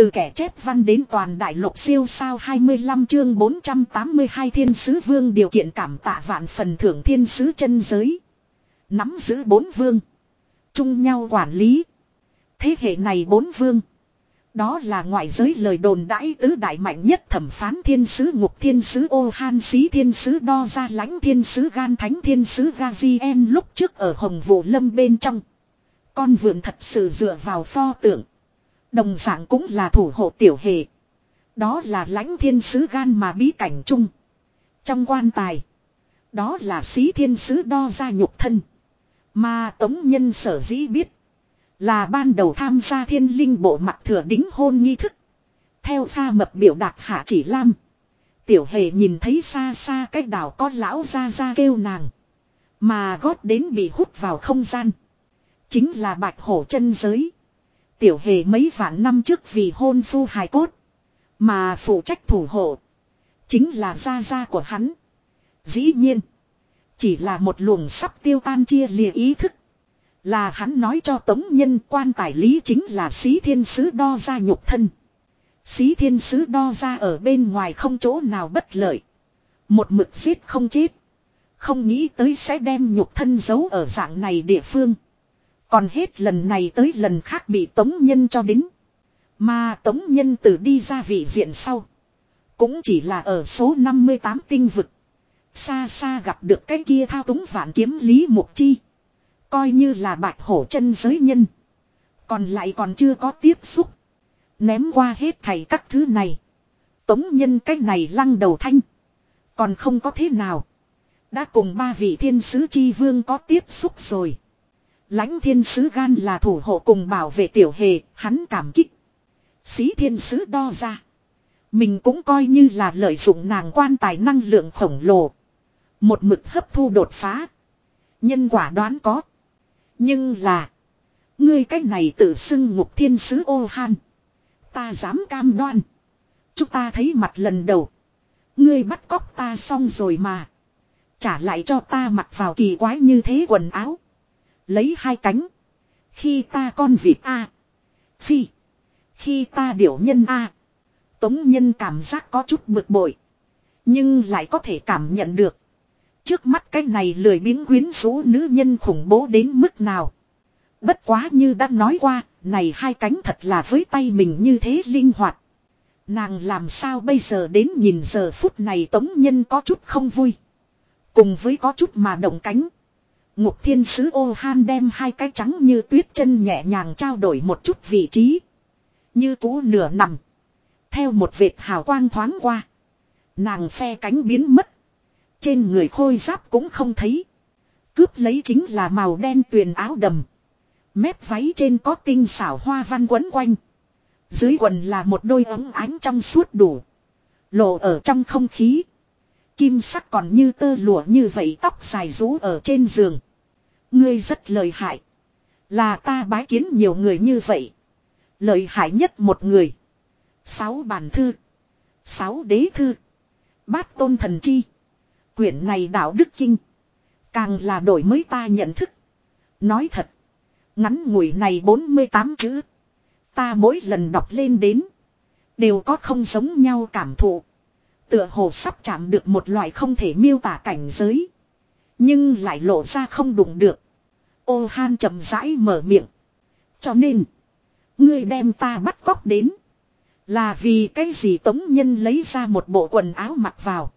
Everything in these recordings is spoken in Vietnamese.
Từ kẻ chép văn đến toàn đại lục siêu sao 25 chương 482 thiên sứ vương điều kiện cảm tạ vạn phần thưởng thiên sứ chân giới. Nắm giữ bốn vương. Chung nhau quản lý. Thế hệ này bốn vương. Đó là ngoại giới lời đồn đãi tứ đại mạnh nhất thẩm phán thiên sứ ngục thiên sứ ô han xí thiên sứ đo ra lãnh thiên sứ gan thánh thiên sứ Gazien lúc trước ở hồng vụ lâm bên trong. Con vượn thật sự dựa vào pho tượng. Đồng dạng cũng là thủ hộ tiểu hề. Đó là lãnh thiên sứ gan mà bí cảnh chung. Trong quan tài. Đó là sĩ thiên sứ đo ra nhục thân. Mà tống nhân sở dĩ biết. Là ban đầu tham gia thiên linh bộ mặt thừa đính hôn nghi thức. Theo pha mập biểu đạt hạ chỉ lam. Tiểu hề nhìn thấy xa xa cách đảo có lão ra ra kêu nàng. Mà gót đến bị hút vào không gian. Chính là bạch hổ chân giới. Tiểu hề mấy vạn năm trước vì hôn phu hài cốt. Mà phụ trách thủ hộ. Chính là gia gia của hắn. Dĩ nhiên. Chỉ là một luồng sắp tiêu tan chia lìa ý thức. Là hắn nói cho tống nhân quan tài lý chính là sĩ thiên sứ đo ra nhục thân. Sĩ thiên sứ đo ra ở bên ngoài không chỗ nào bất lợi. Một mực giết không chết. Không nghĩ tới sẽ đem nhục thân giấu ở dạng này địa phương. Còn hết lần này tới lần khác bị tống nhân cho đến. Mà tống nhân từ đi ra vị diện sau. Cũng chỉ là ở số 58 tinh vực. Xa xa gặp được cái kia thao túng vạn kiếm lý mục chi. Coi như là bạch hổ chân giới nhân. Còn lại còn chưa có tiếp xúc. Ném qua hết thầy các thứ này. Tống nhân cái này lăng đầu thanh. Còn không có thế nào. Đã cùng ba vị thiên sứ chi vương có tiếp xúc rồi. Lãnh thiên sứ gan là thủ hộ cùng bảo vệ tiểu hề, hắn cảm kích. Sĩ thiên sứ đo ra. Mình cũng coi như là lợi dụng nàng quan tài năng lượng khổng lồ. Một mực hấp thu đột phá. Nhân quả đoán có. Nhưng là. Ngươi cách này tự xưng ngục thiên sứ ô han. Ta dám cam đoan. Chúng ta thấy mặt lần đầu. Ngươi bắt cóc ta xong rồi mà. Trả lại cho ta mặc vào kỳ quái như thế quần áo. Lấy hai cánh. Khi ta con vịt A. Phi. Khi ta điểu nhân A. Tống nhân cảm giác có chút bực bội. Nhưng lại có thể cảm nhận được. Trước mắt cái này lười biếng quyến rũ nữ nhân khủng bố đến mức nào. Bất quá như đã nói qua, này hai cánh thật là với tay mình như thế linh hoạt. Nàng làm sao bây giờ đến nhìn giờ phút này tống nhân có chút không vui. Cùng với có chút mà động cánh. Ngục thiên sứ ô han đem hai cái trắng như tuyết chân nhẹ nhàng trao đổi một chút vị trí. Như cũ nửa nằm. Theo một vệt hào quang thoáng qua. Nàng phe cánh biến mất. Trên người khôi giáp cũng không thấy. Cướp lấy chính là màu đen tuyền áo đầm. Mép váy trên có tinh xảo hoa văn quấn quanh. Dưới quần là một đôi ống ánh trong suốt đủ. Lộ ở trong không khí. Kim sắc còn như tơ lụa như vậy, tóc dài rú ở trên giường. Ngươi rất lợi hại. Là ta bái kiến nhiều người như vậy. Lợi hại nhất một người. Sáu bản thư. Sáu đế thư. Bát tôn thần chi. Quyển này đạo đức kinh. Càng là đổi mới ta nhận thức. Nói thật. Ngắn ngủi này 48 chữ. Ta mỗi lần đọc lên đến. Đều có không giống nhau cảm thụ. Tựa hồ sắp chạm được một loại không thể miêu tả cảnh giới. Nhưng lại lộ ra không đụng được. Ô han chậm rãi mở miệng. Cho nên. Ngươi đem ta bắt cóc đến. Là vì cái gì tống nhân lấy ra một bộ quần áo mặc vào.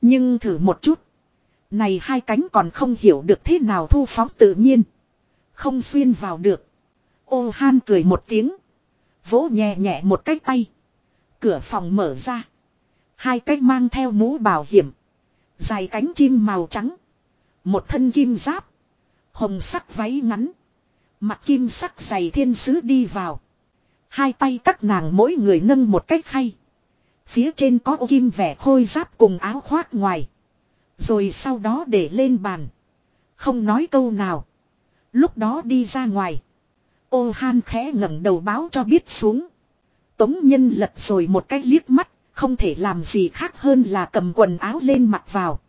Nhưng thử một chút. Này hai cánh còn không hiểu được thế nào thu phóng tự nhiên. Không xuyên vào được. Ô han cười một tiếng. Vỗ nhẹ nhẹ một cái tay. Cửa phòng mở ra. Hai cái mang theo mũ bảo hiểm. Dài cánh chim màu trắng. Một thân kim giáp. Hồng sắc váy ngắn. Mặt kim sắc giày thiên sứ đi vào. Hai tay các nàng mỗi người nâng một cách khay. Phía trên có ô kim vẻ khôi giáp cùng áo khoác ngoài. Rồi sau đó để lên bàn. Không nói câu nào. Lúc đó đi ra ngoài. Ô han khẽ ngẩng đầu báo cho biết xuống. Tống nhân lật rồi một cái liếc mắt. Không thể làm gì khác hơn là cầm quần áo lên mặc vào.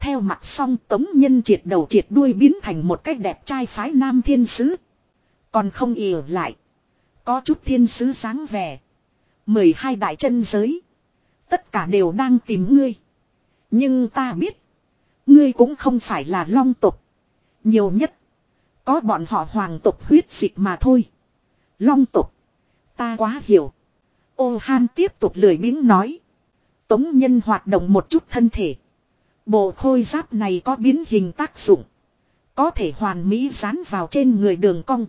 Theo mặt xong tống nhân triệt đầu triệt đuôi biến thành một cái đẹp trai phái nam thiên sứ. Còn không ỉa lại. Có chút thiên sứ sáng vẻ. 12 đại chân giới. Tất cả đều đang tìm ngươi. Nhưng ta biết. Ngươi cũng không phải là long tục. Nhiều nhất. Có bọn họ hoàng tục huyết dịch mà thôi. Long tục. Ta quá hiểu. Ô han tiếp tục lười biếng nói. Tống nhân hoạt động một chút thân thể. Bộ khôi giáp này có biến hình tác dụng. Có thể hoàn mỹ dán vào trên người đường cong.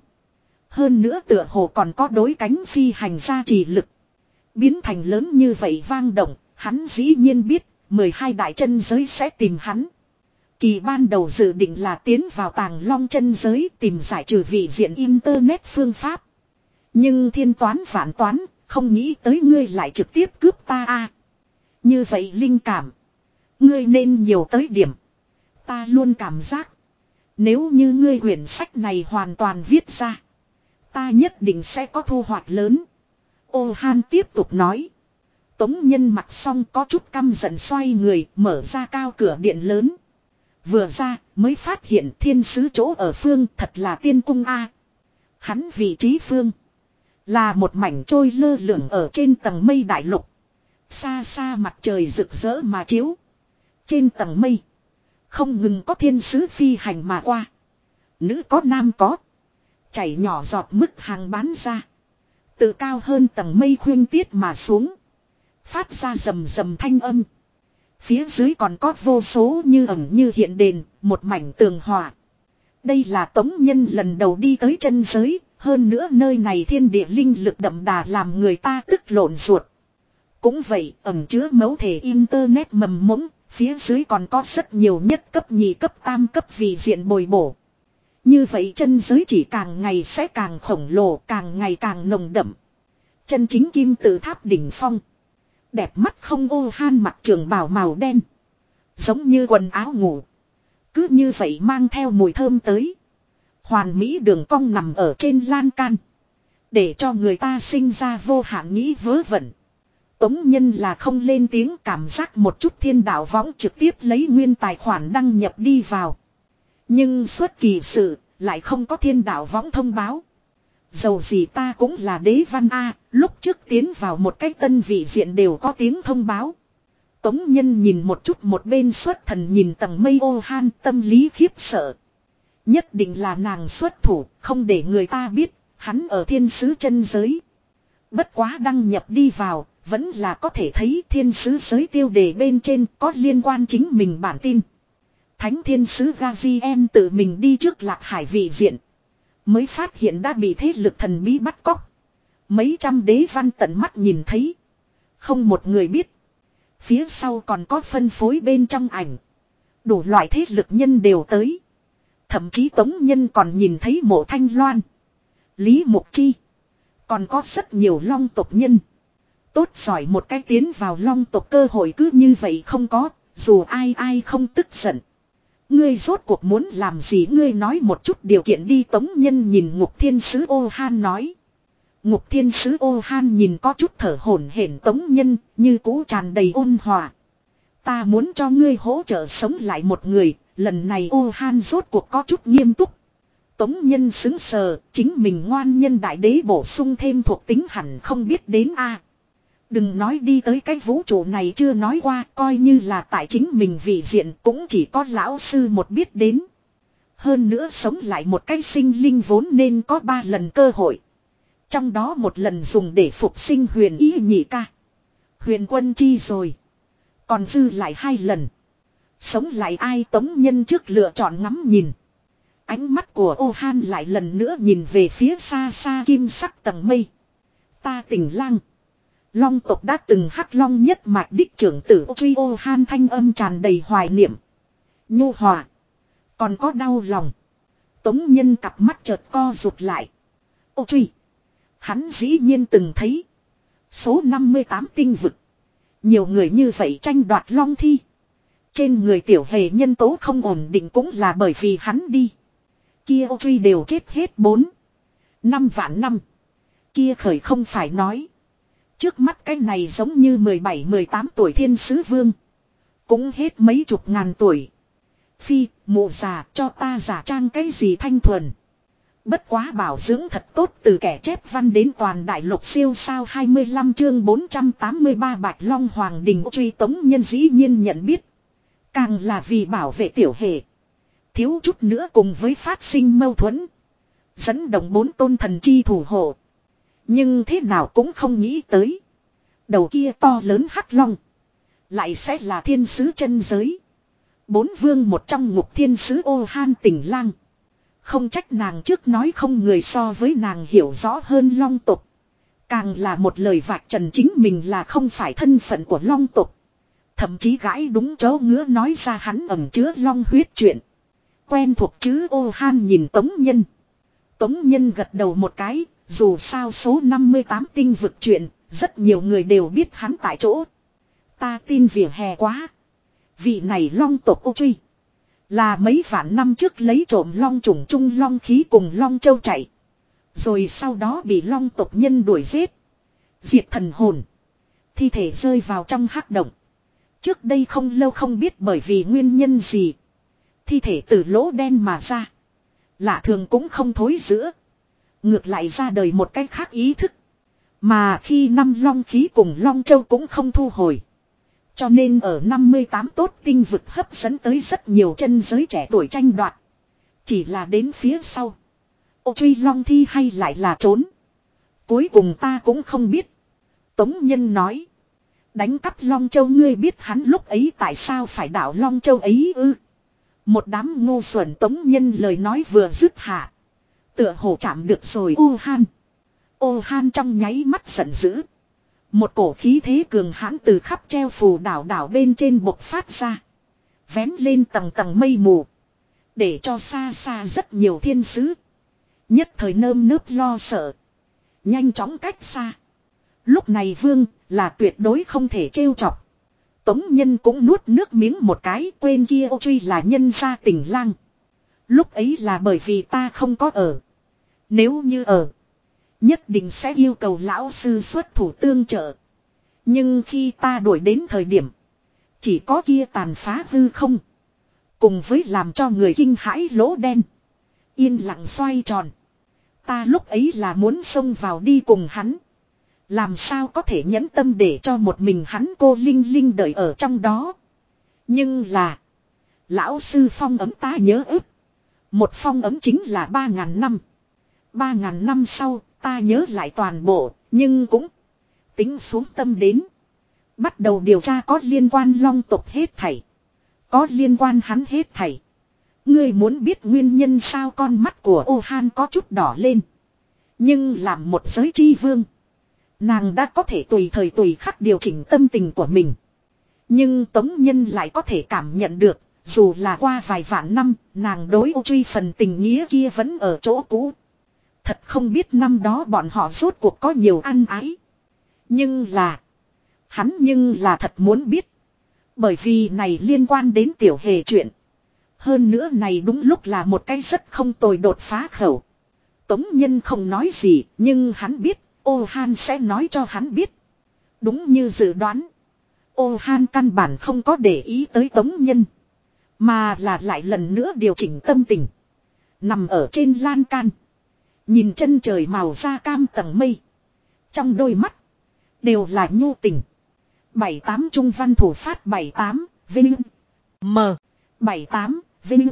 Hơn nữa tựa hồ còn có đối cánh phi hành ra trì lực. Biến thành lớn như vậy vang động, hắn dĩ nhiên biết, 12 đại chân giới sẽ tìm hắn. Kỳ ban đầu dự định là tiến vào tàng long chân giới tìm giải trừ vị diện Internet phương pháp. Nhưng thiên toán phản toán, không nghĩ tới ngươi lại trực tiếp cướp ta a Như vậy linh cảm. Ngươi nên nhiều tới điểm. Ta luôn cảm giác. Nếu như ngươi quyển sách này hoàn toàn viết ra. Ta nhất định sẽ có thu hoạch lớn. Ô Han tiếp tục nói. Tống nhân mặt xong có chút căm giận xoay người mở ra cao cửa điện lớn. Vừa ra, mới phát hiện thiên sứ chỗ ở phương thật là tiên cung A. Hắn vị trí phương. Là một mảnh trôi lơ lửng ở trên tầng mây đại lục. Xa xa mặt trời rực rỡ mà chiếu. Trên tầng mây. Không ngừng có thiên sứ phi hành mà qua. Nữ có nam có. Chảy nhỏ giọt mức hàng bán ra. Từ cao hơn tầng mây khuyên tiết mà xuống. Phát ra rầm rầm thanh âm. Phía dưới còn có vô số như ẩn như hiện đền, một mảnh tường hòa. Đây là tống nhân lần đầu đi tới chân giới, hơn nữa nơi này thiên địa linh lực đậm đà làm người ta tức lộn ruột. Cũng vậy, ẩm chứa mấu thể internet mầm mống, phía dưới còn có rất nhiều nhất cấp nhị cấp tam cấp vì diện bồi bổ. Như vậy chân giới chỉ càng ngày sẽ càng khổng lồ, càng ngày càng nồng đậm. Chân chính kim tự tháp đỉnh phong. Đẹp mắt không ô han mặt trường bào màu đen. Giống như quần áo ngủ. Cứ như vậy mang theo mùi thơm tới. Hoàn mỹ đường cong nằm ở trên lan can. Để cho người ta sinh ra vô hạn nghĩ vớ vẩn. Tống nhân là không lên tiếng cảm giác một chút thiên đạo võng trực tiếp lấy nguyên tài khoản đăng nhập đi vào. Nhưng suốt kỳ sự lại không có thiên đạo võng thông báo. Dầu gì ta cũng là đế văn A, lúc trước tiến vào một cách tân vị diện đều có tiếng thông báo. Tống nhân nhìn một chút một bên xuất thần nhìn tầng mây ô han tâm lý khiếp sợ. Nhất định là nàng xuất thủ, không để người ta biết, hắn ở thiên sứ chân giới. Bất quá đăng nhập đi vào, vẫn là có thể thấy thiên sứ giới tiêu đề bên trên có liên quan chính mình bản tin. Thánh thiên sứ Gazien tự mình đi trước lạc hải vị diện. Mới phát hiện đã bị thế lực thần bí bắt cóc. Mấy trăm đế văn tận mắt nhìn thấy. Không một người biết. Phía sau còn có phân phối bên trong ảnh. Đủ loại thế lực nhân đều tới. Thậm chí tống nhân còn nhìn thấy mộ thanh loan. Lý Mục Chi. Còn có rất nhiều long tộc nhân. Tốt giỏi một cái tiến vào long tộc cơ hội cứ như vậy không có. Dù ai ai không tức giận. Ngươi rốt cuộc muốn làm gì ngươi nói một chút điều kiện đi tống nhân nhìn ngục thiên sứ ô han nói. Ngục thiên sứ ô han nhìn có chút thở hổn hển tống nhân như cũ tràn đầy ôn hòa. Ta muốn cho ngươi hỗ trợ sống lại một người, lần này ô han rốt cuộc có chút nghiêm túc. Tống nhân xứng sờ, chính mình ngoan nhân đại đế bổ sung thêm thuộc tính hẳn không biết đến a Đừng nói đi tới cái vũ trụ này chưa nói qua, coi như là tại chính mình vị diện cũng chỉ có lão sư một biết đến. Hơn nữa sống lại một cái sinh linh vốn nên có ba lần cơ hội. Trong đó một lần dùng để phục sinh huyền ý nhị ca. Huyền quân chi rồi. Còn dư lại hai lần. Sống lại ai tống nhân trước lựa chọn ngắm nhìn. Ánh mắt của ô han lại lần nữa nhìn về phía xa xa kim sắc tầng mây. Ta tỉnh lang. Long tộc đã từng hắc long nhất mạch đích trưởng tử truy ô han thanh âm tràn đầy hoài niệm. Nhu hòa. Còn có đau lòng. Tống nhân cặp mắt chợt co rụt lại. Ô truy. Hắn dĩ nhiên từng thấy. Số 58 tinh vực. Nhiều người như vậy tranh đoạt long thi. Trên người tiểu hề nhân tố không ổn định cũng là bởi vì hắn đi. Kia ô truy đều chết hết bốn. Năm vạn năm. Kia khởi không phải nói. Trước mắt cái này giống như 17-18 tuổi thiên sứ vương. Cũng hết mấy chục ngàn tuổi. Phi, mụ già cho ta giả trang cái gì thanh thuần. Bất quá bảo dưỡng thật tốt từ kẻ chép văn đến toàn đại lục siêu sao 25 chương 483 Bạch Long Hoàng Đình truy tống nhân dĩ nhiên nhận biết. Càng là vì bảo vệ tiểu hệ. Thiếu chút nữa cùng với phát sinh mâu thuẫn. Dẫn động bốn tôn thần chi thủ hộ. Nhưng thế nào cũng không nghĩ tới. Đầu kia to lớn hắc long. Lại sẽ là thiên sứ chân giới. Bốn vương một trong ngục thiên sứ ô han tỉnh lang. Không trách nàng trước nói không người so với nàng hiểu rõ hơn long tục. Càng là một lời vạch trần chính mình là không phải thân phận của long tục. Thậm chí gãi đúng chó ngứa nói ra hắn ẩm chứa long huyết chuyện. Quen thuộc chứ ô han nhìn tống nhân. Tống nhân gật đầu một cái, dù sao số 58 tinh vực chuyện, rất nhiều người đều biết hắn tại chỗ. Ta tin vỉa hè quá. Vị này long tộc ô truy. Là mấy vạn năm trước lấy trộm long trùng trung long khí cùng long châu chạy. Rồi sau đó bị long tộc nhân đuổi giết. Diệt thần hồn. Thi thể rơi vào trong hắc động. Trước đây không lâu không biết bởi vì nguyên nhân gì. Thi thể từ lỗ đen mà ra. Lạ thường cũng không thối giữa. Ngược lại ra đời một cách khác ý thức. Mà khi năm long khí cùng long châu cũng không thu hồi. Cho nên ở 58 tốt tinh vực hấp dẫn tới rất nhiều chân giới trẻ tuổi tranh đoạt. Chỉ là đến phía sau. Ô truy long thi hay lại là trốn. Cuối cùng ta cũng không biết. Tống Nhân nói. Đánh cắp Long Châu ngươi biết hắn lúc ấy tại sao phải đảo Long Châu ấy ư. Một đám ngu xuẩn Tống Nhân lời nói vừa dứt hạ. Tựa hồ chạm được rồi ô han. Ô han trong nháy mắt giận dữ. Một cổ khí thế cường hãn từ khắp treo phù đảo đảo bên trên bộc phát ra. Vén lên tầng tầng mây mù. Để cho xa xa rất nhiều thiên sứ. Nhất thời nơm nớp lo sợ. Nhanh chóng cách xa. Lúc này vương là tuyệt đối không thể trêu chọc. Tống nhân cũng nuốt nước miếng một cái, quên kia ô truy là nhân gia tình lang. Lúc ấy là bởi vì ta không có ở. Nếu như ở. Nhất định sẽ yêu cầu lão sư xuất thủ tương trợ. Nhưng khi ta đuổi đến thời điểm. Chỉ có kia tàn phá hư không. Cùng với làm cho người kinh hãi lỗ đen. Yên lặng xoay tròn. Ta lúc ấy là muốn xông vào đi cùng hắn. Làm sao có thể nhẫn tâm để cho một mình hắn cô Linh Linh đợi ở trong đó. Nhưng là. Lão sư phong ấm ta nhớ ức. Một phong ấm chính là ba ngàn năm. Ba ngàn năm sau ta nhớ lại toàn bộ. Nhưng cũng. Tính xuống tâm đến. Bắt đầu điều tra có liên quan long tục hết thảy. Có liên quan hắn hết thảy. Ngươi muốn biết nguyên nhân sao con mắt của ô han có chút đỏ lên. Nhưng làm một giới chi vương. Nàng đã có thể tùy thời tùy khắc điều chỉnh tâm tình của mình. Nhưng Tống Nhân lại có thể cảm nhận được, dù là qua vài vạn năm, nàng đối ô truy phần tình nghĩa kia vẫn ở chỗ cũ. Thật không biết năm đó bọn họ rốt cuộc có nhiều ăn ái. Nhưng là, hắn nhưng là thật muốn biết. Bởi vì này liên quan đến tiểu hề chuyện. Hơn nữa này đúng lúc là một cái rất không tồi đột phá khẩu. Tống Nhân không nói gì, nhưng hắn biết Ô Han sẽ nói cho hắn biết. Đúng như dự đoán. Ô Han căn bản không có để ý tới tống nhân. Mà là lại lần nữa điều chỉnh tâm tình. Nằm ở trên lan can. Nhìn chân trời màu da cam tầng mây. Trong đôi mắt. Đều là nhu tình. Bảy tám trung văn thủ phát bảy tám Vinh. M. bảy tám Vinh.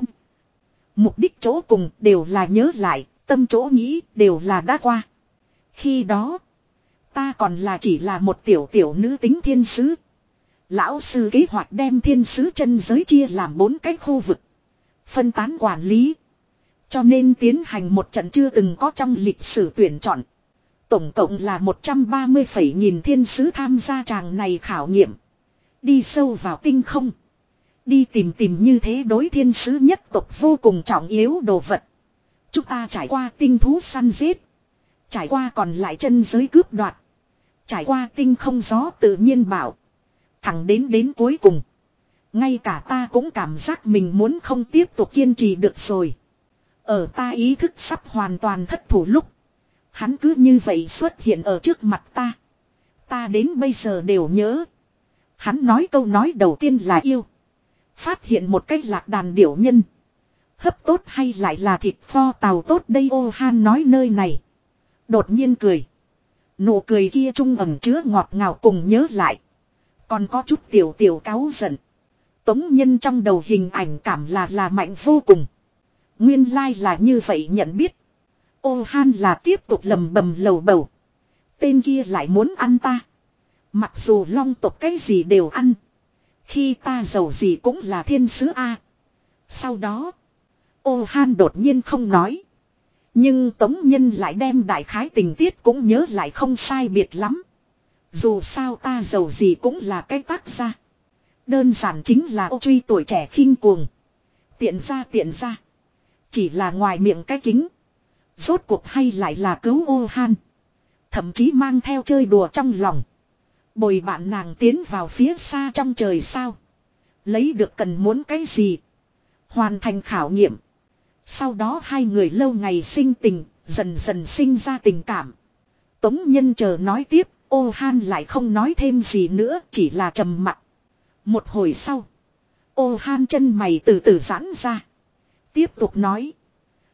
Mục đích chỗ cùng đều là nhớ lại. Tâm chỗ nghĩ đều là đã qua. Khi đó, ta còn là chỉ là một tiểu tiểu nữ tính thiên sứ. Lão sư kế hoạch đem thiên sứ chân giới chia làm bốn cái khu vực. Phân tán quản lý. Cho nên tiến hành một trận chưa từng có trong lịch sử tuyển chọn. Tổng cộng là 130 phẩy nghìn thiên sứ tham gia tràng này khảo nghiệm. Đi sâu vào tinh không. Đi tìm tìm như thế đối thiên sứ nhất tộc vô cùng trọng yếu đồ vật. Chúng ta trải qua tinh thú săn giết. Trải qua còn lại chân giới cướp đoạt. Trải qua tinh không gió tự nhiên bảo. Thẳng đến đến cuối cùng. Ngay cả ta cũng cảm giác mình muốn không tiếp tục kiên trì được rồi. Ở ta ý thức sắp hoàn toàn thất thủ lúc. Hắn cứ như vậy xuất hiện ở trước mặt ta. Ta đến bây giờ đều nhớ. Hắn nói câu nói đầu tiên là yêu. Phát hiện một cách lạc đàn điểu nhân. Hấp tốt hay lại là thịt kho tàu tốt đây ô han nói nơi này. Đột nhiên cười. Nụ cười kia trung ẩm chứa ngọt ngào cùng nhớ lại. Còn có chút tiểu tiểu cáo giận. Tống nhân trong đầu hình ảnh cảm là là mạnh vô cùng. Nguyên lai là như vậy nhận biết. Ô han là tiếp tục lầm bầm lầu bầu. Tên kia lại muốn ăn ta. Mặc dù long tộc cái gì đều ăn. Khi ta giàu gì cũng là thiên sứ A. Sau đó. Ô han đột nhiên không nói. Nhưng Tống Nhân lại đem đại khái tình tiết cũng nhớ lại không sai biệt lắm. Dù sao ta giàu gì cũng là cái tác gia. Đơn giản chính là ô truy tuổi trẻ khinh cuồng. Tiện ra tiện ra. Chỉ là ngoài miệng cái kính. Rốt cuộc hay lại là cứu ô han. Thậm chí mang theo chơi đùa trong lòng. Bồi bạn nàng tiến vào phía xa trong trời sao. Lấy được cần muốn cái gì. Hoàn thành khảo nghiệm. Sau đó hai người lâu ngày sinh tình, dần dần sinh ra tình cảm. Tống nhân chờ nói tiếp, ô han lại không nói thêm gì nữa, chỉ là trầm mặc. Một hồi sau, ô han chân mày từ từ giãn ra. Tiếp tục nói.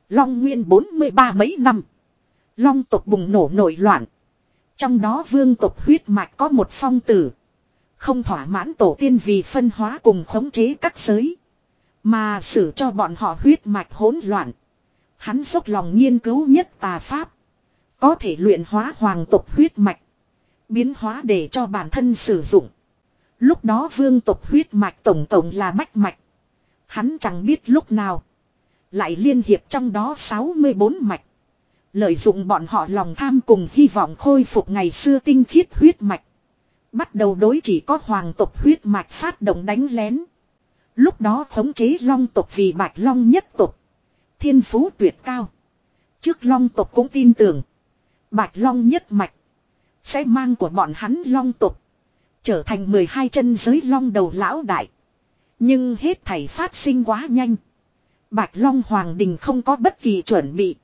Long nguyên 43 mấy năm. Long tộc bùng nổ nổi loạn. Trong đó vương tộc huyết mạch có một phong tử. Không thỏa mãn tổ tiên vì phân hóa cùng khống chế các giới. Mà xử cho bọn họ huyết mạch hỗn loạn. Hắn dốc lòng nghiên cứu nhất tà pháp. Có thể luyện hóa hoàng tộc huyết mạch. Biến hóa để cho bản thân sử dụng. Lúc đó vương tộc huyết mạch tổng tổng là bách mạch. Hắn chẳng biết lúc nào. Lại liên hiệp trong đó 64 mạch. Lợi dụng bọn họ lòng tham cùng hy vọng khôi phục ngày xưa tinh khiết huyết mạch. Bắt đầu đối chỉ có hoàng tộc huyết mạch phát động đánh lén. Lúc đó khống chế long tộc vì bạch long nhất tộc. Thiên phú tuyệt cao. Trước long tộc cũng tin tưởng. Bạch long nhất mạch. Sẽ mang của bọn hắn long tộc. Trở thành 12 chân giới long đầu lão đại. Nhưng hết thảy phát sinh quá nhanh. Bạch long hoàng đình không có bất kỳ chuẩn bị.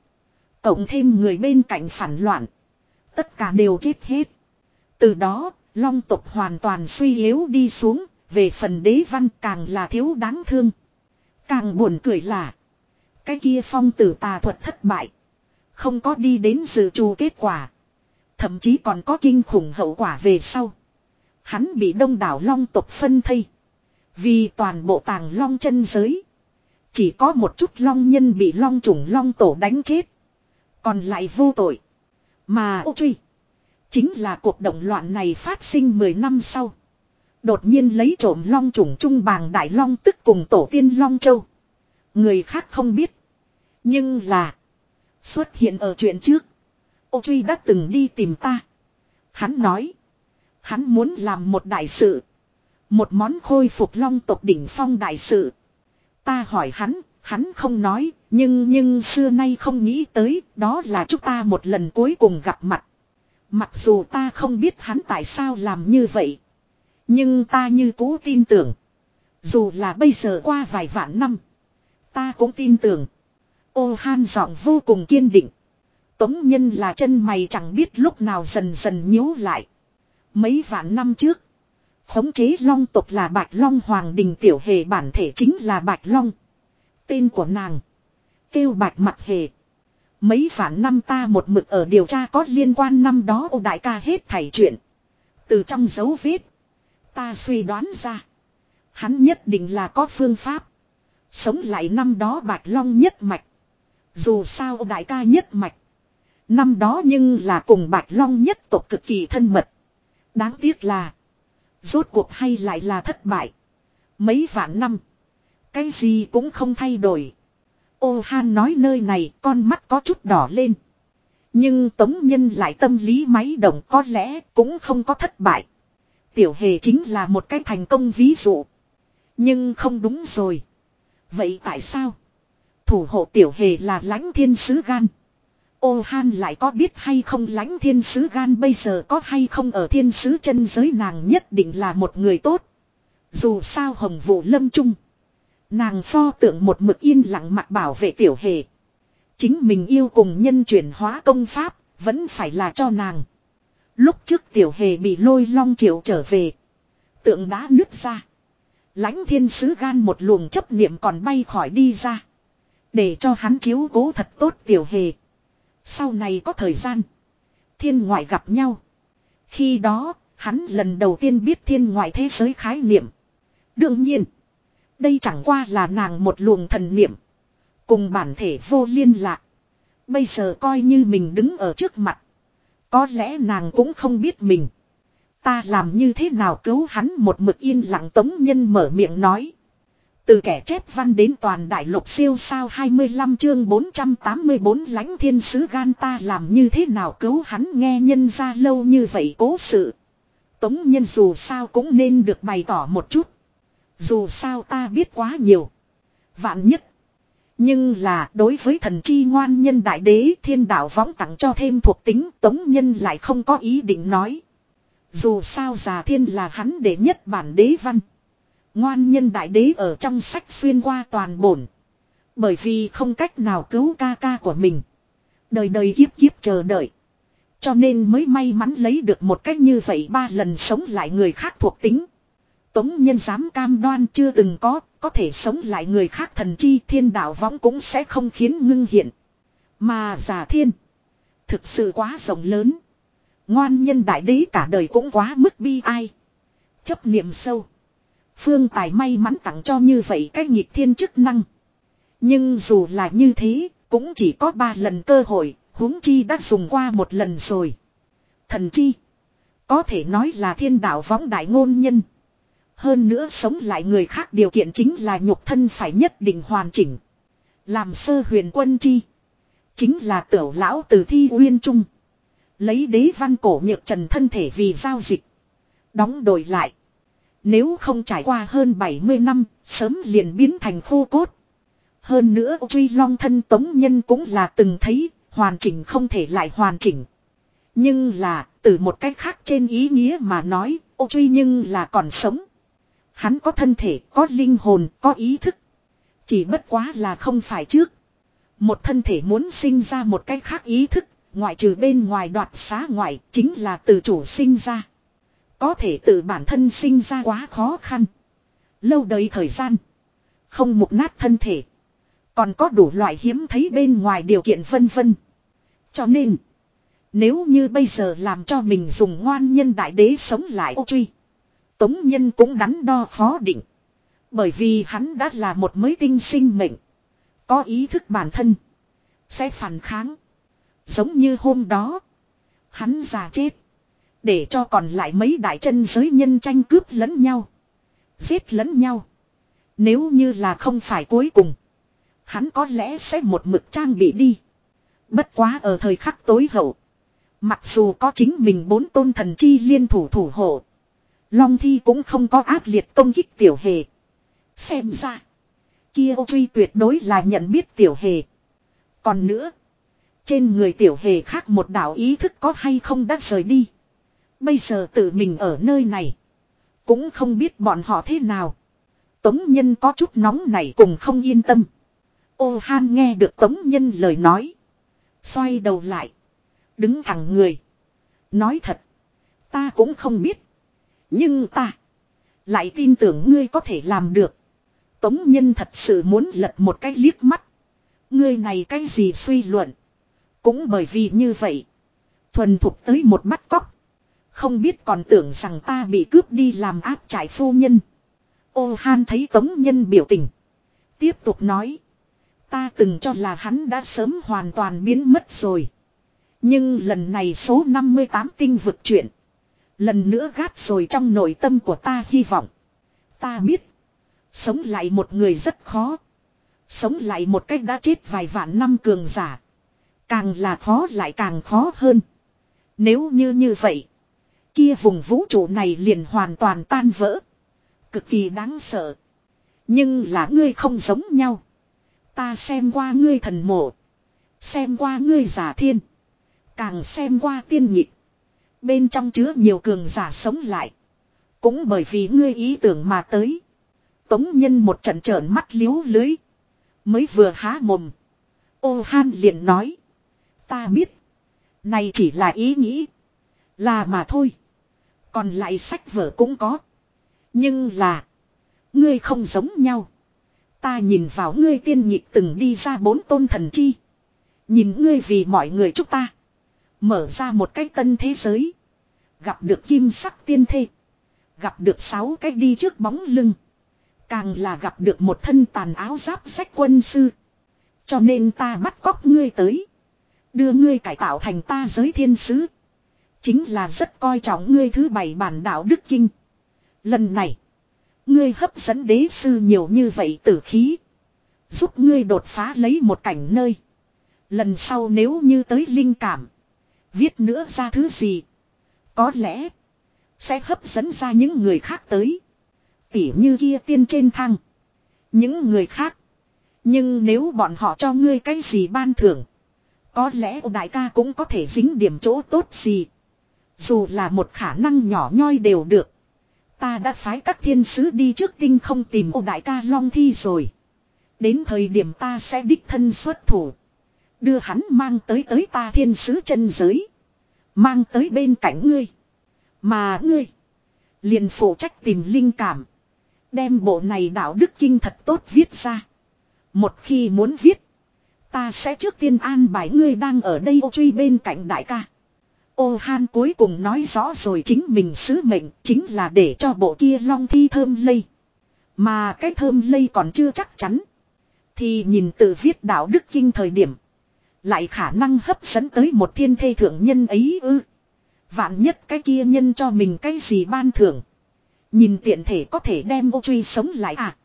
Cộng thêm người bên cạnh phản loạn. Tất cả đều chết hết. Từ đó, long tộc hoàn toàn suy yếu đi xuống, về phần đế văn càng là thiếu đáng thương. Càng buồn cười là. Cái kia phong tử tà thuật thất bại. Không có đi đến dự trù kết quả. Thậm chí còn có kinh khủng hậu quả về sau. Hắn bị đông đảo long tộc phân thây. Vì toàn bộ tàng long chân giới. Chỉ có một chút long nhân bị long trùng long tổ đánh chết. Còn lại vô tội. Mà ô truy. Chính là cuộc động loạn này phát sinh 10 năm sau. Đột nhiên lấy trộm long trùng trung bàng đại long tức cùng tổ tiên long châu. Người khác không biết. Nhưng là. Xuất hiện ở chuyện trước. Ô truy đã từng đi tìm ta. Hắn nói. Hắn muốn làm một đại sự. Một món khôi phục long tộc đỉnh phong đại sự. Ta hỏi hắn, hắn không nói, nhưng nhưng xưa nay không nghĩ tới, đó là chúng ta một lần cuối cùng gặp mặt. Mặc dù ta không biết hắn tại sao làm như vậy. Nhưng ta như cũ tin tưởng. Dù là bây giờ qua vài vạn năm. Ta cũng tin tưởng. Ô han giọng vô cùng kiên định. Tống nhân là chân mày chẳng biết lúc nào dần dần nhíu lại. Mấy vạn năm trước. Khống chế long tộc là Bạch Long Hoàng Đình Tiểu Hề bản thể chính là Bạch Long. Tên của nàng. Kêu Bạch Mặt Hề. Mấy vạn năm ta một mực ở điều tra có liên quan năm đó ô đại ca hết thảy chuyện. Từ trong dấu vết. Ta suy đoán ra. Hắn nhất định là có phương pháp. Sống lại năm đó Bạch Long nhất mạch. Dù sao đại ca nhất mạch. Năm đó nhưng là cùng Bạch Long nhất tộc cực kỳ thân mật. Đáng tiếc là. Rốt cuộc hay lại là thất bại. Mấy vạn năm. Cái gì cũng không thay đổi. Ô Han nói nơi này, con mắt có chút đỏ lên. Nhưng Tống Nhân lại tâm lý máy động, có lẽ cũng không có thất bại. Tiểu hề chính là một cái thành công ví dụ. Nhưng không đúng rồi. Vậy tại sao? Thủ hộ tiểu hề là lãnh thiên sứ gan. Ô han lại có biết hay không lãnh thiên sứ gan bây giờ có hay không ở thiên sứ chân giới nàng nhất định là một người tốt. Dù sao hồng vụ lâm trung. Nàng pho tượng một mực yên lặng mặt bảo vệ tiểu hề. Chính mình yêu cùng nhân chuyển hóa công pháp, vẫn phải là cho nàng. Lúc trước tiểu hề bị lôi long triệu trở về. Tượng đã nứt ra. lãnh thiên sứ gan một luồng chấp niệm còn bay khỏi đi ra. Để cho hắn chiếu cố thật tốt tiểu hề. Sau này có thời gian. Thiên ngoại gặp nhau. Khi đó, hắn lần đầu tiên biết thiên ngoại thế giới khái niệm. Đương nhiên, đây chẳng qua là nàng một luồng thần niệm. Cùng bản thể vô liên lạc. Bây giờ coi như mình đứng ở trước mặt. Có lẽ nàng cũng không biết mình. Ta làm như thế nào cứu hắn một mực yên lặng tống nhân mở miệng nói. Từ kẻ chép văn đến toàn đại lục siêu sao 25 chương 484 lãnh thiên sứ gan ta làm như thế nào cứu hắn nghe nhân ra lâu như vậy cố sự. Tống nhân dù sao cũng nên được bày tỏ một chút. Dù sao ta biết quá nhiều. Vạn nhất. Nhưng là đối với thần chi ngoan nhân đại đế thiên đạo võng tặng cho thêm thuộc tính tống nhân lại không có ý định nói. Dù sao già thiên là hắn để nhất bản đế văn. Ngoan nhân đại đế ở trong sách xuyên qua toàn bổn. Bởi vì không cách nào cứu ca ca của mình. Đời đời kiếp kiếp chờ đợi. Cho nên mới may mắn lấy được một cách như vậy ba lần sống lại người khác thuộc tính. Tống nhân dám cam đoan chưa từng có, có thể sống lại người khác thần chi thiên đạo võng cũng sẽ không khiến ngưng hiện. Mà giả thiên, thực sự quá rộng lớn. Ngoan nhân đại đế cả đời cũng quá mức bi ai. Chấp niệm sâu. Phương tài may mắn tặng cho như vậy cách nhịp thiên chức năng. Nhưng dù là như thế, cũng chỉ có ba lần cơ hội, huống chi đã dùng qua một lần rồi. Thần chi, có thể nói là thiên đạo võng đại ngôn nhân. Hơn nữa sống lại người khác điều kiện chính là nhục thân phải nhất định hoàn chỉnh. Làm sơ huyền quân chi. Chính là tiểu lão từ thi uyên trung. Lấy đế văn cổ nhược trần thân thể vì giao dịch. Đóng đổi lại. Nếu không trải qua hơn 70 năm, sớm liền biến thành khô cốt. Hơn nữa truy long thân tống nhân cũng là từng thấy, hoàn chỉnh không thể lại hoàn chỉnh. Nhưng là, từ một cách khác trên ý nghĩa mà nói, ô truy nhưng là còn sống. Hắn có thân thể, có linh hồn, có ý thức. Chỉ bất quá là không phải trước. Một thân thể muốn sinh ra một cách khác ý thức, ngoại trừ bên ngoài đoạt xá ngoại, chính là từ chủ sinh ra. Có thể tự bản thân sinh ra quá khó khăn. Lâu đời thời gian. Không mục nát thân thể. Còn có đủ loại hiếm thấy bên ngoài điều kiện vân vân. Cho nên. Nếu như bây giờ làm cho mình dùng ngoan nhân đại đế sống lại ô truy. Tống Nhân cũng đắn đo khó định. Bởi vì hắn đã là một mới tinh sinh mệnh. Có ý thức bản thân. Sẽ phản kháng. Giống như hôm đó. Hắn già chết. Để cho còn lại mấy đại chân giới nhân tranh cướp lẫn nhau. Giết lẫn nhau. Nếu như là không phải cuối cùng. Hắn có lẽ sẽ một mực trang bị đi. Bất quá ở thời khắc tối hậu. Mặc dù có chính mình bốn tôn thần chi liên thủ thủ hộ. Long thi cũng không có ác liệt công kích tiểu hề. Xem ra. Kia ô Quy tuyệt đối là nhận biết tiểu hề. Còn nữa. Trên người tiểu hề khác một đạo ý thức có hay không đã rời đi. Bây giờ tự mình ở nơi này. Cũng không biết bọn họ thế nào. Tống nhân có chút nóng này cùng không yên tâm. Ô han nghe được tống nhân lời nói. Xoay đầu lại. Đứng thẳng người. Nói thật. Ta cũng không biết. Nhưng ta. Lại tin tưởng ngươi có thể làm được. Tống nhân thật sự muốn lật một cái liếc mắt. Ngươi này cái gì suy luận. Cũng bởi vì như vậy. Thuần thục tới một mắt cóc. Không biết còn tưởng rằng ta bị cướp đi làm áp trải phu nhân. Ô han thấy tống nhân biểu tình. Tiếp tục nói. Ta từng cho là hắn đã sớm hoàn toàn biến mất rồi. Nhưng lần này số 58 tinh vực chuyện. Lần nữa gát rồi trong nội tâm của ta hy vọng. Ta biết. Sống lại một người rất khó. Sống lại một cách đã chết vài vạn năm cường giả. Càng là khó lại càng khó hơn. Nếu như như vậy. Kia vùng vũ trụ này liền hoàn toàn tan vỡ. Cực kỳ đáng sợ. Nhưng là ngươi không giống nhau. Ta xem qua ngươi thần mộ. Xem qua ngươi giả thiên. Càng xem qua tiên nhịp. Bên trong chứa nhiều cường giả sống lại. Cũng bởi vì ngươi ý tưởng mà tới. Tống nhân một trận trợn mắt liếu lưới. Mới vừa há mồm. Ô han liền nói. Ta biết. Này chỉ là ý nghĩ. Là mà thôi. Còn lại sách vở cũng có. Nhưng là. Ngươi không giống nhau. Ta nhìn vào ngươi tiên nhịp từng đi ra bốn tôn thần chi. Nhìn ngươi vì mọi người chúc ta. Mở ra một cái tân thế giới. Gặp được kim sắc tiên thê. Gặp được sáu cái đi trước bóng lưng. Càng là gặp được một thân tàn áo giáp sách quân sư. Cho nên ta bắt cóc ngươi tới. Đưa ngươi cải tạo thành ta giới thiên sứ. Chính là rất coi trọng ngươi thứ bảy bản đạo đức kinh. Lần này. Ngươi hấp dẫn đế sư nhiều như vậy tử khí. Giúp ngươi đột phá lấy một cảnh nơi. Lần sau nếu như tới linh cảm. Viết nữa ra thứ gì. Có lẽ. Sẽ hấp dẫn ra những người khác tới. Tỉ như kia tiên trên thang. Những người khác. Nhưng nếu bọn họ cho ngươi cái gì ban thưởng. Có lẽ đại ca cũng có thể dính điểm chỗ tốt gì. Dù là một khả năng nhỏ nhoi đều được. Ta đã phái các thiên sứ đi trước tinh không tìm ô đại ca long thi rồi. Đến thời điểm ta sẽ đích thân xuất thủ. Đưa hắn mang tới tới ta thiên sứ chân giới. Mang tới bên cạnh ngươi. Mà ngươi. Liền phụ trách tìm linh cảm. Đem bộ này đạo đức kinh thật tốt viết ra. Một khi muốn viết. Ta sẽ trước tiên an bài ngươi đang ở đây ô truy bên cạnh đại ca. Ô Han cuối cùng nói rõ rồi chính mình sứ mệnh chính là để cho bộ kia long thi thơm lây. Mà cái thơm lây còn chưa chắc chắn. Thì nhìn từ viết đạo đức kinh thời điểm. Lại khả năng hấp dẫn tới một thiên thê thượng nhân ấy ư. Vạn nhất cái kia nhân cho mình cái gì ban thưởng. Nhìn tiện thể có thể đem ô truy sống lại à.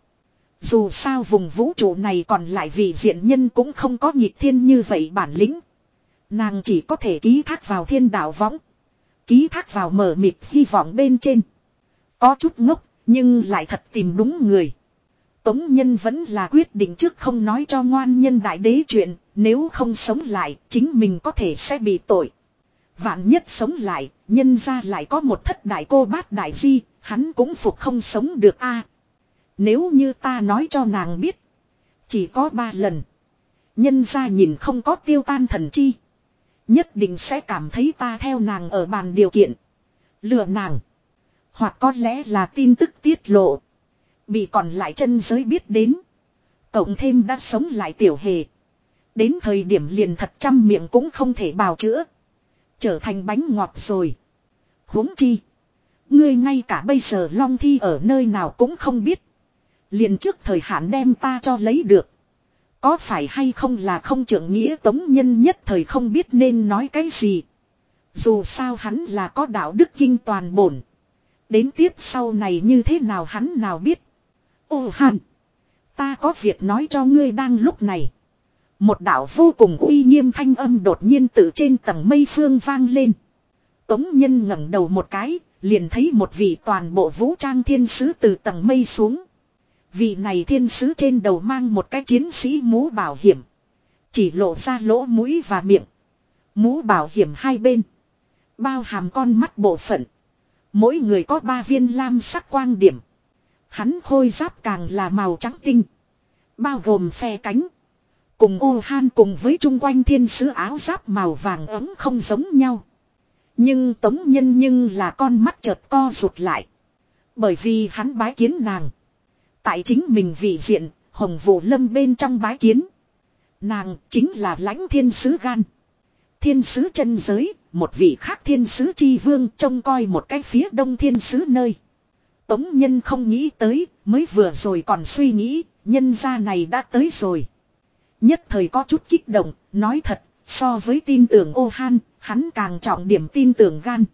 Dù sao vùng vũ trụ này còn lại vì diện nhân cũng không có nhịp thiên như vậy bản lĩnh. Nàng chỉ có thể ký thác vào thiên đạo võng. Ký thác vào mở mịt hy vọng bên trên. Có chút ngốc, nhưng lại thật tìm đúng người. Tống nhân vẫn là quyết định trước không nói cho ngoan nhân đại đế chuyện, nếu không sống lại, chính mình có thể sẽ bị tội. Vạn nhất sống lại, nhân ra lại có một thất đại cô bát đại di, hắn cũng phục không sống được a. nếu như ta nói cho nàng biết, chỉ có ba lần. Nhân ra nhìn không có tiêu tan thần chi. Nhất định sẽ cảm thấy ta theo nàng ở bàn điều kiện. Lừa nàng. Hoặc có lẽ là tin tức tiết lộ. Bị còn lại chân giới biết đến. Cộng thêm đã sống lại tiểu hề. Đến thời điểm liền thật trăm miệng cũng không thể bào chữa. Trở thành bánh ngọt rồi. huống chi. Ngươi ngay cả bây giờ long thi ở nơi nào cũng không biết. Liền trước thời hạn đem ta cho lấy được. Có phải hay không là không trưởng nghĩa tống nhân nhất thời không biết nên nói cái gì. Dù sao hắn là có đạo đức kinh toàn bổn. Đến tiếp sau này như thế nào hắn nào biết. Ô hàn. Ta có việc nói cho ngươi đang lúc này. Một đạo vô cùng uy nghiêm thanh âm đột nhiên từ trên tầng mây phương vang lên. Tống nhân ngẩng đầu một cái, liền thấy một vị toàn bộ vũ trang thiên sứ từ tầng mây xuống. Vị này thiên sứ trên đầu mang một cái chiến sĩ mũ bảo hiểm. Chỉ lộ ra lỗ mũi và miệng. Mũ bảo hiểm hai bên. Bao hàm con mắt bộ phận. Mỗi người có ba viên lam sắc quang điểm. Hắn khôi giáp càng là màu trắng tinh. Bao gồm phe cánh. Cùng ô han cùng với chung quanh thiên sứ áo giáp màu vàng ấm không giống nhau. Nhưng tống nhân nhưng là con mắt chợt co rụt lại. Bởi vì hắn bái kiến nàng. Tại chính mình vị diện, hồng vụ lâm bên trong bái kiến. Nàng chính là lãnh thiên sứ gan. Thiên sứ chân giới, một vị khác thiên sứ chi vương trông coi một cái phía đông thiên sứ nơi. Tống nhân không nghĩ tới, mới vừa rồi còn suy nghĩ, nhân gia này đã tới rồi. Nhất thời có chút kích động, nói thật, so với tin tưởng ô han, hắn càng trọng điểm tin tưởng gan.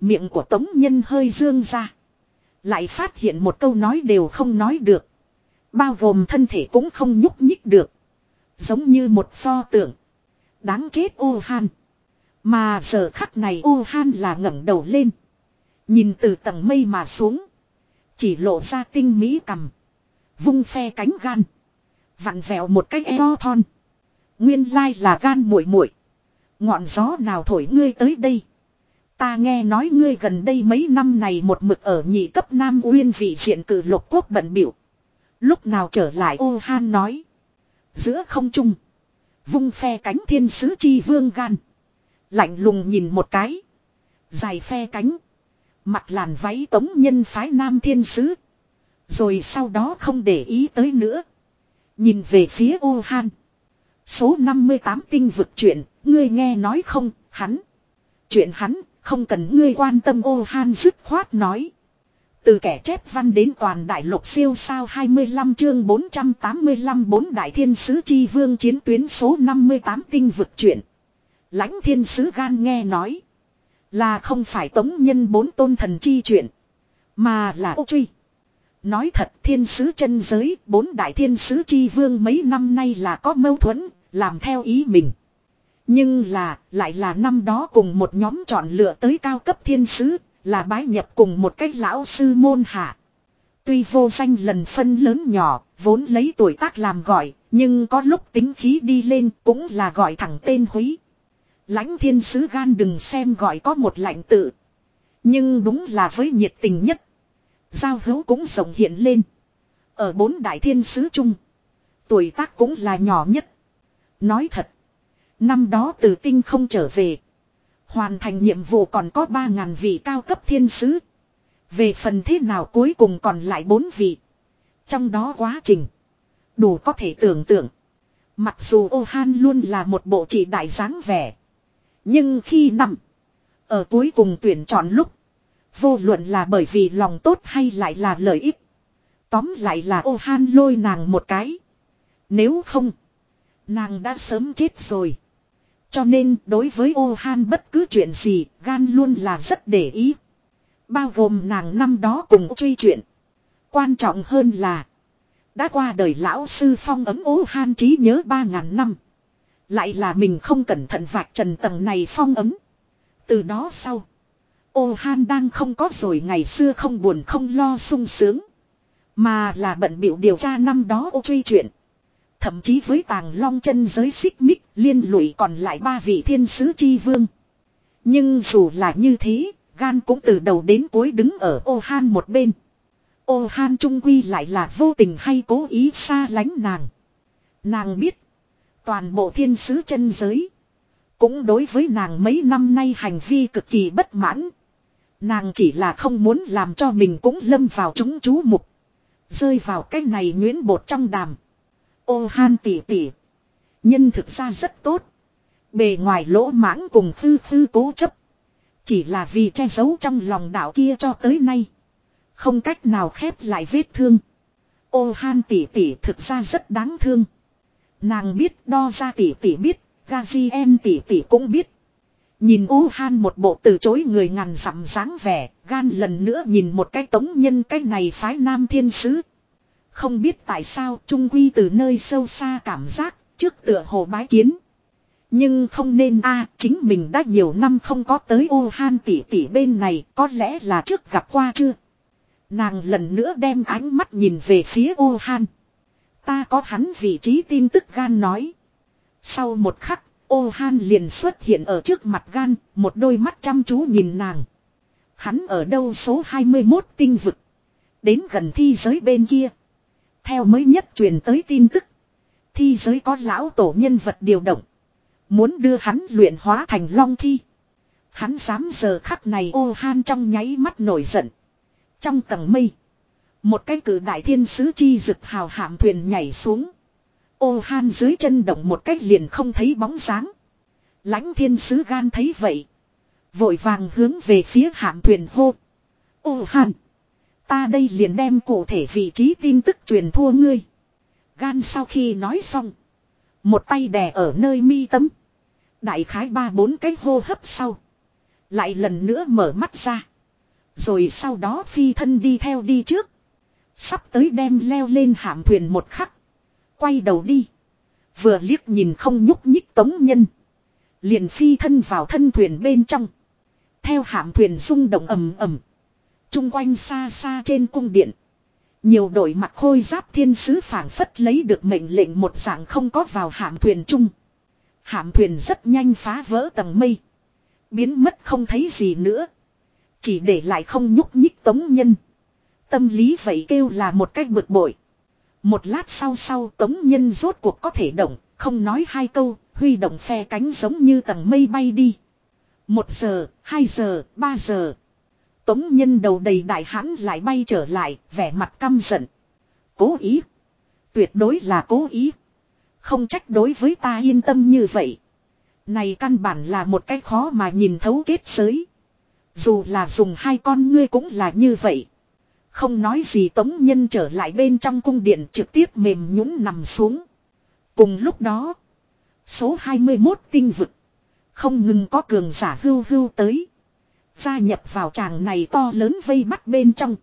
Miệng của tống nhân hơi dương ra. Lại phát hiện một câu nói đều không nói được. Bao gồm thân thể cũng không nhúc nhích được. Giống như một pho tượng. Đáng chết ô han. Mà giờ khắc này ô han là ngẩng đầu lên. Nhìn từ tầng mây mà xuống. Chỉ lộ ra tinh mỹ cầm. Vung phe cánh gan. Vặn vẹo một cái eo thon. Nguyên lai là gan muội muội. Ngọn gió nào thổi ngươi tới đây. Ta nghe nói ngươi gần đây mấy năm này một mực ở nhị cấp Nam Uyên vị diện cử lục quốc bận biểu. Lúc nào trở lại ô han nói. Giữa không trung. Vung phe cánh thiên sứ chi vương gan. Lạnh lùng nhìn một cái. Dài phe cánh. Mặt làn váy tống nhân phái nam thiên sứ. Rồi sau đó không để ý tới nữa. Nhìn về phía ô han. Số 58 tinh vực chuyện, ngươi nghe nói không, hắn. Chuyện hắn, không cần ngươi quan tâm ô han dứt khoát nói. Từ kẻ chép văn đến toàn đại lục siêu sao 25 chương 485 bốn đại thiên sứ chi vương chiến tuyến số 58 tinh vực chuyển Lãnh thiên sứ gan nghe nói. Là không phải tống nhân bốn tôn thần chi chuyển Mà là ô truy. Nói thật, thiên sứ chân giới, bốn đại thiên sứ chi vương mấy năm nay là có mâu thuẫn. Làm theo ý mình. Nhưng là lại là năm đó cùng một nhóm chọn lựa tới cao cấp thiên sứ. Là bái nhập cùng một cách lão sư môn hạ. Tuy vô danh lần phân lớn nhỏ, vốn lấy tuổi tác làm gọi, nhưng có lúc tính khí đi lên cũng là gọi thẳng tên húy. Lãnh thiên sứ gan đừng xem gọi có một lạnh tự. Nhưng đúng là với nhiệt tình nhất. Giao hữu cũng rộng hiện lên. Ở bốn đại thiên sứ chung. Tuổi tác cũng là nhỏ nhất. Nói thật. Năm đó từ tinh không trở về. Hoàn thành nhiệm vụ còn có 3.000 vị cao cấp thiên sứ. Về phần thế nào cuối cùng còn lại 4 vị. Trong đó quá trình. Đủ có thể tưởng tượng. Mặc dù ô han luôn là một bộ chỉ đại dáng vẻ. Nhưng khi nằm. Ở cuối cùng tuyển chọn lúc. Vô luận là bởi vì lòng tốt hay lại là lợi ích. Tóm lại là ô han lôi nàng một cái. Nếu không. Nàng đã sớm chết rồi. Cho nên, đối với ô han bất cứ chuyện gì, gan luôn là rất để ý. Bao gồm nàng năm đó cùng truy chuyện. Quan trọng hơn là. Đã qua đời lão sư phong ấm ô han trí nhớ ba ngàn năm. Lại là mình không cẩn thận vạch trần tầng này phong ấm. Từ đó sau. Ô Han đang không có rồi ngày xưa không buồn không lo sung sướng. Mà là bận biểu điều tra năm đó ô truy chuyện. Thậm chí với tàng long chân giới xích mích liên lụy còn lại ba vị thiên sứ chi vương. Nhưng dù là như thế, gan cũng từ đầu đến cuối đứng ở ô han một bên. Ô han trung quy lại là vô tình hay cố ý xa lánh nàng. Nàng biết, toàn bộ thiên sứ chân giới. Cũng đối với nàng mấy năm nay hành vi cực kỳ bất mãn. Nàng chỉ là không muốn làm cho mình cũng lâm vào chúng chú mục. Rơi vào cái này nguyễn bột trong đàm. Ô han tỉ tỉ. Nhân thực ra rất tốt. Bề ngoài lỗ mãng cùng tư tư cố chấp. Chỉ là vì che giấu trong lòng đạo kia cho tới nay. Không cách nào khép lại vết thương. Ô han tỉ tỉ thực ra rất đáng thương. Nàng biết, đo ra tỉ tỉ biết. Gazi em tỉ tỉ cũng biết. Nhìn ô han một bộ từ chối người ngàn dặm dáng vẻ. Gan lần nữa nhìn một cái tống nhân cái này phái nam thiên sứ. Không biết tại sao trung quy từ nơi sâu xa cảm giác trước tựa hồ bái kiến. Nhưng không nên a à, chính mình đã nhiều năm không có tới ô han tỷ tỷ bên này có lẽ là trước gặp qua chưa. Nàng lần nữa đem ánh mắt nhìn về phía ô han. Ta có hắn vị trí tin tức gan nói. Sau một khắc, ô han liền xuất hiện ở trước mặt gan, một đôi mắt chăm chú nhìn nàng. Hắn ở đâu số 21 tinh vực. Đến gần thi giới bên kia. Theo mới nhất truyền tới tin tức. Thi giới có lão tổ nhân vật điều động. Muốn đưa hắn luyện hóa thành long thi. Hắn dám giờ khắc này ô han trong nháy mắt nổi giận. Trong tầng mây. Một cái cử đại thiên sứ chi rực hào hạm thuyền nhảy xuống. Ô han dưới chân động một cách liền không thấy bóng dáng. Lãnh thiên sứ gan thấy vậy. Vội vàng hướng về phía hạm thuyền hô. Ô han. Ta đây liền đem cụ thể vị trí tin tức truyền thua ngươi. Gan sau khi nói xong. Một tay đè ở nơi mi tấm. Đại khái ba bốn cái hô hấp sau. Lại lần nữa mở mắt ra. Rồi sau đó phi thân đi theo đi trước. Sắp tới đem leo lên hạm thuyền một khắc. Quay đầu đi. Vừa liếc nhìn không nhúc nhích tống nhân. Liền phi thân vào thân thuyền bên trong. Theo hạm thuyền rung động ầm ầm chung quanh xa xa trên cung điện. Nhiều đội mặt khôi giáp thiên sứ phảng phất lấy được mệnh lệnh một dạng không có vào hạm thuyền chung. Hạm thuyền rất nhanh phá vỡ tầng mây. Biến mất không thấy gì nữa. Chỉ để lại không nhúc nhích tống nhân. Tâm lý vậy kêu là một cách bực bội. Một lát sau sau tống nhân rốt cuộc có thể động, không nói hai câu, huy động phe cánh giống như tầng mây bay đi. Một giờ, hai giờ, ba giờ. Tống nhân đầu đầy đại hãn lại bay trở lại, vẻ mặt căm giận. Cố ý. Tuyệt đối là cố ý. Không trách đối với ta yên tâm như vậy. Này căn bản là một cái khó mà nhìn thấu kết giới. Dù là dùng hai con ngươi cũng là như vậy. Không nói gì tống nhân trở lại bên trong cung điện trực tiếp mềm nhũng nằm xuống. Cùng lúc đó. Số 21 tinh vực. Không ngừng có cường giả hưu hưu tới. Gia nhập vào tràng này to lớn vây bắt bên trong.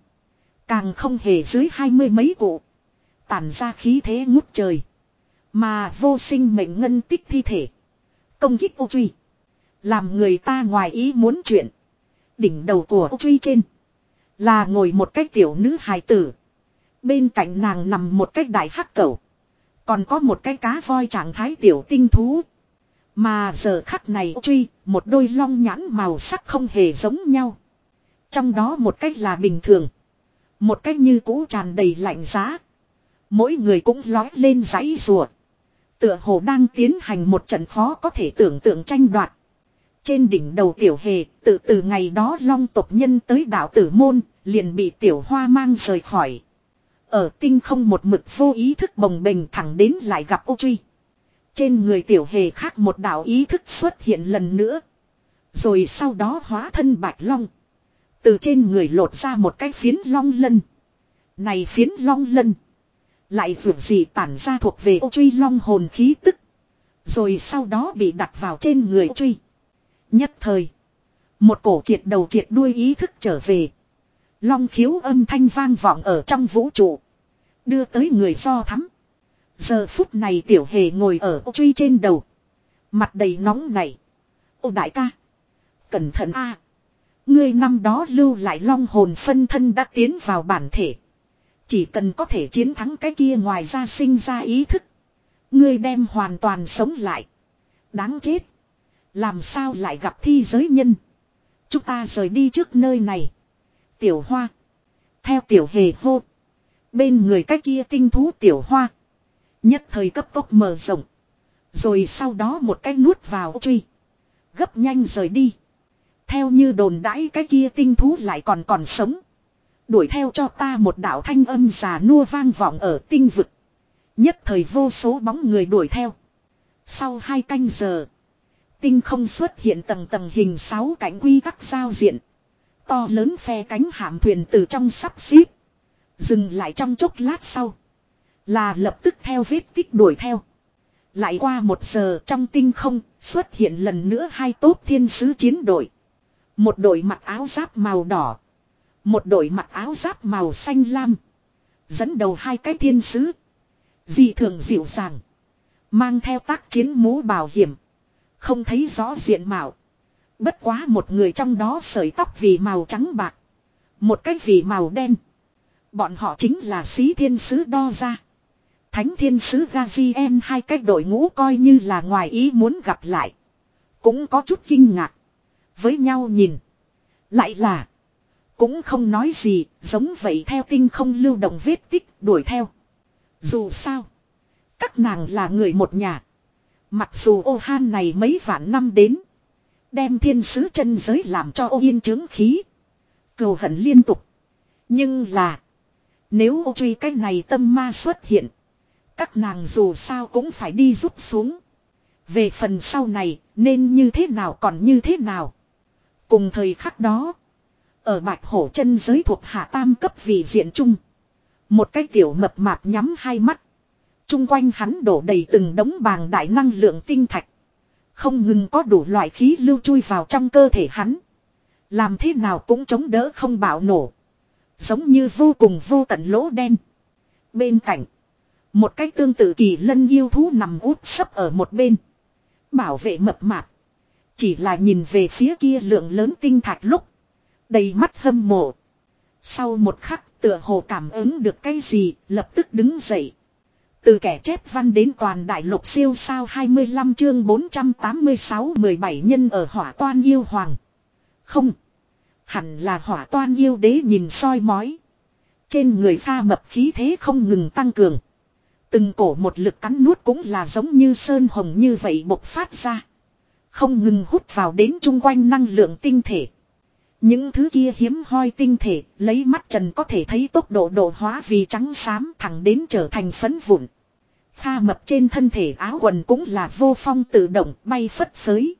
Càng không hề dưới hai mươi mấy cụ. Tản ra khí thế ngút trời. Mà vô sinh mệnh ngân tích thi thể. Công kích ô truy. Làm người ta ngoài ý muốn chuyện. Đỉnh đầu của ô truy trên. Là ngồi một cái tiểu nữ hài tử. Bên cạnh nàng nằm một cái đại hắc cẩu. Còn có một cái cá voi trạng thái tiểu tinh thú. Mà giờ khắc này truy, một đôi long nhãn màu sắc không hề giống nhau. Trong đó một cách là bình thường. Một cách như cũ tràn đầy lạnh giá. Mỗi người cũng lói lên giấy rùa. Tựa hồ đang tiến hành một trận khó có thể tưởng tượng tranh đoạt. Trên đỉnh đầu tiểu hề, tự từ ngày đó long tộc nhân tới đảo tử môn, liền bị tiểu hoa mang rời khỏi. Ở tinh không một mực vô ý thức bồng bềnh thẳng đến lại gặp ô truy. Trên người tiểu hề khác một đạo ý thức xuất hiện lần nữa. Rồi sau đó hóa thân bạch long. Từ trên người lột ra một cái phiến long lân. Này phiến long lân. Lại vượt gì tản ra thuộc về ô truy long hồn khí tức. Rồi sau đó bị đặt vào trên người ô truy. Nhất thời. Một cổ triệt đầu triệt đuôi ý thức trở về. Long khiếu âm thanh vang vọng ở trong vũ trụ. Đưa tới người do thắm. Giờ phút này tiểu hề ngồi ở ô truy trên đầu. Mặt đầy nóng này. Ô đại ca. Cẩn thận a Ngươi năm đó lưu lại long hồn phân thân đã tiến vào bản thể. Chỉ cần có thể chiến thắng cái kia ngoài ra sinh ra ý thức. Ngươi đem hoàn toàn sống lại. Đáng chết. Làm sao lại gặp thi giới nhân. Chúng ta rời đi trước nơi này. Tiểu hoa. Theo tiểu hề hô. Bên người cái kia tinh thú tiểu hoa. Nhất thời cấp tốc mở rộng. Rồi sau đó một cái nuốt vào truy. Gấp nhanh rời đi. Theo như đồn đãi cái kia tinh thú lại còn còn sống. Đuổi theo cho ta một đạo thanh âm già nua vang vọng ở tinh vực. Nhất thời vô số bóng người đuổi theo. Sau hai canh giờ. Tinh không xuất hiện tầng tầng hình sáu cánh quy tắc giao diện. To lớn phe cánh hạm thuyền từ trong sắp xếp. Dừng lại trong chốc lát sau. Là lập tức theo vết tích đuổi theo. Lại qua một giờ trong tinh không, xuất hiện lần nữa hai tốt thiên sứ chiến đội. Một đội mặc áo giáp màu đỏ. Một đội mặc áo giáp màu xanh lam. Dẫn đầu hai cái thiên sứ. Dị thường dịu dàng. Mang theo tác chiến mũ bảo hiểm. Không thấy rõ diện mạo. Bất quá một người trong đó sợi tóc vì màu trắng bạc. Một cái vì màu đen. Bọn họ chính là sĩ thiên sứ đo ra. Thánh thiên sứ Gazien hai cách đội ngũ coi như là ngoài ý muốn gặp lại. Cũng có chút kinh ngạc. Với nhau nhìn. Lại là. Cũng không nói gì, giống vậy theo tinh không lưu động vết tích đuổi theo. Dù sao. Các nàng là người một nhà. Mặc dù ô han này mấy vạn năm đến. Đem thiên sứ chân giới làm cho ô yên chứng khí. Cầu hận liên tục. Nhưng là. Nếu ô truy cái này tâm ma xuất hiện. Các nàng dù sao cũng phải đi rút xuống. Về phần sau này, nên như thế nào còn như thế nào. Cùng thời khắc đó. Ở bạch hổ chân giới thuộc hạ tam cấp vị diện chung. Một cái tiểu mập mạp nhắm hai mắt. Trung quanh hắn đổ đầy từng đống bàng đại năng lượng tinh thạch. Không ngừng có đủ loại khí lưu chui vào trong cơ thể hắn. Làm thế nào cũng chống đỡ không bạo nổ. Giống như vô cùng vô tận lỗ đen. Bên cạnh. Một cái tương tự kỳ lân yêu thú nằm út sấp ở một bên. Bảo vệ mập mạp. Chỉ là nhìn về phía kia lượng lớn tinh thạch lúc. Đầy mắt hâm mộ. Sau một khắc tựa hồ cảm ứng được cái gì, lập tức đứng dậy. Từ kẻ chép văn đến toàn đại lục siêu sao 25 chương 486 17 nhân ở hỏa toan yêu hoàng. Không. Hẳn là hỏa toan yêu đế nhìn soi mói. Trên người pha mập khí thế không ngừng tăng cường. Từng cổ một lực cắn nuốt cũng là giống như sơn hồng như vậy bộc phát ra. Không ngừng hút vào đến chung quanh năng lượng tinh thể. Những thứ kia hiếm hoi tinh thể, lấy mắt trần có thể thấy tốc độ độ hóa vì trắng xám thẳng đến trở thành phấn vụn. Kha mập trên thân thể áo quần cũng là vô phong tự động bay phất phới.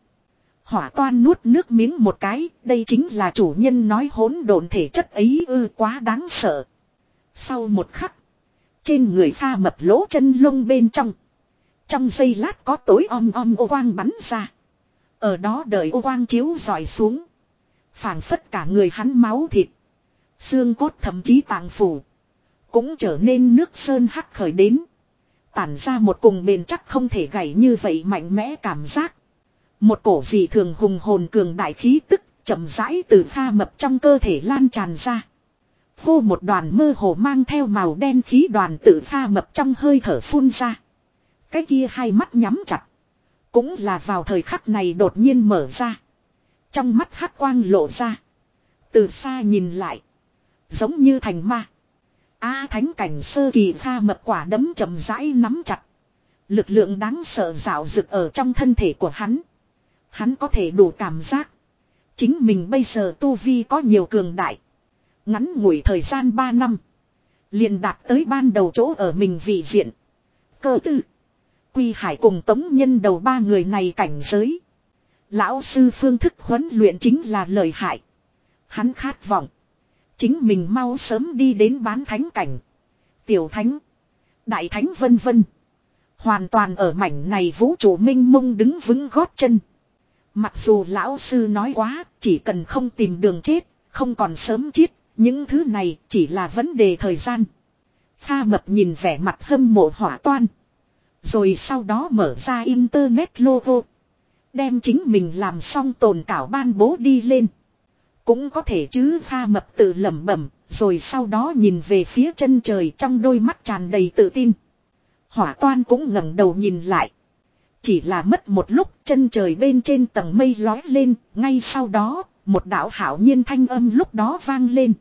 Hỏa toan nuốt nước miếng một cái, đây chính là chủ nhân nói hỗn độn thể chất ấy ư quá đáng sợ. Sau một khắc, trên người pha mập lỗ chân lông bên trong. Trong giây lát có tối om om ô quang bắn ra. Ở đó đợi ô quang chiếu dọi xuống. phảng phất cả người hắn máu thịt. Xương cốt thậm chí tạng phủ. Cũng trở nên nước sơn hắc khởi đến. Tản ra một cùng bền chắc không thể gãy như vậy mạnh mẽ cảm giác. Một cổ dị thường hùng hồn cường đại khí tức chậm rãi từ pha mập trong cơ thể lan tràn ra. Hô một đoàn mơ hồ mang theo màu đen khí đoàn tự pha mập trong hơi thở phun ra. Cái kia hai mắt nhắm chặt. Cũng là vào thời khắc này đột nhiên mở ra. Trong mắt hắc quang lộ ra. Từ xa nhìn lại. Giống như thành ma. A thánh cảnh sơ kỳ pha mập quả đấm chậm rãi nắm chặt. Lực lượng đáng sợ rạo rực ở trong thân thể của hắn. Hắn có thể đủ cảm giác. Chính mình bây giờ tu vi có nhiều cường đại. Ngắn ngủi thời gian 3 năm. liền đạt tới ban đầu chỗ ở mình vị diện. Cơ tư. Quy Hải cùng tống nhân đầu ba người này cảnh giới. Lão sư phương thức huấn luyện chính là lời hại. Hắn khát vọng. Chính mình mau sớm đi đến bán thánh cảnh. Tiểu thánh. Đại thánh vân vân. Hoàn toàn ở mảnh này vũ trụ minh mông đứng vững gót chân. Mặc dù lão sư nói quá, chỉ cần không tìm đường chết, không còn sớm chết, những thứ này chỉ là vấn đề thời gian. Kha mập nhìn vẻ mặt hâm mộ hỏa toan. Rồi sau đó mở ra internet logo. Đem chính mình làm xong tồn cảo ban bố đi lên. Cũng có thể chứ Kha mập tự lẩm bẩm, rồi sau đó nhìn về phía chân trời trong đôi mắt tràn đầy tự tin. Hỏa toan cũng ngẩng đầu nhìn lại. Chỉ là mất một lúc chân trời bên trên tầng mây lói lên, ngay sau đó, một đạo hảo nhiên thanh âm lúc đó vang lên.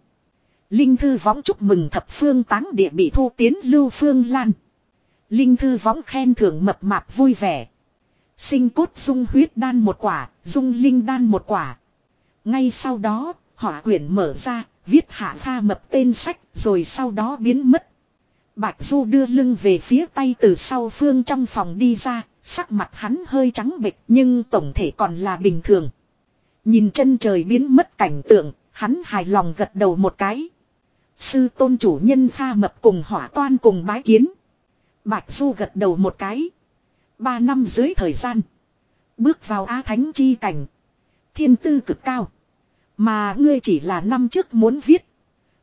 Linh thư võng chúc mừng thập phương táng địa bị thu tiến lưu phương lan. Linh thư võng khen thưởng mập mạp vui vẻ. Sinh cốt dung huyết đan một quả, dung linh đan một quả. Ngay sau đó, họ quyển mở ra, viết hạ pha mập tên sách, rồi sau đó biến mất. Bạch Du đưa lưng về phía tay từ sau phương trong phòng đi ra, sắc mặt hắn hơi trắng bệch nhưng tổng thể còn là bình thường. Nhìn chân trời biến mất cảnh tượng, hắn hài lòng gật đầu một cái. Sư tôn chủ nhân pha mập cùng hỏa toan cùng bái kiến. Bạch Du gật đầu một cái. Ba năm dưới thời gian. Bước vào Á Thánh chi cảnh. Thiên tư cực cao. Mà ngươi chỉ là năm trước muốn viết.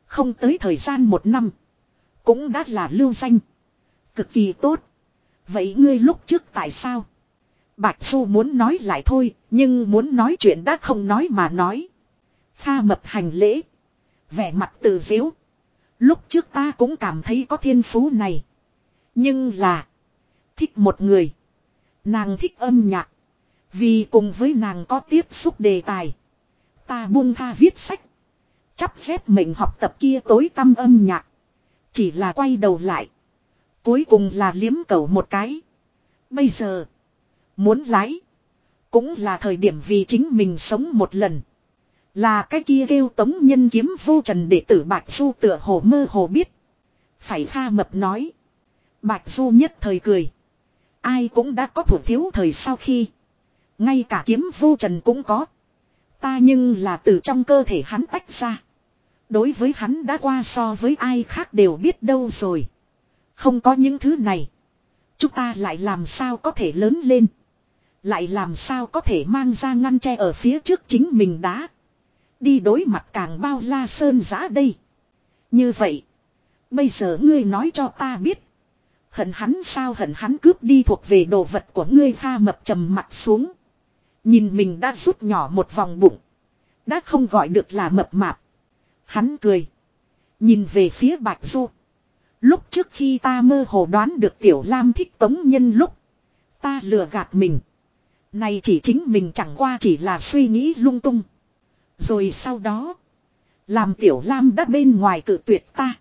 Không tới thời gian một năm. Cũng đã là lưu danh. Cực kỳ tốt. Vậy ngươi lúc trước tại sao? Bạch Du muốn nói lại thôi, nhưng muốn nói chuyện đã không nói mà nói. Pha mập hành lễ. Vẻ mặt từ dễu. Lúc trước ta cũng cảm thấy có thiên phú này. Nhưng là. Thích một người. Nàng thích âm nhạc. Vì cùng với nàng có tiếp xúc đề tài. Ta buông tha viết sách. Chắp phép mình học tập kia tối tâm âm nhạc. Chỉ là quay đầu lại. Cuối cùng là liếm cầu một cái. Bây giờ. Muốn lái. Cũng là thời điểm vì chính mình sống một lần. Là cái kia kêu tống nhân kiếm vô trần đệ tử Bạch Du tựa hồ mơ hồ biết. Phải pha mập nói. Bạch Du nhất thời cười. Ai cũng đã có thủ thiếu thời sau khi. Ngay cả kiếm vô trần cũng có. Ta nhưng là từ trong cơ thể hắn tách ra. Đối với hắn đã qua so với ai khác đều biết đâu rồi. Không có những thứ này. Chúng ta lại làm sao có thể lớn lên. Lại làm sao có thể mang ra ngăn tre ở phía trước chính mình đã Đi đối mặt càng bao la sơn giã đây. Như vậy. Bây giờ ngươi nói cho ta biết. Hận hắn sao hận hắn cướp đi thuộc về đồ vật của ngươi pha mập trầm mặt xuống. Nhìn mình đã rút nhỏ một vòng bụng. Đã không gọi được là mập mạp. Hắn cười. Nhìn về phía Bạch Du. Lúc trước khi ta mơ hồ đoán được Tiểu Lam thích Tống Nhân lúc. Ta lừa gạt mình. Này chỉ chính mình chẳng qua chỉ là suy nghĩ lung tung. Rồi sau đó. Làm Tiểu Lam đã bên ngoài cự tuyệt ta.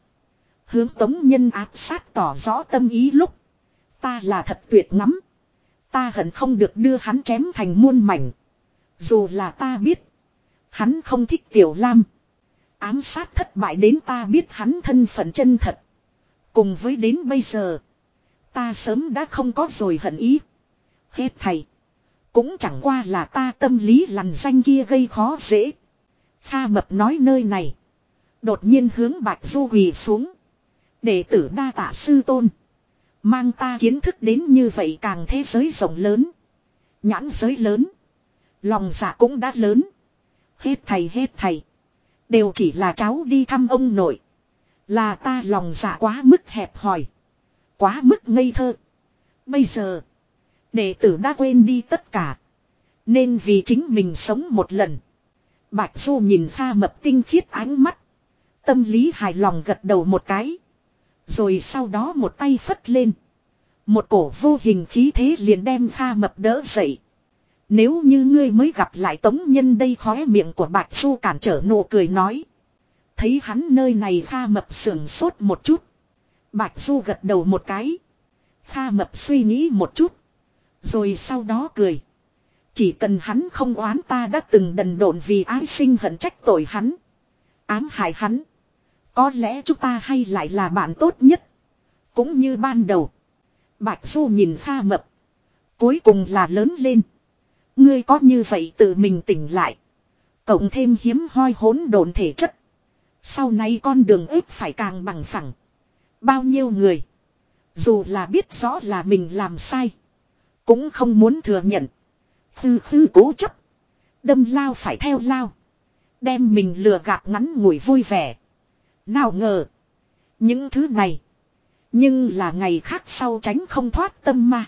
Hướng Tống Nhân áp sát tỏ rõ tâm ý lúc. Ta là thật tuyệt ngắm. Ta hận không được đưa hắn chém thành muôn mảnh. Dù là ta biết. Hắn không thích Tiểu Lam. Ám sát thất bại đến ta biết hắn thân phận chân thật. Cùng với đến bây giờ. Ta sớm đã không có rồi hận ý. Hết thầy. Cũng chẳng qua là ta tâm lý lằn danh kia gây khó dễ. Kha mập nói nơi này. Đột nhiên hướng Bạch Du quỳ xuống. Đệ tử đa tạ sư tôn. Mang ta kiến thức đến như vậy càng thế giới rộng lớn. Nhãn giới lớn. Lòng dạ cũng đã lớn. Hết thầy hết thầy. Đều chỉ là cháu đi thăm ông nội. Là ta lòng dạ quá mức hẹp hòi. Quá mức ngây thơ. Bây giờ. Đệ tử đã quên đi tất cả. Nên vì chính mình sống một lần. Bạch Du nhìn pha mập tinh khiết ánh mắt. Tâm lý hài lòng gật đầu một cái. Rồi sau đó một tay phất lên. Một cổ vô hình khí thế liền đem pha mập đỡ dậy. Nếu như ngươi mới gặp lại tống nhân đây khóe miệng của bạch Du cản trở nụ cười nói. Thấy hắn nơi này pha mập sườn sốt một chút. Bạch Du gật đầu một cái. Pha mập suy nghĩ một chút. Rồi sau đó cười. Chỉ cần hắn không oán ta đã từng đần độn vì ái sinh hận trách tội hắn. Ám hại hắn. Có lẽ chúng ta hay lại là bạn tốt nhất. Cũng như ban đầu. Bạch Du nhìn Kha Mập. Cuối cùng là lớn lên. Ngươi có như vậy tự mình tỉnh lại. Cộng thêm hiếm hoi hỗn độn thể chất. Sau này con đường ếp phải càng bằng phẳng. Bao nhiêu người. Dù là biết rõ là mình làm sai. Cũng không muốn thừa nhận. Tư tư cố chấp. Đâm lao phải theo lao. Đem mình lừa gạt ngắn ngủi vui vẻ. Nào ngờ. Những thứ này. Nhưng là ngày khác sau tránh không thoát tâm ma.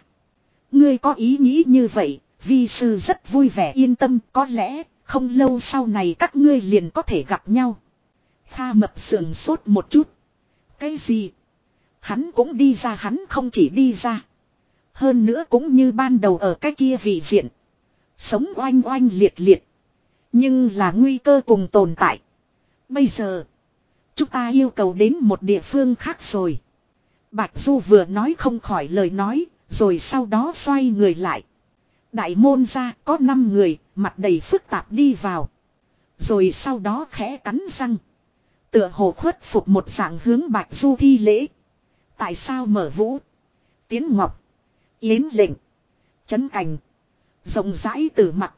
Ngươi có ý nghĩ như vậy. Vi sư rất vui vẻ yên tâm. Có lẽ, không lâu sau này các ngươi liền có thể gặp nhau. Kha mập sườn sốt một chút. Cái gì? Hắn cũng đi ra, hắn không chỉ đi ra. Hơn nữa cũng như ban đầu ở cái kia vị diện. Sống oanh oanh liệt liệt. Nhưng là nguy cơ cùng tồn tại. Bây giờ. Chúng ta yêu cầu đến một địa phương khác rồi. Bạch Du vừa nói không khỏi lời nói. Rồi sau đó xoay người lại. Đại môn ra, có 5 người. Mặt đầy phức tạp đi vào. Rồi sau đó khẽ cắn răng. Tựa hồ khuất phục một dạng hướng Bạch Du thi lễ. Tại sao mở vũ? Tiến Ngọc. Yến lệnh. Chấn cảnh. Rộng rãi từ mặt.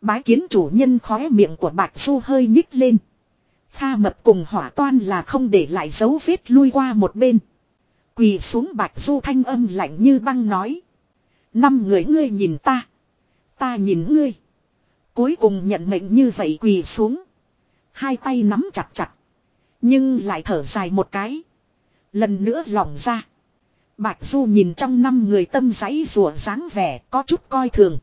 Bái kiến chủ nhân khóe miệng của Bạch Du hơi nhích lên. Kha mập cùng hỏa toan là không để lại dấu vết lui qua một bên. Quỳ xuống Bạch Du thanh âm lạnh như băng nói. Năm người ngươi nhìn ta. Ta nhìn ngươi. Cuối cùng nhận mệnh như vậy quỳ xuống. Hai tay nắm chặt chặt. Nhưng lại thở dài một cái. Lần nữa lỏng ra. Bạch Du nhìn trong năm người tâm giấy rùa dáng vẻ có chút coi thường.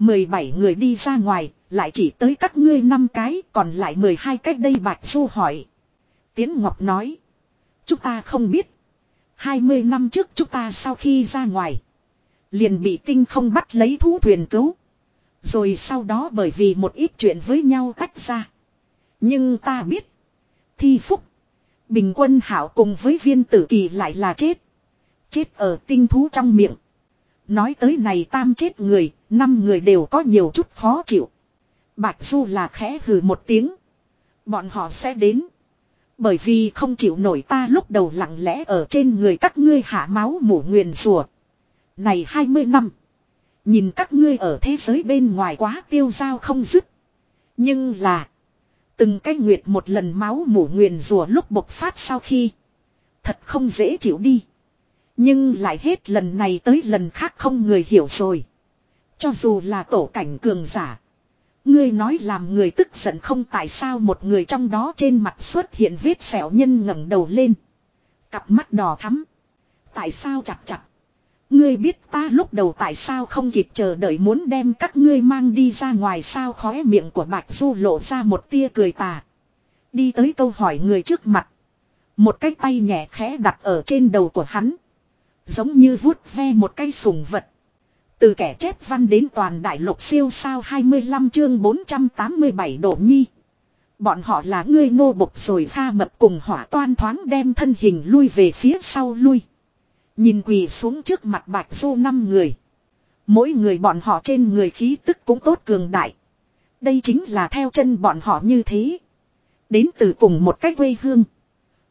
17 người đi ra ngoài, lại chỉ tới các ngươi năm cái, còn lại 12 cách đây Bạch Du hỏi. Tiến Ngọc nói. Chúng ta không biết. 20 năm trước chúng ta sau khi ra ngoài. Liền bị tinh không bắt lấy thú thuyền cứu. Rồi sau đó bởi vì một ít chuyện với nhau tách ra. Nhưng ta biết. Thi phúc. Bình quân hảo cùng với viên tử kỳ lại là chết. Chết ở tinh thú trong miệng. Nói tới này tam chết người, năm người đều có nhiều chút khó chịu. Bạch Du là khẽ hừ một tiếng. Bọn họ sẽ đến. Bởi vì không chịu nổi ta lúc đầu lặng lẽ ở trên người các ngươi hạ máu mủ nguyền rùa. Này 20 năm. Nhìn các ngươi ở thế giới bên ngoài quá tiêu dao không dứt. Nhưng là. Từng cái nguyệt một lần máu mủ nguyền rùa lúc bộc phát sau khi. Thật không dễ chịu đi. Nhưng lại hết lần này tới lần khác không người hiểu rồi. Cho dù là tổ cảnh cường giả. Ngươi nói làm người tức giận không tại sao một người trong đó trên mặt xuất hiện vết sẹo nhân ngẩng đầu lên. Cặp mắt đỏ thắm. Tại sao chặt chặt. Ngươi biết ta lúc đầu tại sao không kịp chờ đợi muốn đem các ngươi mang đi ra ngoài sao khóe miệng của Bạch Du lộ ra một tia cười tà. Đi tới câu hỏi người trước mặt. Một cái tay nhẹ khẽ đặt ở trên đầu của hắn. Giống như vuốt ve một cây sùng vật. Từ kẻ chép văn đến toàn đại lục siêu sao 25 chương 487 độ nhi. Bọn họ là ngươi ngô bộc rồi pha mập cùng hỏa toan thoáng đem thân hình lui về phía sau lui. Nhìn quỳ xuống trước mặt bạch du năm người. Mỗi người bọn họ trên người khí tức cũng tốt cường đại. Đây chính là theo chân bọn họ như thế. Đến từ cùng một cách quê hương.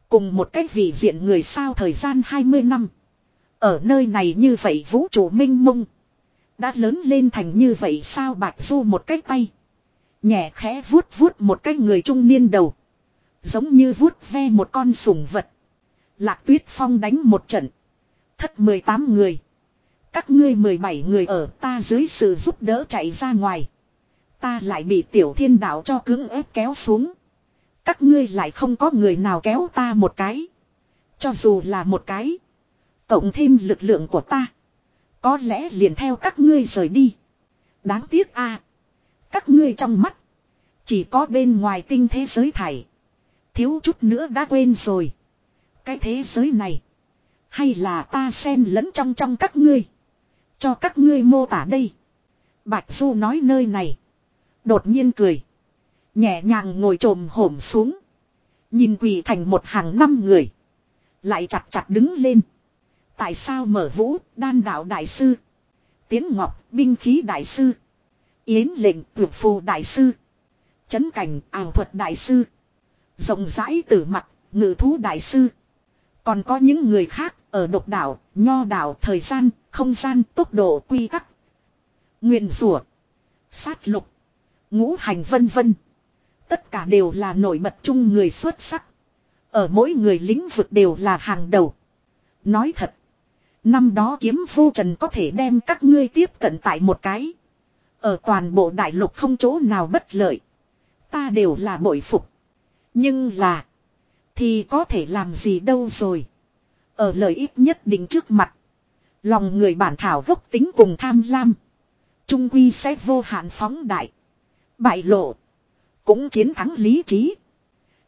Cùng một cách vị diện người sao thời gian 20 năm. Ở nơi này như vậy vũ trụ minh mông. Đã lớn lên thành như vậy sao bạch du một cái tay. Nhẹ khẽ vuốt vuốt một cái người trung niên đầu. Giống như vuốt ve một con sủng vật. Lạc tuyết phong đánh một trận. Thất 18 người. Các ngươi 17 người ở ta dưới sự giúp đỡ chạy ra ngoài. Ta lại bị tiểu thiên đạo cho cưỡng ép kéo xuống. Các ngươi lại không có người nào kéo ta một cái. Cho dù là một cái. Cộng thêm lực lượng của ta. Có lẽ liền theo các ngươi rời đi. Đáng tiếc a Các ngươi trong mắt. Chỉ có bên ngoài tinh thế giới thải, Thiếu chút nữa đã quên rồi. Cái thế giới này. Hay là ta xen lẫn trong trong các ngươi. Cho các ngươi mô tả đây. Bạch Du nói nơi này. Đột nhiên cười. Nhẹ nhàng ngồi trồm hổm xuống. Nhìn quỳ thành một hàng năm người. Lại chặt chặt đứng lên. Tại sao mở vũ, đan đạo đại sư. Tiến ngọc, binh khí đại sư. Yến lệnh, tuyệt phù đại sư. Chấn cảnh, ảo thuật đại sư. Rộng rãi tử mặt, ngự thú đại sư. Còn có những người khác, ở độc đảo, nho đảo, thời gian, không gian, tốc độ, quy tắc. Nguyện rủa sát lục, ngũ hành vân vân. Tất cả đều là nổi bật chung người xuất sắc. Ở mỗi người lĩnh vực đều là hàng đầu. Nói thật. Năm đó kiếm vô trần có thể đem các ngươi tiếp cận tại một cái. Ở toàn bộ đại lục không chỗ nào bất lợi. Ta đều là bội phục. Nhưng là. Thì có thể làm gì đâu rồi. Ở lợi ích nhất định trước mặt. Lòng người bản thảo gốc tính cùng tham lam. Trung quy sẽ vô hạn phóng đại. Bại lộ. Cũng chiến thắng lý trí.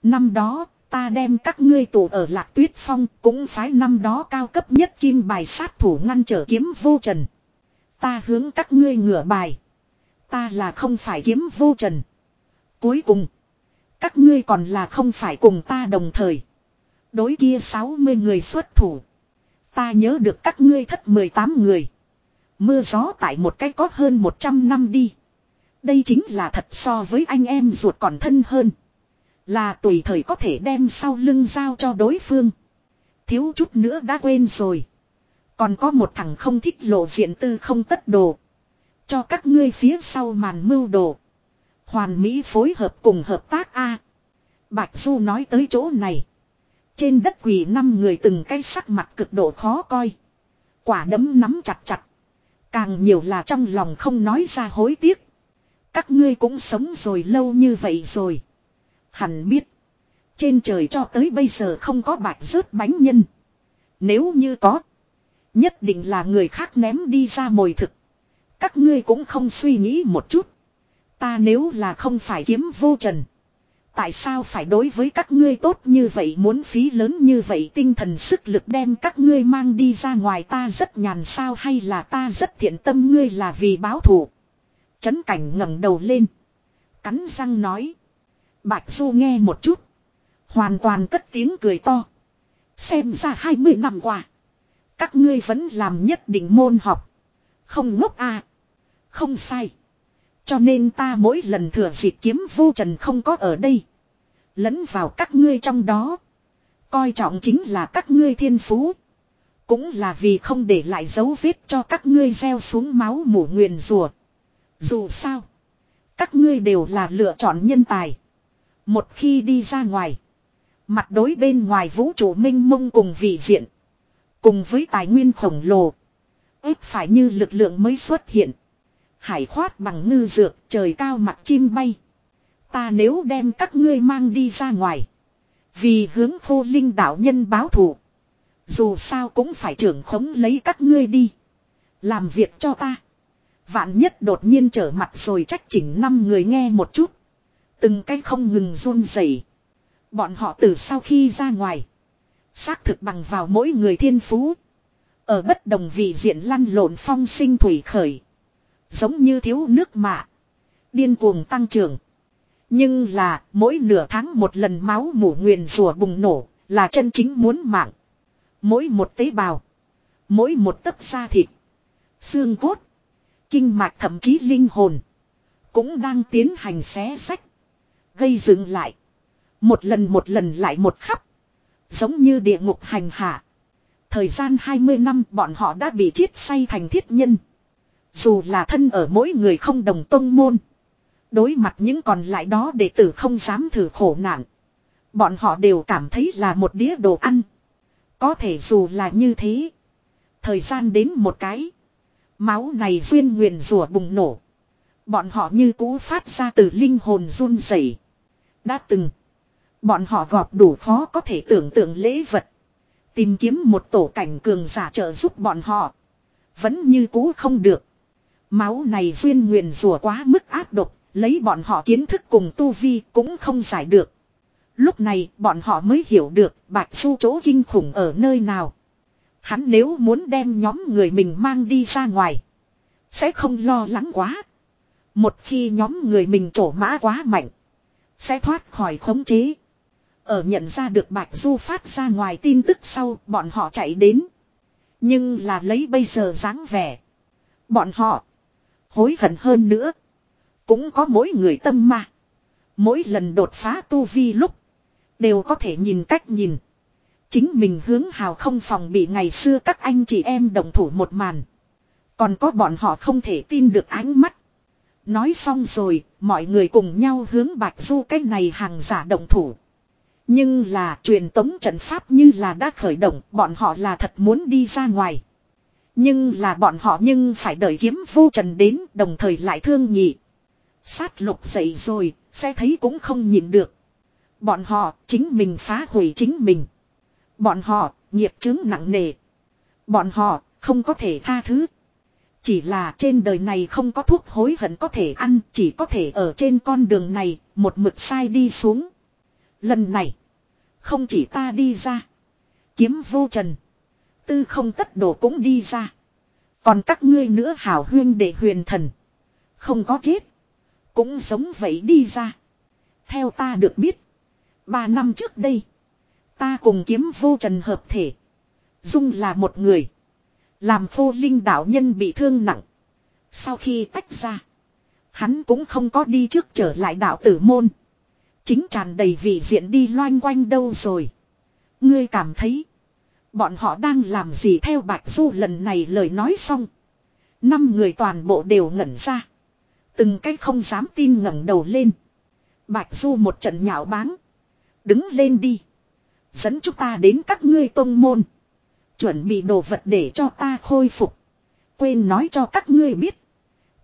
Năm đó, ta đem các ngươi tù ở lạc tuyết phong, cũng phái năm đó cao cấp nhất kim bài sát thủ ngăn trở kiếm vô trần. Ta hướng các ngươi ngửa bài. Ta là không phải kiếm vô trần. Cuối cùng, các ngươi còn là không phải cùng ta đồng thời. Đối kia 60 người xuất thủ. Ta nhớ được các ngươi thất 18 người. Mưa gió tại một cái có hơn 100 năm đi. Đây chính là thật so với anh em ruột còn thân hơn. Là tùy thời có thể đem sau lưng giao cho đối phương. Thiếu chút nữa đã quên rồi. Còn có một thằng không thích lộ diện tư không tất đồ. Cho các ngươi phía sau màn mưu đồ. Hoàn Mỹ phối hợp cùng hợp tác A. Bạch Du nói tới chỗ này. Trên đất quỷ năm người từng cái sắc mặt cực độ khó coi. Quả đấm nắm chặt chặt. Càng nhiều là trong lòng không nói ra hối tiếc. Các ngươi cũng sống rồi lâu như vậy rồi. Hẳn biết. Trên trời cho tới bây giờ không có bạch rớt bánh nhân. Nếu như có. Nhất định là người khác ném đi ra mồi thực. Các ngươi cũng không suy nghĩ một chút. Ta nếu là không phải kiếm vô trần. Tại sao phải đối với các ngươi tốt như vậy, muốn phí lớn như vậy tinh thần sức lực đem các ngươi mang đi ra ngoài ta rất nhàn sao hay là ta rất thiện tâm ngươi là vì báo thù. Chấn cảnh ngẩng đầu lên. Cắn răng nói. Bạch Du nghe một chút. Hoàn toàn cất tiếng cười to. Xem ra 20 năm qua. Các ngươi vẫn làm nhất định môn học. Không ngốc à. Không sai. Cho nên ta mỗi lần thừa dịp kiếm vô trần không có ở đây. Lẫn vào các ngươi trong đó. Coi trọng chính là các ngươi thiên phú. Cũng là vì không để lại dấu vết cho các ngươi gieo xuống máu mủ nguyền rùa. Dù sao. Các ngươi đều là lựa chọn nhân tài. Một khi đi ra ngoài. Mặt đối bên ngoài vũ trụ minh mông cùng vị diện. Cùng với tài nguyên khổng lồ. ít phải như lực lượng mới xuất hiện. Hải khoát bằng ngư dược, trời cao mặt chim bay. Ta nếu đem các ngươi mang đi ra ngoài. Vì hướng khô linh đạo nhân báo thù. Dù sao cũng phải trưởng khống lấy các ngươi đi. Làm việc cho ta. Vạn nhất đột nhiên trở mặt rồi trách chỉnh năm người nghe một chút. Từng cái không ngừng run rẩy. Bọn họ từ sau khi ra ngoài. Xác thực bằng vào mỗi người thiên phú. Ở bất đồng vị diện lăn lộn phong sinh thủy khởi. Giống như thiếu nước mạ. Điên cuồng tăng trưởng. Nhưng là, mỗi nửa tháng một lần máu mủ nguyền rùa bùng nổ là chân chính muốn mạng. Mỗi một tế bào. Mỗi một tấc da thịt. Xương cốt. Kinh mạch thậm chí linh hồn. Cũng đang tiến hành xé sách. Gây dựng lại. Một lần một lần lại một khắp. Giống như địa ngục hành hạ. Thời gian 20 năm bọn họ đã bị chiết say thành thiết nhân. Dù là thân ở mỗi người không đồng tông môn. Đối mặt những còn lại đó đệ tử không dám thử khổ nạn. Bọn họ đều cảm thấy là một đĩa đồ ăn. Có thể dù là như thế. Thời gian đến một cái. Máu này duyên nguyền rùa bùng nổ. Bọn họ như cũ phát ra từ linh hồn run rẩy. Đã từng. Bọn họ gọp đủ khó có thể tưởng tượng lễ vật. Tìm kiếm một tổ cảnh cường giả trợ giúp bọn họ. Vẫn như cũ không được. Máu này duyên nguyền rùa quá mức áp độc. Lấy bọn họ kiến thức cùng tu vi cũng không giải được. Lúc này bọn họ mới hiểu được bạch su chỗ kinh khủng ở nơi nào. Hắn nếu muốn đem nhóm người mình mang đi ra ngoài. Sẽ không lo lắng quá. Một khi nhóm người mình trổ mã quá mạnh. Sẽ thoát khỏi khống chế. Ở nhận ra được Bạch Du phát ra ngoài tin tức sau, bọn họ chạy đến. Nhưng là lấy bây giờ dáng vẻ. Bọn họ hối hận hơn nữa. Cũng có mỗi người tâm mà. Mỗi lần đột phá tu vi lúc. Đều có thể nhìn cách nhìn. Chính mình hướng hào không phòng bị ngày xưa các anh chị em đồng thủ một màn. Còn có bọn họ không thể tin được ánh mắt. Nói xong rồi, mọi người cùng nhau hướng Bạch Du cái này hàng giả động thủ. Nhưng là truyền tống trận pháp như là đã khởi động, bọn họ là thật muốn đi ra ngoài. Nhưng là bọn họ nhưng phải đợi kiếm vô trần đến đồng thời lại thương nhị. Sát lục dậy rồi, sẽ thấy cũng không nhìn được. Bọn họ chính mình phá hủy chính mình. Bọn họ nghiệp chứng nặng nề. Bọn họ không có thể tha thứ. Chỉ là trên đời này không có thuốc hối hận có thể ăn, chỉ có thể ở trên con đường này, một mực sai đi xuống. Lần này, không chỉ ta đi ra. Kiếm vô trần. Tư không tất đồ cũng đi ra. Còn các ngươi nữa hảo huyên để huyền thần. Không có chết. Cũng giống vậy đi ra. Theo ta được biết. Ba năm trước đây. Ta cùng kiếm vô trần hợp thể. Dung là một người. Làm phô linh đạo nhân bị thương nặng. Sau khi tách ra. Hắn cũng không có đi trước trở lại đạo tử môn. Chính tràn đầy vị diện đi loanh quanh đâu rồi. Ngươi cảm thấy. Bọn họ đang làm gì theo Bạch Du lần này lời nói xong. Năm người toàn bộ đều ngẩn ra. Từng cái không dám tin ngẩng đầu lên. Bạch Du một trận nhạo báng. Đứng lên đi. Dẫn chúng ta đến các ngươi tông môn. Chuẩn bị đồ vật để cho ta khôi phục. Quên nói cho các ngươi biết.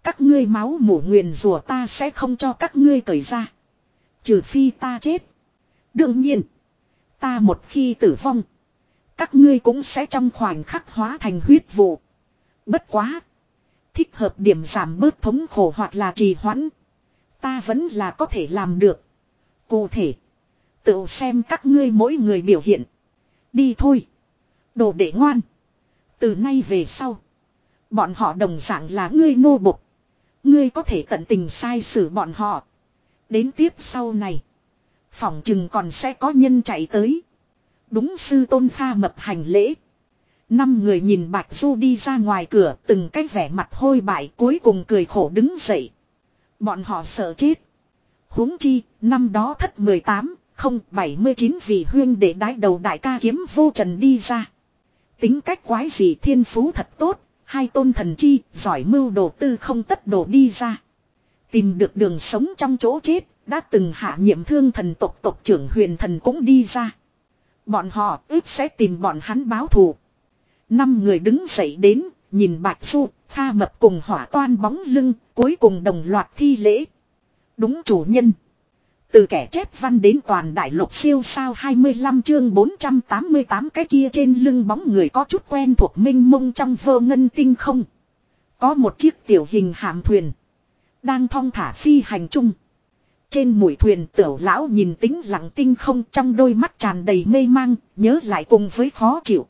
Các ngươi máu mủ nguyền rùa ta sẽ không cho các ngươi cởi ra. Trừ phi ta chết. Đương nhiên. Ta một khi tử vong. Các ngươi cũng sẽ trong khoảnh khắc hóa thành huyết vụ. Bất quá. Thích hợp điểm giảm bớt thống khổ hoặc là trì hoãn. Ta vẫn là có thể làm được. Cụ thể. Tự xem các ngươi mỗi người biểu hiện. Đi thôi. Đồ đệ ngoan. Từ nay về sau. Bọn họ đồng dạng là ngươi nô bộc. Ngươi có thể tận tình sai xử bọn họ. Đến tiếp sau này. Phỏng chừng còn sẽ có nhân chạy tới. Đúng sư tôn pha mập hành lễ. Năm người nhìn Bạch Du đi ra ngoài cửa từng cái vẻ mặt hôi bại cuối cùng cười khổ đứng dậy. Bọn họ sợ chết. huống chi, năm đó thất 18, không 79 vì huyên để đái đầu đại ca kiếm vô trần đi ra. Tính cách quái gì thiên phú thật tốt, hai tôn thần chi, giỏi mưu đồ tư không tất đồ đi ra. Tìm được đường sống trong chỗ chết, đã từng hạ nhiệm thương thần tộc tộc trưởng huyền thần cũng đi ra. Bọn họ ước sẽ tìm bọn hắn báo thù. Năm người đứng dậy đến, nhìn Bạch Du, pha Mập cùng hỏa toan bóng lưng, cuối cùng đồng loạt thi lễ. Đúng chủ nhân. Từ kẻ chép văn đến toàn đại lục siêu sao 25 chương 488 cái kia trên lưng bóng người có chút quen thuộc minh mông trong vơ ngân tinh không. Có một chiếc tiểu hình hạm thuyền. Đang thong thả phi hành chung. Trên mũi thuyền tiểu lão nhìn tính lặng tinh không trong đôi mắt tràn đầy mê mang, nhớ lại cùng với khó chịu.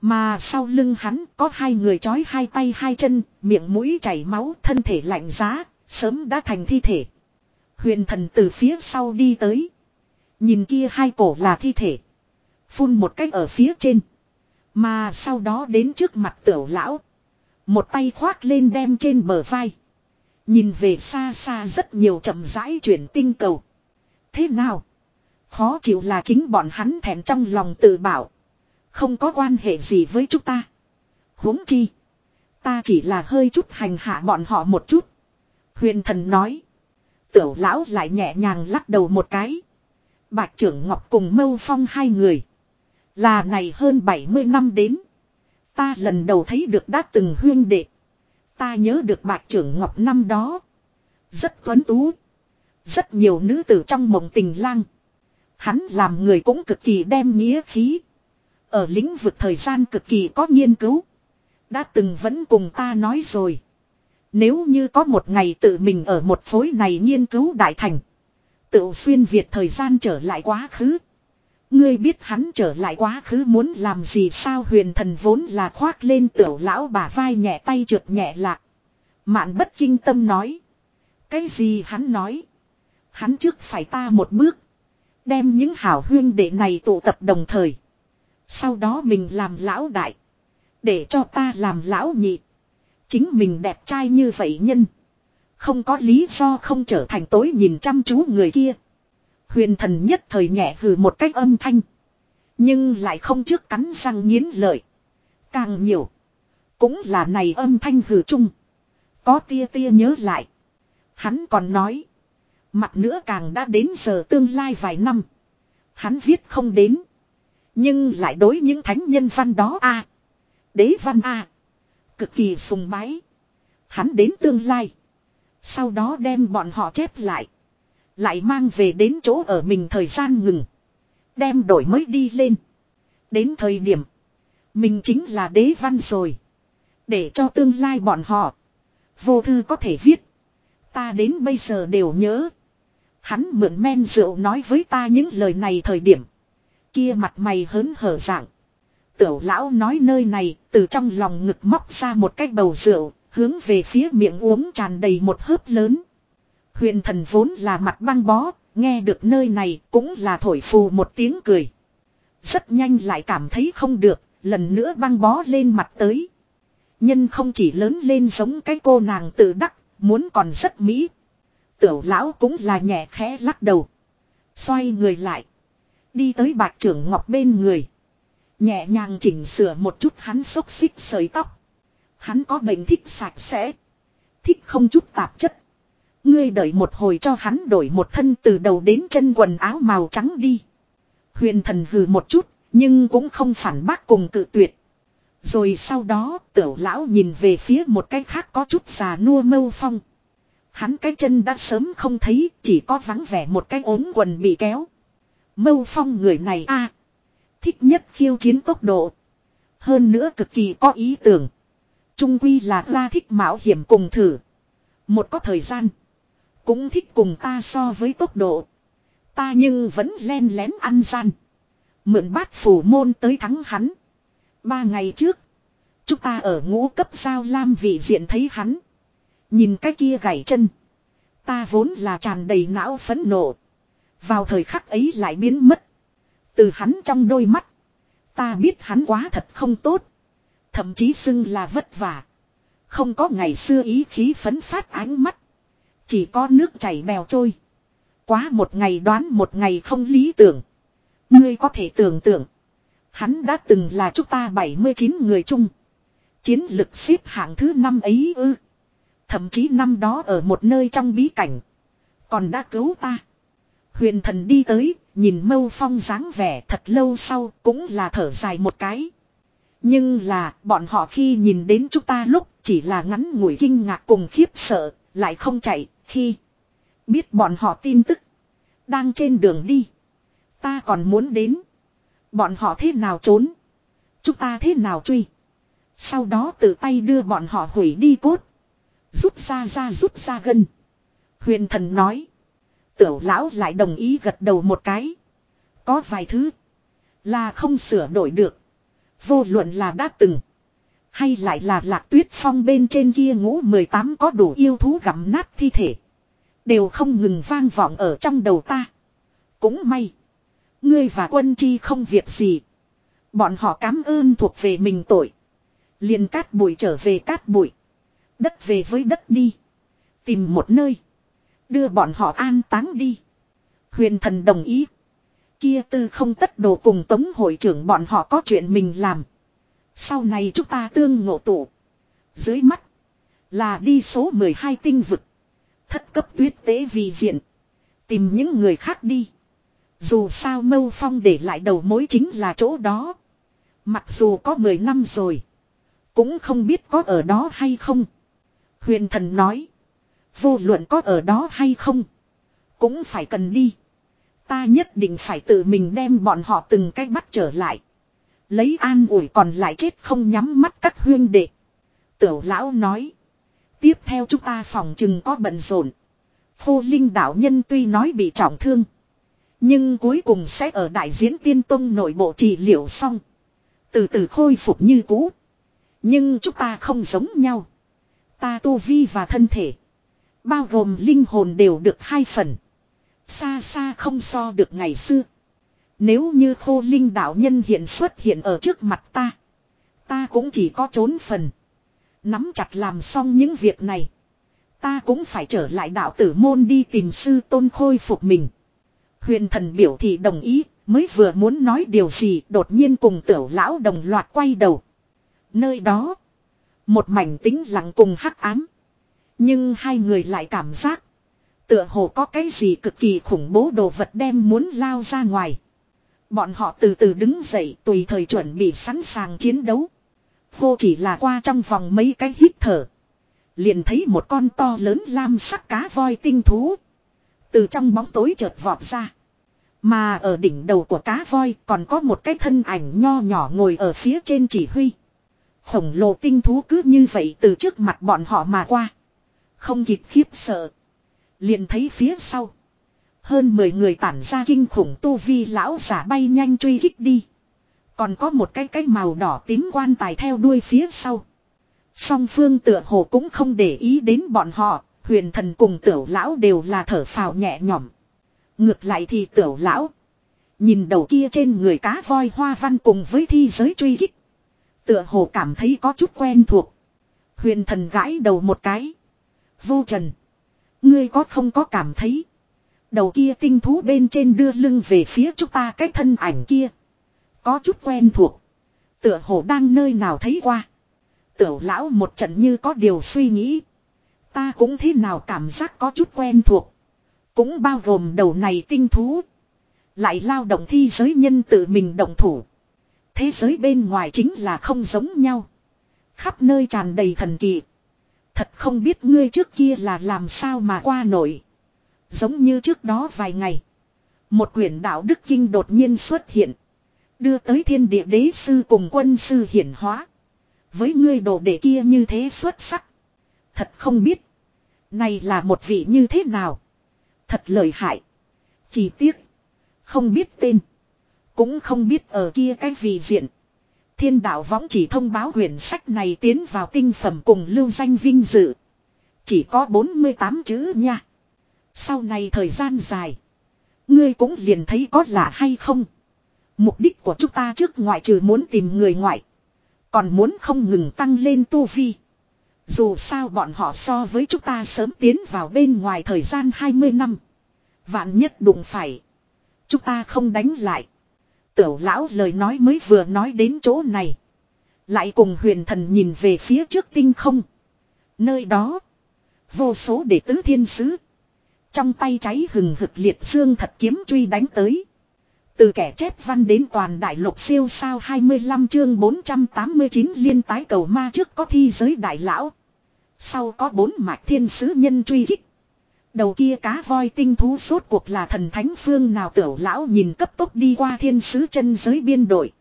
Mà sau lưng hắn có hai người trói hai tay hai chân, miệng mũi chảy máu, thân thể lạnh giá, sớm đã thành thi thể. Huyền thần từ phía sau đi tới. Nhìn kia hai cổ là thi thể. Phun một cách ở phía trên. Mà sau đó đến trước mặt tiểu lão. Một tay khoác lên đem trên bờ vai. Nhìn về xa xa rất nhiều chậm rãi chuyển tinh cầu. Thế nào? Khó chịu là chính bọn hắn thèm trong lòng tự bảo. Không có quan hệ gì với chúng ta. huống chi. Ta chỉ là hơi chút hành hạ bọn họ một chút. Huyền thần nói. Tiểu lão lại nhẹ nhàng lắc đầu một cái. Bạch trưởng Ngọc cùng Mâu Phong hai người. Là này hơn 70 năm đến. Ta lần đầu thấy được đã từng huyên đệ. Ta nhớ được bạch trưởng Ngọc năm đó. Rất tuấn tú. Rất nhiều nữ tử trong mộng tình lang. Hắn làm người cũng cực kỳ đem nghĩa khí. Ở lĩnh vực thời gian cực kỳ có nghiên cứu. Đã từng vẫn cùng ta nói rồi. Nếu như có một ngày tự mình ở một phối này nghiên cứu đại thành. Tự xuyên Việt thời gian trở lại quá khứ. Ngươi biết hắn trở lại quá khứ muốn làm gì sao huyền thần vốn là khoác lên tiểu lão bà vai nhẹ tay trượt nhẹ lạc. Mạn bất kinh tâm nói. Cái gì hắn nói. Hắn trước phải ta một bước. Đem những hảo huyên đệ này tụ tập đồng thời. Sau đó mình làm lão đại. Để cho ta làm lão nhị. Chính mình đẹp trai như vậy nhân. Không có lý do không trở thành tối nhìn chăm chú người kia. Huyền thần nhất thời nhẹ hừ một cách âm thanh. Nhưng lại không trước cắn răng nghiến lợi. Càng nhiều. Cũng là này âm thanh hừ chung. Có tia tia nhớ lại. Hắn còn nói. Mặt nữa càng đã đến giờ tương lai vài năm. Hắn viết không đến. Nhưng lại đối những thánh nhân văn đó a Đế văn a Cực kỳ sùng bái. Hắn đến tương lai. Sau đó đem bọn họ chép lại. Lại mang về đến chỗ ở mình thời gian ngừng. Đem đổi mới đi lên. Đến thời điểm. Mình chính là đế văn rồi. Để cho tương lai bọn họ. Vô thư có thể viết. Ta đến bây giờ đều nhớ. Hắn mượn men rượu nói với ta những lời này thời điểm. Kia mặt mày hớn hở dạng. Tiểu lão nói nơi này, từ trong lòng ngực móc ra một cái bầu rượu. Hướng về phía miệng uống tràn đầy một hớp lớn. Huyền thần vốn là mặt băng bó. Nghe được nơi này cũng là thổi phù một tiếng cười. Rất nhanh lại cảm thấy không được. Lần nữa băng bó lên mặt tới. Nhân không chỉ lớn lên giống cái cô nàng tự đắc. Muốn còn rất mỹ Tiểu lão cũng là nhẹ khẽ lắc đầu. Xoay người lại. Đi tới bạc trưởng ngọc bên người. Nhẹ nhàng chỉnh sửa một chút hắn xốc xích sợi tóc. Hắn có bệnh thích sạch sẽ. Thích không chút tạp chất. Ngươi đợi một hồi cho hắn đổi một thân từ đầu đến chân quần áo màu trắng đi. Huyền thần hừ một chút, nhưng cũng không phản bác cùng cự tuyệt. Rồi sau đó tiểu lão nhìn về phía một cái khác có chút già nua mâu phong. Hắn cái chân đã sớm không thấy, chỉ có vắng vẻ một cái ốm quần bị kéo. Mâu phong người này a Thích nhất khiêu chiến tốc độ. Hơn nữa cực kỳ có ý tưởng. Trung quy là ra thích mạo hiểm cùng thử. Một có thời gian. Cũng thích cùng ta so với tốc độ. Ta nhưng vẫn len lén ăn gian. Mượn bát phủ môn tới thắng hắn. Ba ngày trước. Chúng ta ở ngũ cấp sao lam vị diện thấy hắn. Nhìn cái kia gãy chân. Ta vốn là tràn đầy não phấn nộ. Vào thời khắc ấy lại biến mất. Từ hắn trong đôi mắt. Ta biết hắn quá thật không tốt. Thậm chí xưng là vất vả. Không có ngày xưa ý khí phấn phát ánh mắt. Chỉ có nước chảy bèo trôi. Quá một ngày đoán một ngày không lý tưởng. Ngươi có thể tưởng tượng. Hắn đã từng là chúng ta 79 người chung. Chiến lực xếp hạng thứ năm ấy ư. Thậm chí năm đó ở một nơi trong bí cảnh. Còn đã cứu ta. Huyền thần đi tới, nhìn mâu phong dáng vẻ thật lâu sau cũng là thở dài một cái. Nhưng là bọn họ khi nhìn đến chúng ta lúc chỉ là ngắn ngủi kinh ngạc cùng khiếp sợ, lại không chạy, khi biết bọn họ tin tức. Đang trên đường đi. Ta còn muốn đến. Bọn họ thế nào trốn. Chúng ta thế nào truy. Sau đó tự tay đưa bọn họ hủy đi cốt. Rút ra ra rút ra gân. Huyền thần nói. Tiểu lão lại đồng ý gật đầu một cái. Có vài thứ. Là không sửa đổi được. Vô luận là đã từng. Hay lại là lạc tuyết phong bên trên kia ngũ 18 có đủ yêu thú gặm nát thi thể. Đều không ngừng vang vọng ở trong đầu ta. Cũng may. Ngươi và quân chi không việc gì. Bọn họ cảm ơn thuộc về mình tội. liền cát bụi trở về cát bụi. Đất về với đất đi. Tìm một nơi. Đưa bọn họ an táng đi. Huyền thần đồng ý. Kia tư không tất đồ cùng tống hội trưởng bọn họ có chuyện mình làm. Sau này chúng ta tương ngộ tụ. Dưới mắt. Là đi số 12 tinh vực. Thất cấp tuyết tế vì diện. Tìm những người khác đi. Dù sao mâu phong để lại đầu mối chính là chỗ đó. Mặc dù có 10 năm rồi. Cũng không biết có ở đó hay không. Huyền thần nói. Vô luận có ở đó hay không. Cũng phải cần đi. Ta nhất định phải tự mình đem bọn họ từng cách bắt trở lại. Lấy an ủi còn lại chết không nhắm mắt các huyên đệ. Tiểu lão nói. Tiếp theo chúng ta phòng chừng có bận rộn. Khô linh đạo nhân tuy nói bị trọng thương. Nhưng cuối cùng sẽ ở đại diễn tiên tông nội bộ trị liệu xong. Từ từ khôi phục như cũ. Nhưng chúng ta không giống nhau. Ta tu vi và thân thể. Bao gồm linh hồn đều được hai phần. Xa xa không so được ngày xưa. Nếu như khô linh đạo nhân hiện xuất hiện ở trước mặt ta. Ta cũng chỉ có trốn phần. Nắm chặt làm xong những việc này. Ta cũng phải trở lại đạo tử môn đi tìm sư tôn khôi phục mình. Huyền thần biểu thị đồng ý, mới vừa muốn nói điều gì đột nhiên cùng tiểu lão đồng loạt quay đầu. Nơi đó, một mảnh tính lặng cùng hắc ám. Nhưng hai người lại cảm giác, tựa hồ có cái gì cực kỳ khủng bố đồ vật đem muốn lao ra ngoài. Bọn họ từ từ đứng dậy tùy thời chuẩn bị sẵn sàng chiến đấu. Vô chỉ là qua trong vòng mấy cái hít thở. Liền thấy một con to lớn lam sắc cá voi tinh thú. Từ trong bóng tối chợt vọt ra. Mà ở đỉnh đầu của cá voi còn có một cái thân ảnh nho nhỏ ngồi ở phía trên chỉ huy. Khổng lồ tinh thú cứ như vậy từ trước mặt bọn họ mà qua. Không kịp khiếp sợ. Liền thấy phía sau. Hơn 10 người tản ra kinh khủng tu vi lão giả bay nhanh truy kích đi. Còn có một cái cái màu đỏ tím quan tài theo đuôi phía sau. Song phương tựa hồ cũng không để ý đến bọn họ, huyền thần cùng tiểu lão đều là thở phào nhẹ nhõm. Ngược lại thì tiểu lão. Nhìn đầu kia trên người cá voi hoa văn cùng với thi giới truy kích. Tựa hồ cảm thấy có chút quen thuộc. Huyền thần gãi đầu một cái. Vô trần. Ngươi có không có cảm thấy. Đầu kia tinh thú bên trên đưa lưng về phía chúng ta cái thân ảnh kia. Có chút quen thuộc. Tựa hồ đang nơi nào thấy qua. Tiểu lão một trận như có điều suy nghĩ. Ta cũng thế nào cảm giác có chút quen thuộc. Cũng bao gồm đầu này tinh thú. Lại lao động thi giới nhân tự mình động thủ. Thế giới bên ngoài chính là không giống nhau. Khắp nơi tràn đầy thần kỳ. Thật không biết ngươi trước kia là làm sao mà qua nổi. Giống như trước đó vài ngày. Một quyển đạo đức kinh đột nhiên xuất hiện. Đưa tới thiên địa đế sư cùng quân sư hiển hóa. Với ngươi đồ đệ kia như thế xuất sắc. Thật không biết. Này là một vị như thế nào. Thật lợi hại. Chỉ tiếc. Không biết tên. Cũng không biết ở kia cái vị diện. Thiên đạo võng chỉ thông báo quyển sách này tiến vào tinh phẩm cùng lưu danh vinh dự. Chỉ có 48 chữ nha. Sau này thời gian dài. Ngươi cũng liền thấy có lạ hay không. Mục đích của chúng ta trước ngoại trừ muốn tìm người ngoại. Còn muốn không ngừng tăng lên tu vi. Dù sao bọn họ so với chúng ta sớm tiến vào bên ngoài thời gian 20 năm. Vạn nhất đụng phải. Chúng ta không đánh lại. Tiểu lão lời nói mới vừa nói đến chỗ này. Lại cùng huyền thần nhìn về phía trước tinh không. Nơi đó. Vô số đệ tứ thiên sứ. Trong tay cháy hừng hực liệt xương thật kiếm truy đánh tới. Từ kẻ chép văn đến toàn đại lục siêu sao 25 chương 489 liên tái cầu ma trước có thi giới đại lão. Sau có bốn mạch thiên sứ nhân truy kích. Đầu kia cá voi tinh thú suốt cuộc là thần thánh phương nào tiểu lão nhìn cấp tốc đi qua thiên sứ chân giới biên đội.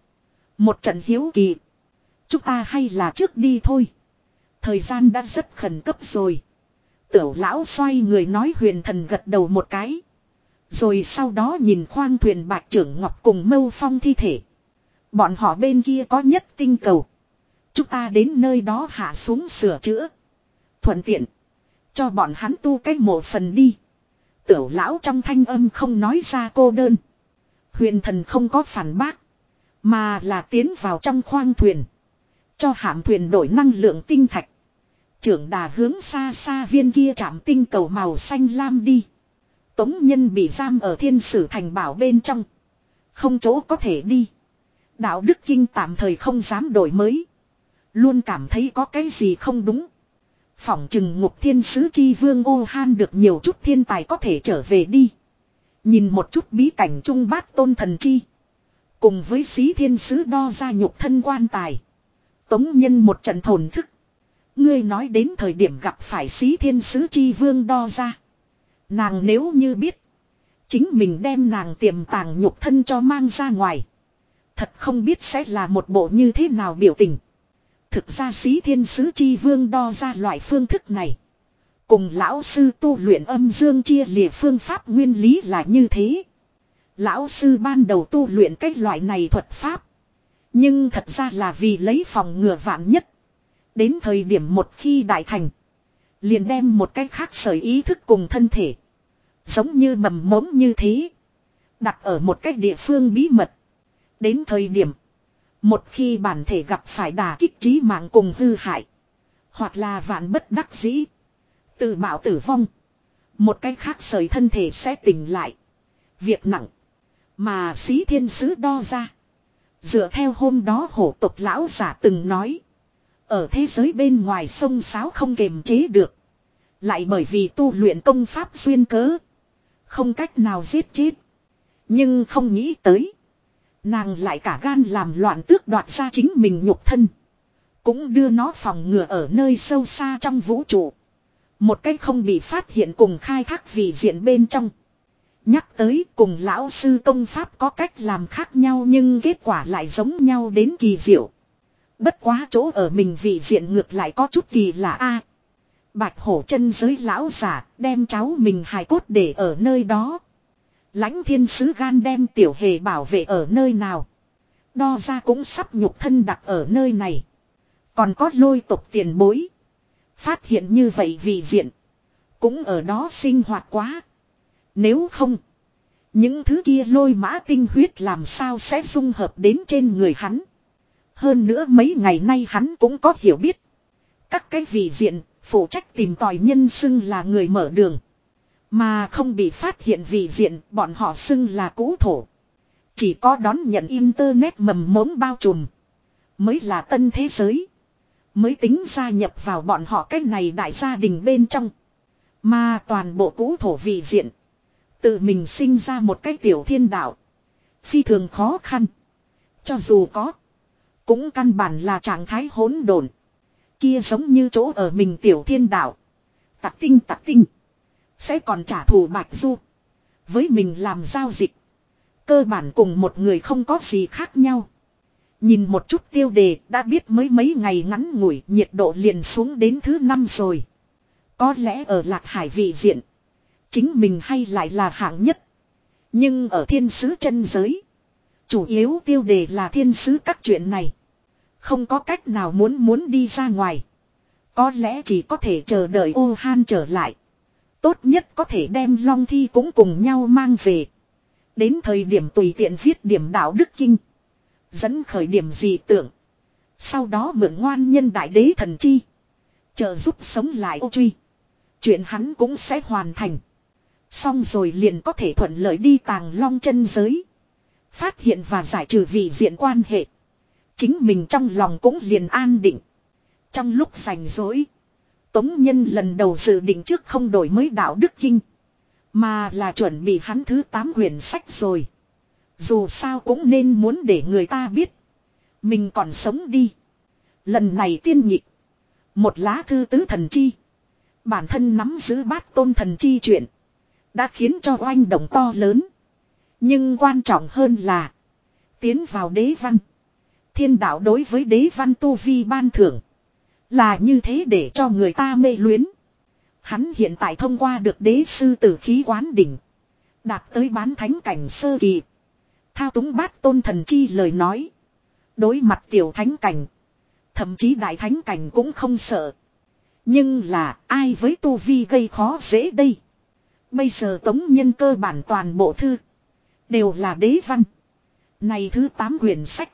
Một trận hiếu kỳ. Chúng ta hay là trước đi thôi. Thời gian đã rất khẩn cấp rồi. Tiểu lão xoay người nói huyền thần gật đầu một cái. Rồi sau đó nhìn khoang thuyền bạc trưởng ngọc cùng mâu phong thi thể. Bọn họ bên kia có nhất tinh cầu. Chúng ta đến nơi đó hạ xuống sửa chữa. Thuận tiện. Cho bọn hắn tu cách một phần đi. Tiểu lão trong thanh âm không nói ra cô đơn. Huyền thần không có phản bác. Mà là tiến vào trong khoang thuyền. Cho hạm thuyền đổi năng lượng tinh thạch. Trưởng đà hướng xa xa viên kia chạm tinh cầu màu xanh lam đi. Tống nhân bị giam ở thiên sử thành bảo bên trong. Không chỗ có thể đi. Đạo đức kinh tạm thời không dám đổi mới. Luôn cảm thấy có cái gì không đúng. Phỏng chừng ngục thiên sứ chi vương ô han được nhiều chút thiên tài có thể trở về đi. Nhìn một chút bí cảnh trung bát tôn thần chi. Cùng với xí thiên sứ đo ra nhục thân quan tài. Tống nhân một trận thổn thức. Ngươi nói đến thời điểm gặp phải xí thiên sứ chi vương đo ra. Nàng nếu như biết. Chính mình đem nàng tiềm tàng nhục thân cho mang ra ngoài. Thật không biết sẽ là một bộ như thế nào biểu tình. Thực ra sĩ thiên sứ chi vương đo ra loại phương thức này. Cùng lão sư tu luyện âm dương chia lìa phương pháp nguyên lý là như thế. Lão sư ban đầu tu luyện cái loại này thuật pháp. Nhưng thật ra là vì lấy phòng ngừa vạn nhất. Đến thời điểm một khi đại thành. Liền đem một cách khác sởi ý thức cùng thân thể. Giống như mầm mống như thế. Đặt ở một cách địa phương bí mật. Đến thời điểm. Một khi bản thể gặp phải đà kích trí mạng cùng hư hại. Hoặc là vạn bất đắc dĩ. Tự bảo tử vong. Một cách khác sởi thân thể sẽ tỉnh lại. Việc nặng. Mà sĩ thiên sứ đo ra. Dựa theo hôm đó hổ tộc lão giả từng nói. Ở thế giới bên ngoài sông sáo không kềm chế được. Lại bởi vì tu luyện công pháp duyên cớ. Không cách nào giết chết. Nhưng không nghĩ tới. Nàng lại cả gan làm loạn tước đoạt ra chính mình nhục thân. Cũng đưa nó phòng ngừa ở nơi sâu xa trong vũ trụ. Một cách không bị phát hiện cùng khai thác vì diện bên trong. Nhắc tới cùng lão sư công pháp có cách làm khác nhau nhưng kết quả lại giống nhau đến kỳ diệu. Bất quá chỗ ở mình vị diện ngược lại có chút kỳ lạ a. Bạch hổ chân giới lão giả đem cháu mình hài cốt để ở nơi đó. Lãnh thiên sứ gan đem tiểu hề bảo vệ ở nơi nào. Đo ra cũng sắp nhục thân đặt ở nơi này. Còn có lôi tục tiền bối. Phát hiện như vậy vì diện. Cũng ở đó sinh hoạt quá. Nếu không. Những thứ kia lôi mã tinh huyết làm sao sẽ dung hợp đến trên người hắn. Hơn nữa mấy ngày nay hắn cũng có hiểu biết. Các cái vị diện, phụ trách tìm tòi nhân xưng là người mở đường. Mà không bị phát hiện vị diện, bọn họ xưng là cũ thổ. Chỉ có đón nhận internet mầm mống bao trùm. Mới là tân thế giới. Mới tính gia nhập vào bọn họ cái này đại gia đình bên trong. Mà toàn bộ cũ thổ vị diện. Tự mình sinh ra một cái tiểu thiên đạo. Phi thường khó khăn. Cho dù có. Cũng căn bản là trạng thái hỗn độn. Kia giống như chỗ ở mình tiểu thiên đạo. Tạc tinh tạc tinh. Sẽ còn trả thù bạch du. Với mình làm giao dịch. Cơ bản cùng một người không có gì khác nhau. Nhìn một chút tiêu đề, đã biết mới mấy ngày ngắn ngủi nhiệt độ liền xuống đến thứ năm rồi. Có lẽ ở lạc hải vị diện. Chính mình hay lại là hạng nhất. Nhưng ở thiên sứ chân giới. Chủ yếu tiêu đề là thiên sứ các chuyện này. Không có cách nào muốn muốn đi ra ngoài. Có lẽ chỉ có thể chờ đợi ô han trở lại. Tốt nhất có thể đem long thi cũng cùng nhau mang về. Đến thời điểm tùy tiện viết điểm đạo đức kinh. Dẫn khởi điểm gì tưởng. Sau đó mượn ngoan nhân đại đế thần chi. chờ giúp sống lại ô truy. Chuyện hắn cũng sẽ hoàn thành. Xong rồi liền có thể thuận lợi đi tàng long chân giới. Phát hiện và giải trừ vị diện quan hệ. Chính mình trong lòng cũng liền an định. Trong lúc rảnh rỗi. Tống Nhân lần đầu dự định trước không đổi mới đạo đức kinh. Mà là chuẩn bị hắn thứ 8 quyển sách rồi. Dù sao cũng nên muốn để người ta biết. Mình còn sống đi. Lần này tiên nhị. Một lá thư tứ thần chi. Bản thân nắm giữ bát tôn thần chi chuyện. Đã khiến cho oanh động to lớn. Nhưng quan trọng hơn là. Tiến vào đế văn. Thiên đạo đối với đế văn tu vi ban thưởng. Là như thế để cho người ta mê luyến. Hắn hiện tại thông qua được đế sư tử khí quán đỉnh. Đạt tới bán thánh cảnh sơ kỳ. Thao túng bát tôn thần chi lời nói. Đối mặt tiểu thánh cảnh. Thậm chí đại thánh cảnh cũng không sợ. Nhưng là, ai với tu vi gây khó dễ đây. Bây giờ tống nhân cơ bản toàn bộ thư. Đều là đế văn. Này thứ tám quyển sách.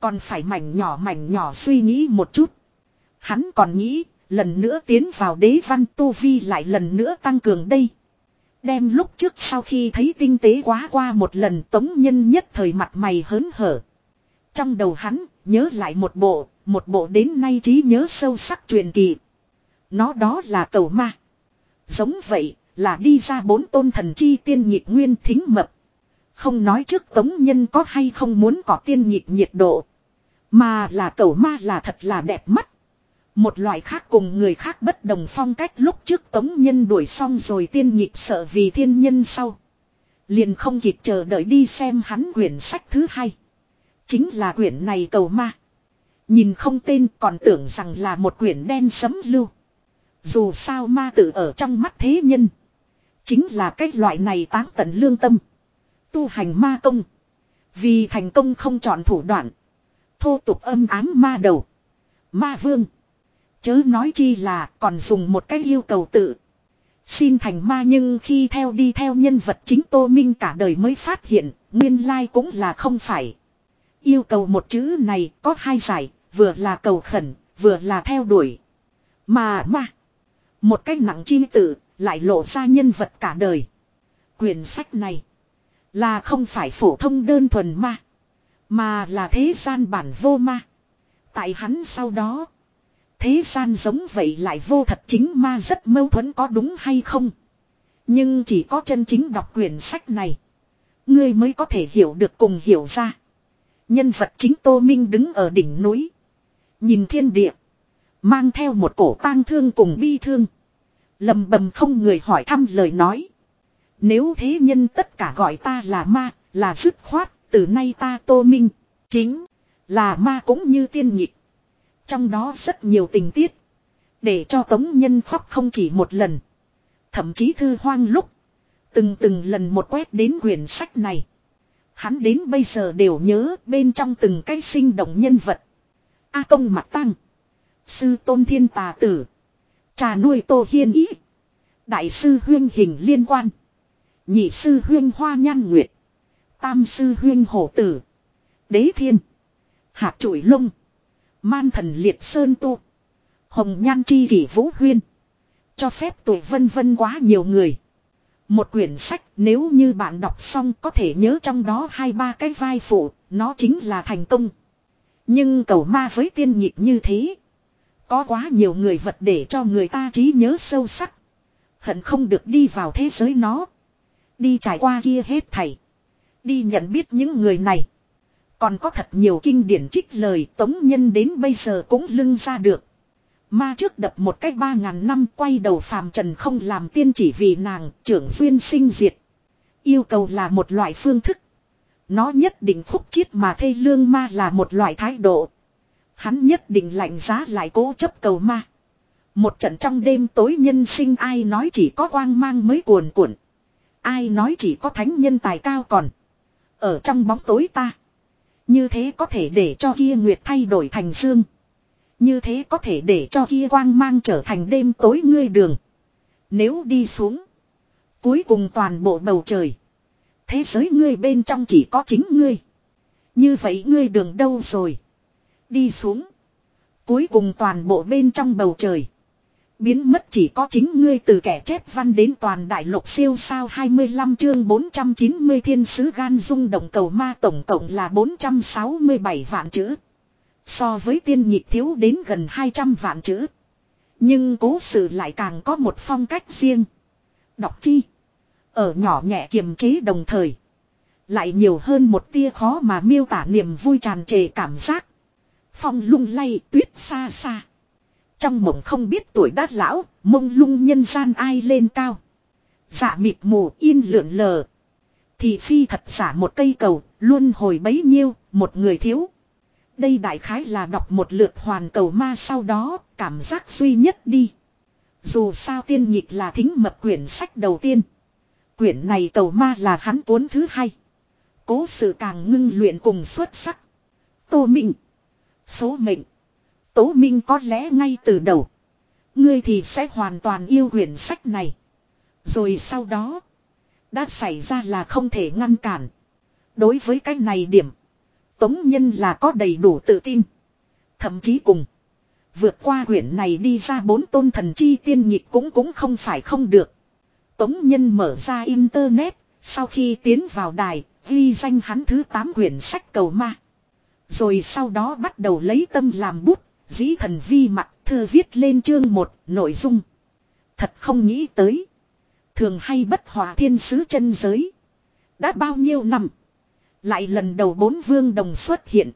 Còn phải mảnh nhỏ mảnh nhỏ suy nghĩ một chút. Hắn còn nghĩ Lần nữa tiến vào đế văn tu vi lại lần nữa tăng cường đây. Đem lúc trước sau khi thấy tinh tế quá qua một lần tống nhân nhất thời mặt mày hớn hở. Trong đầu hắn, nhớ lại một bộ, một bộ đến nay trí nhớ sâu sắc truyền kỳ. Nó đó là cầu ma. Giống vậy, là đi ra bốn tôn thần chi tiên nhịp nguyên thính mập. Không nói trước tống nhân có hay không muốn có tiên nhịp nhiệt độ. Mà là cầu ma là thật là đẹp mắt. Một loại khác cùng người khác bất đồng phong cách lúc trước tống nhân đuổi xong rồi tiên nhịp sợ vì thiên nhân sau. Liền không kịp chờ đợi đi xem hắn quyển sách thứ hai. Chính là quyển này cầu ma. Nhìn không tên còn tưởng rằng là một quyển đen sấm lưu. Dù sao ma tự ở trong mắt thế nhân. Chính là cái loại này táng tận lương tâm. Tu hành ma công. Vì thành công không chọn thủ đoạn. Thô tục âm ám ma đầu. Ma vương. Chớ nói chi là còn dùng một cái yêu cầu tự. Xin thành ma nhưng khi theo đi theo nhân vật chính Tô Minh cả đời mới phát hiện, nguyên lai cũng là không phải. Yêu cầu một chữ này có hai giải, vừa là cầu khẩn, vừa là theo đuổi. Mà mà Một cách nặng chi tự, lại lộ ra nhân vật cả đời. Quyển sách này là không phải phổ thông đơn thuần ma, mà là thế gian bản vô ma. Tại hắn sau đó, thế gian giống vậy lại vô thật chính ma rất mâu thuẫn có đúng hay không. Nhưng chỉ có chân chính đọc quyển sách này, ngươi mới có thể hiểu được cùng hiểu ra. Nhân vật chính Tô Minh đứng ở đỉnh núi, nhìn thiên địa, mang theo một cổ tang thương cùng bi thương. Lầm bầm không người hỏi thăm lời nói. Nếu thế nhân tất cả gọi ta là ma, là dứt khoát, từ nay ta tô minh. Chính là ma cũng như tiên nhịp. Trong đó rất nhiều tình tiết. Để cho tống nhân khóc không chỉ một lần. Thậm chí thư hoang lúc. Từng từng lần một quét đến quyển sách này. Hắn đến bây giờ đều nhớ bên trong từng cái sinh động nhân vật. A công mặt tăng. Sư tôn thiên tà tử. Trà nuôi tô hiên ý. Đại sư huyên hình liên quan. Nhị sư huyên hoa nhan nguyệt. Tam sư huyên hổ tử. Đế thiên. Hạt trụi lông. Man thần liệt sơn tu. Hồng nhan chi kỷ vũ huyên. Cho phép tụi vân vân quá nhiều người. Một quyển sách nếu như bạn đọc xong có thể nhớ trong đó hai ba cái vai phụ, nó chính là thành công. Nhưng cầu ma với tiên nhịp như thế. Có quá nhiều người vật để cho người ta trí nhớ sâu sắc. Hận không được đi vào thế giới nó. Đi trải qua kia hết thảy. Đi nhận biết những người này. Còn có thật nhiều kinh điển trích lời tống nhân đến bây giờ cũng lưng ra được. Ma trước đập một cách ba ngàn năm quay đầu phàm trần không làm tiên chỉ vì nàng, trưởng duyên sinh diệt. Yêu cầu là một loại phương thức. Nó nhất định khúc chiết mà thê lương ma là một loại thái độ. Hắn nhất định lạnh giá lại cố chấp cầu ma. Một trận trong đêm tối nhân sinh ai nói chỉ có quang mang mới cuồn cuộn. Ai nói chỉ có thánh nhân tài cao còn. Ở trong bóng tối ta. Như thế có thể để cho kia nguyệt thay đổi thành dương. Như thế có thể để cho kia quang mang trở thành đêm tối ngươi đường. Nếu đi xuống. Cuối cùng toàn bộ bầu trời. Thế giới ngươi bên trong chỉ có chính ngươi. Như vậy ngươi đường đâu rồi. Đi xuống. Cuối cùng toàn bộ bên trong bầu trời. Biến mất chỉ có chính ngươi từ kẻ chép văn đến toàn đại lục siêu sao 25 chương 490 thiên sứ gan dung động cầu ma tổng cộng là 467 vạn chữ. So với tiên nhịp thiếu đến gần 200 vạn chữ. Nhưng cố sự lại càng có một phong cách riêng. Đọc chi. Ở nhỏ nhẹ kiềm chế đồng thời. Lại nhiều hơn một tia khó mà miêu tả niềm vui tràn trề cảm giác. Phong lung lay tuyết xa xa. Trong mộng không biết tuổi đát lão, mông lung nhân gian ai lên cao. Dạ mịt mù yên lượn lờ. Thì phi thật giả một cây cầu, luôn hồi bấy nhiêu, một người thiếu. Đây đại khái là đọc một lượt hoàn cầu ma sau đó, cảm giác duy nhất đi. Dù sao tiên nhịp là thính mập quyển sách đầu tiên. Quyển này cầu ma là hắn cuốn thứ hai. Cố sự càng ngưng luyện cùng xuất sắc. Tô mịnh. Số mệnh. Tố Minh có lẽ ngay từ đầu. Ngươi thì sẽ hoàn toàn yêu quyển sách này. Rồi sau đó. Đã xảy ra là không thể ngăn cản. Đối với cái này điểm. Tống Nhân là có đầy đủ tự tin. Thậm chí cùng. Vượt qua quyển này đi ra bốn tôn thần chi tiên nhịp cũng cũng không phải không được. Tống Nhân mở ra internet, sau khi tiến vào đài, ghi danh hắn thứ 8 quyển sách cầu ma. Rồi sau đó bắt đầu lấy tâm làm bút, dĩ thần vi mặt thư viết lên chương một, nội dung. Thật không nghĩ tới. Thường hay bất hòa thiên sứ chân giới. Đã bao nhiêu năm. Lại lần đầu bốn vương đồng xuất hiện.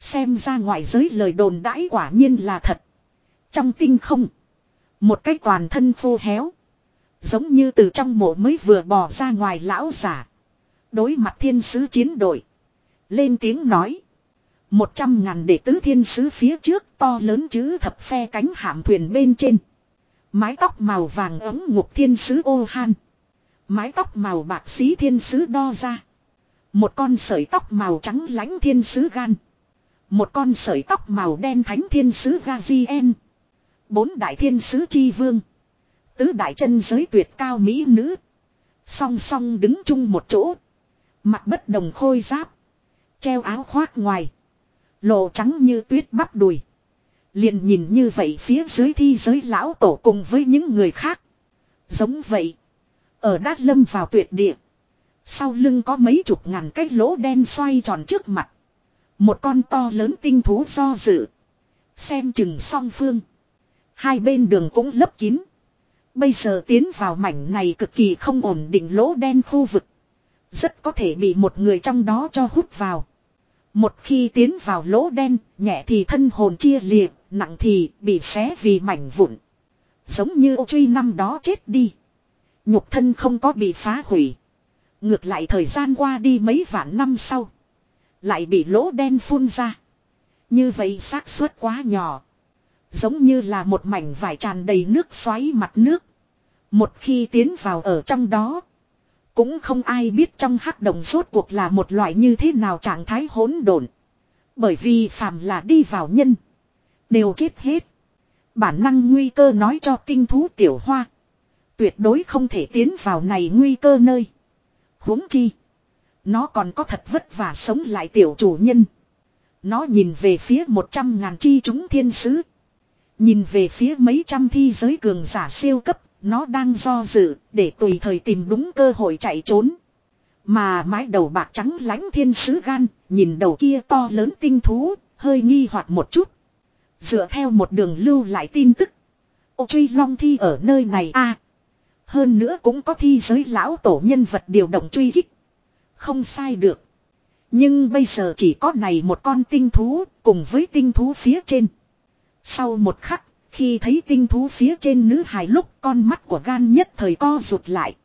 Xem ra ngoài giới lời đồn đãi quả nhiên là thật. Trong tinh không. Một cái toàn thân khô héo. Giống như từ trong mộ mới vừa bò ra ngoài lão giả. Đối mặt thiên sứ chiến đội. Lên tiếng nói. Một trăm ngàn đệ tứ thiên sứ phía trước to lớn chữ thập phe cánh hạm thuyền bên trên. Mái tóc màu vàng ấm ngục thiên sứ ô han. Mái tóc màu bạc xí thiên sứ đo ra. Một con sợi tóc màu trắng lãnh thiên sứ gan. Một con sợi tóc màu đen thánh thiên sứ Gazien. Bốn đại thiên sứ chi vương. Tứ đại chân giới tuyệt cao mỹ nữ. Song song đứng chung một chỗ. Mặt bất đồng khôi giáp. Treo áo khoác ngoài. Lộ trắng như tuyết bắp đùi. Liền nhìn như vậy phía dưới thi giới lão tổ cùng với những người khác. Giống vậy. Ở đát lâm vào tuyệt địa. Sau lưng có mấy chục ngàn cái lỗ đen xoay tròn trước mặt. Một con to lớn tinh thú do dự. Xem chừng song phương. Hai bên đường cũng lấp kín. Bây giờ tiến vào mảnh này cực kỳ không ổn định lỗ đen khu vực. Rất có thể bị một người trong đó cho hút vào. Một khi tiến vào lỗ đen, nhẹ thì thân hồn chia liệt, nặng thì bị xé vì mảnh vụn. Giống như ô truy năm đó chết đi. Nhục thân không có bị phá hủy. Ngược lại thời gian qua đi mấy vạn năm sau. Lại bị lỗ đen phun ra. Như vậy xác suất quá nhỏ. Giống như là một mảnh vải tràn đầy nước xoáy mặt nước. Một khi tiến vào ở trong đó. Cũng không ai biết trong hắc động rốt cuộc là một loại như thế nào trạng thái hỗn độn. Bởi vì phàm là đi vào nhân. Đều chết hết. Bản năng nguy cơ nói cho tinh thú tiểu hoa. Tuyệt đối không thể tiến vào này nguy cơ nơi. huống chi. Nó còn có thật vất vả sống lại tiểu chủ nhân. Nó nhìn về phía một trăm ngàn chi chúng thiên sứ. Nhìn về phía mấy trăm thi giới cường giả siêu cấp, nó đang do dự, để tùy thời tìm đúng cơ hội chạy trốn. Mà mái đầu bạc trắng lánh thiên sứ gan, nhìn đầu kia to lớn tinh thú, hơi nghi hoặc một chút. Dựa theo một đường lưu lại tin tức. Ô truy long thi ở nơi này a Hơn nữa cũng có thi giới lão tổ nhân vật điều động truy kích. Không sai được. Nhưng bây giờ chỉ có này một con tinh thú, cùng với tinh thú phía trên. Sau một khắc, khi thấy tinh thú phía trên nữ hài lúc con mắt của gan nhất thời co rụt lại.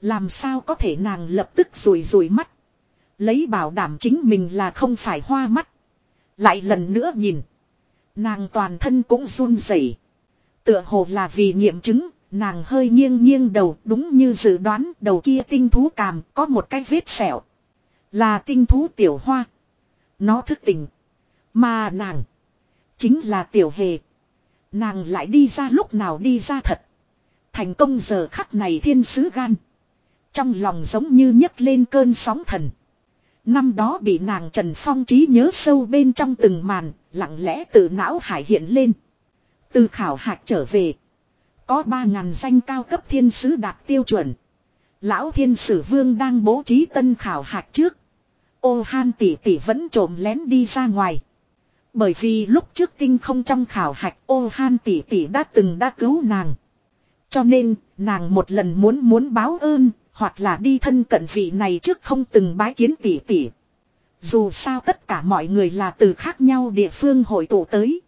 Làm sao có thể nàng lập tức rùi rùi mắt. Lấy bảo đảm chính mình là không phải hoa mắt. Lại lần nữa nhìn. Nàng toàn thân cũng run rẩy. Tựa hồ là vì nghiệm chứng, nàng hơi nghiêng nghiêng đầu đúng như dự đoán đầu kia tinh thú càm có một cái vết sẹo. Là tinh thú tiểu hoa. Nó thức tỉnh. Mà nàng. Chính là tiểu hề. Nàng lại đi ra lúc nào đi ra thật. Thành công giờ khắc này thiên sứ gan. Trong lòng giống như nhấc lên cơn sóng thần. Năm đó bị nàng Trần Phong trí nhớ sâu bên trong từng màn, lặng lẽ tự não hải hiện lên. Từ khảo hạch trở về. Có ba ngàn danh cao cấp thiên sứ đạt tiêu chuẩn. Lão thiên sử vương đang bố trí tân khảo hạch trước. Ô han tỷ tỷ vẫn trộm lén đi ra ngoài. Bởi vì lúc trước tinh không trong khảo hạch ô han tỷ tỷ đã từng đã cứu nàng. Cho nên, nàng một lần muốn muốn báo ơn, hoặc là đi thân cận vị này trước không từng bái kiến tỷ tỷ. Dù sao tất cả mọi người là từ khác nhau địa phương hội tụ tới.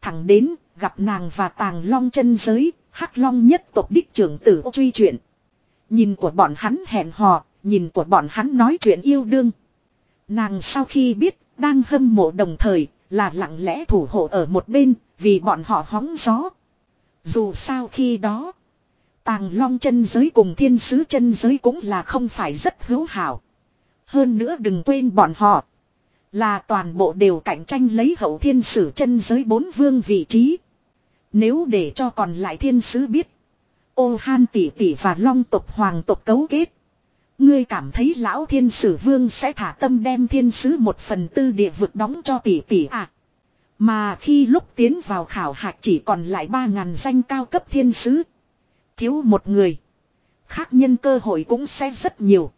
Thẳng đến, gặp nàng và tàng long chân giới, hắc long nhất tộc đích trưởng tử truy chuyện. Nhìn của bọn hắn hẹn hò, nhìn của bọn hắn nói chuyện yêu đương. Nàng sau khi biết, đang hâm mộ đồng thời, là lặng lẽ thủ hộ ở một bên, vì bọn họ hóng gió. Dù sao khi đó, tàng long chân giới cùng thiên sứ chân giới cũng là không phải rất hữu hảo. Hơn nữa đừng quên bọn họ. Là toàn bộ đều cạnh tranh lấy hậu thiên sử chân giới bốn vương vị trí. Nếu để cho còn lại thiên sứ biết. Ô han tỷ tỷ và long tộc hoàng tộc cấu kết. Ngươi cảm thấy lão thiên sử vương sẽ thả tâm đem thiên sứ một phần tư địa vực đóng cho tỷ tỷ à. Mà khi lúc tiến vào khảo hạch chỉ còn lại 3.000 danh cao cấp thiên sứ. Thiếu một người. Khác nhân cơ hội cũng sẽ rất nhiều.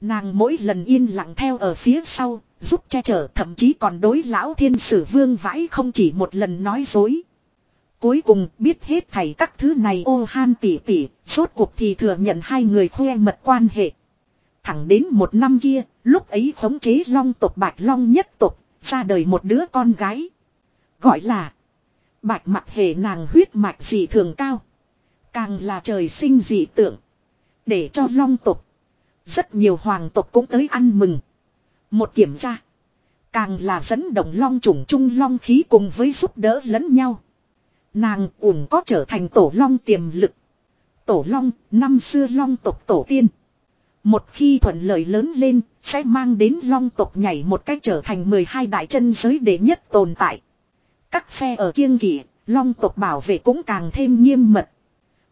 Nàng mỗi lần yên lặng theo ở phía sau, giúp che chở thậm chí còn đối lão thiên sử vương vãi không chỉ một lần nói dối. Cuối cùng biết hết thảy các thứ này ô han tỉ tỉ, suốt cuộc thì thừa nhận hai người khoe mật quan hệ. Thẳng đến một năm kia, lúc ấy khống chế long tộc bạch long nhất tộc, ra đời một đứa con gái. Gọi là bạch mặt hề nàng huyết mạch dị thường cao. Càng là trời sinh dị tượng. Để cho long tộc. Rất nhiều hoàng tộc cũng tới ăn mừng. Một kiểm tra. Càng là dẫn động long trùng trung long khí cùng với giúp đỡ lẫn nhau. Nàng ủng có trở thành tổ long tiềm lực. Tổ long, năm xưa long tộc tổ tiên. Một khi thuận lợi lớn lên, sẽ mang đến long tộc nhảy một cách trở thành 12 đại chân giới đệ nhất tồn tại. Các phe ở kiêng kỵ, long tộc bảo vệ cũng càng thêm nghiêm mật.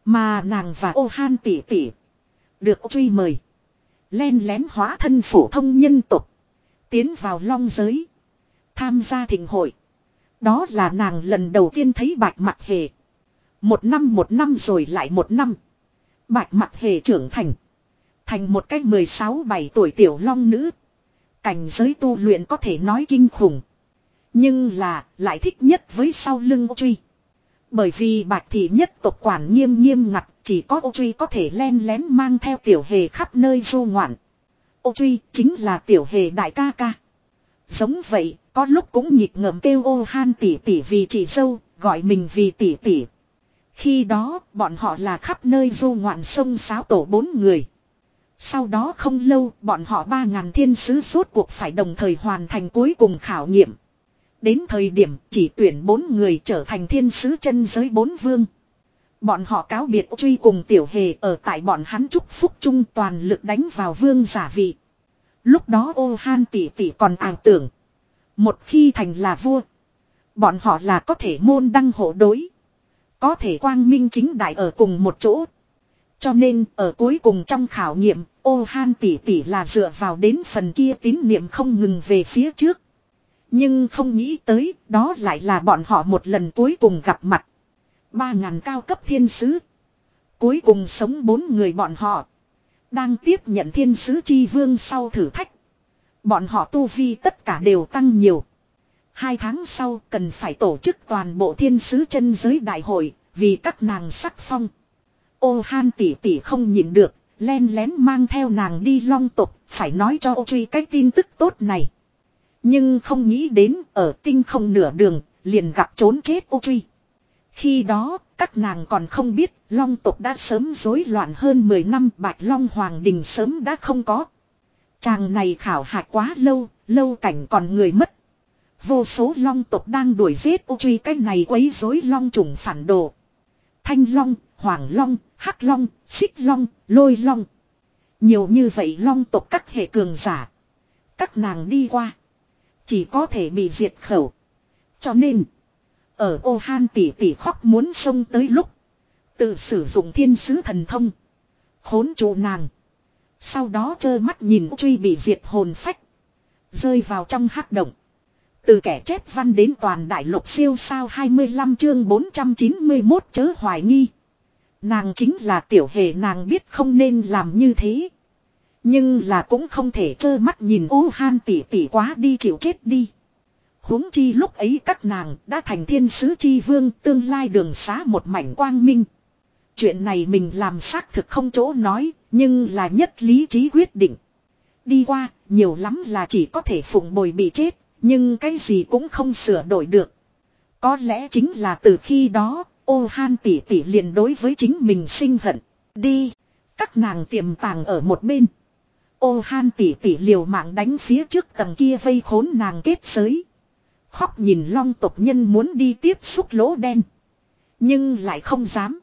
Mà nàng và ô han tỷ tỷ được truy mời. Len lén hóa thân phổ thông nhân tộc Tiến vào long giới. Tham gia thịnh hội. Đó là nàng lần đầu tiên thấy bạch mặt hề. Một năm một năm rồi lại một năm. Bạch mặt hề trưởng thành. Thành một cái 16-7 tuổi tiểu long nữ. Cảnh giới tu luyện có thể nói kinh khủng. Nhưng là lại thích nhất với sau lưng ô truy. Bởi vì bạch thị nhất tộc quản nghiêm nghiêm ngặt chỉ có ô truy có thể len lén mang theo tiểu hề khắp nơi du ngoạn. Ô truy chính là tiểu hề đại ca ca. Giống vậy, có lúc cũng nhịp ngợm kêu ô han tỷ tỷ vì chị dâu, gọi mình vì tỷ tỷ. Khi đó, bọn họ là khắp nơi du ngoạn sông sáo tổ bốn người. Sau đó không lâu, bọn họ ba ngàn thiên sứ suốt cuộc phải đồng thời hoàn thành cuối cùng khảo nghiệm. Đến thời điểm chỉ tuyển bốn người trở thành thiên sứ chân giới bốn vương. Bọn họ cáo biệt truy cùng tiểu hề ở tại bọn hắn chúc phúc chung toàn lực đánh vào vương giả vị. Lúc đó ô han tỷ tỷ còn ảo tưởng. Một khi thành là vua. Bọn họ là có thể môn đăng hộ đối. Có thể quang minh chính đại ở cùng một chỗ. Cho nên ở cuối cùng trong khảo nghiệm, ô han tỷ tỷ là dựa vào đến phần kia tín niệm không ngừng về phía trước. Nhưng không nghĩ tới, đó lại là bọn họ một lần cuối cùng gặp mặt. Ba ngàn cao cấp thiên sứ. Cuối cùng sống bốn người bọn họ. Đang tiếp nhận thiên sứ chi vương sau thử thách. Bọn họ tu vi tất cả đều tăng nhiều. Hai tháng sau cần phải tổ chức toàn bộ thiên sứ chân giới đại hội, vì các nàng sắc phong. Ô han tỷ tỷ không nhịn được, len lén mang theo nàng đi long tục, phải nói cho ô truy cái tin tức tốt này. Nhưng không nghĩ đến ở tinh không nửa đường, liền gặp trốn chết ô truy. Khi đó, các nàng còn không biết, long tộc đã sớm rối loạn hơn 10 năm bạch long hoàng đình sớm đã không có. Chàng này khảo hạch quá lâu, lâu cảnh còn người mất. Vô số long tộc đang đuổi giết ô truy cái này quấy rối long trùng phản đồ. Thanh long, hoàng long, hắc long, xích long, lôi long. Nhiều như vậy long tộc các hệ cường giả. Các nàng đi qua. Chỉ có thể bị diệt khẩu. Cho nên. Ở ô han tỷ tỷ khóc muốn xông tới lúc. Tự sử dụng thiên sứ thần thông. Khốn trụ nàng. Sau đó trơ mắt nhìn truy bị diệt hồn phách. Rơi vào trong hắc động. Từ kẻ chép văn đến toàn đại lục siêu sao 25 chương 491 chớ hoài nghi. Nàng chính là tiểu hề nàng biết không nên làm như thế. Nhưng là cũng không thể trơ mắt nhìn ô han tỷ tỷ quá đi chịu chết đi huống chi lúc ấy các nàng đã thành thiên sứ chi vương tương lai đường xá một mảnh quang minh. Chuyện này mình làm xác thực không chỗ nói, nhưng là nhất lý trí quyết định. Đi qua, nhiều lắm là chỉ có thể phụng bồi bị chết, nhưng cái gì cũng không sửa đổi được. Có lẽ chính là từ khi đó, ô han tỷ tỷ liền đối với chính mình sinh hận. Đi, các nàng tiềm tàng ở một bên. Ô han tỷ tỷ liều mạng đánh phía trước tầng kia vây khốn nàng kết giới. Khóc nhìn long tộc nhân muốn đi tiếp xúc lỗ đen. Nhưng lại không dám.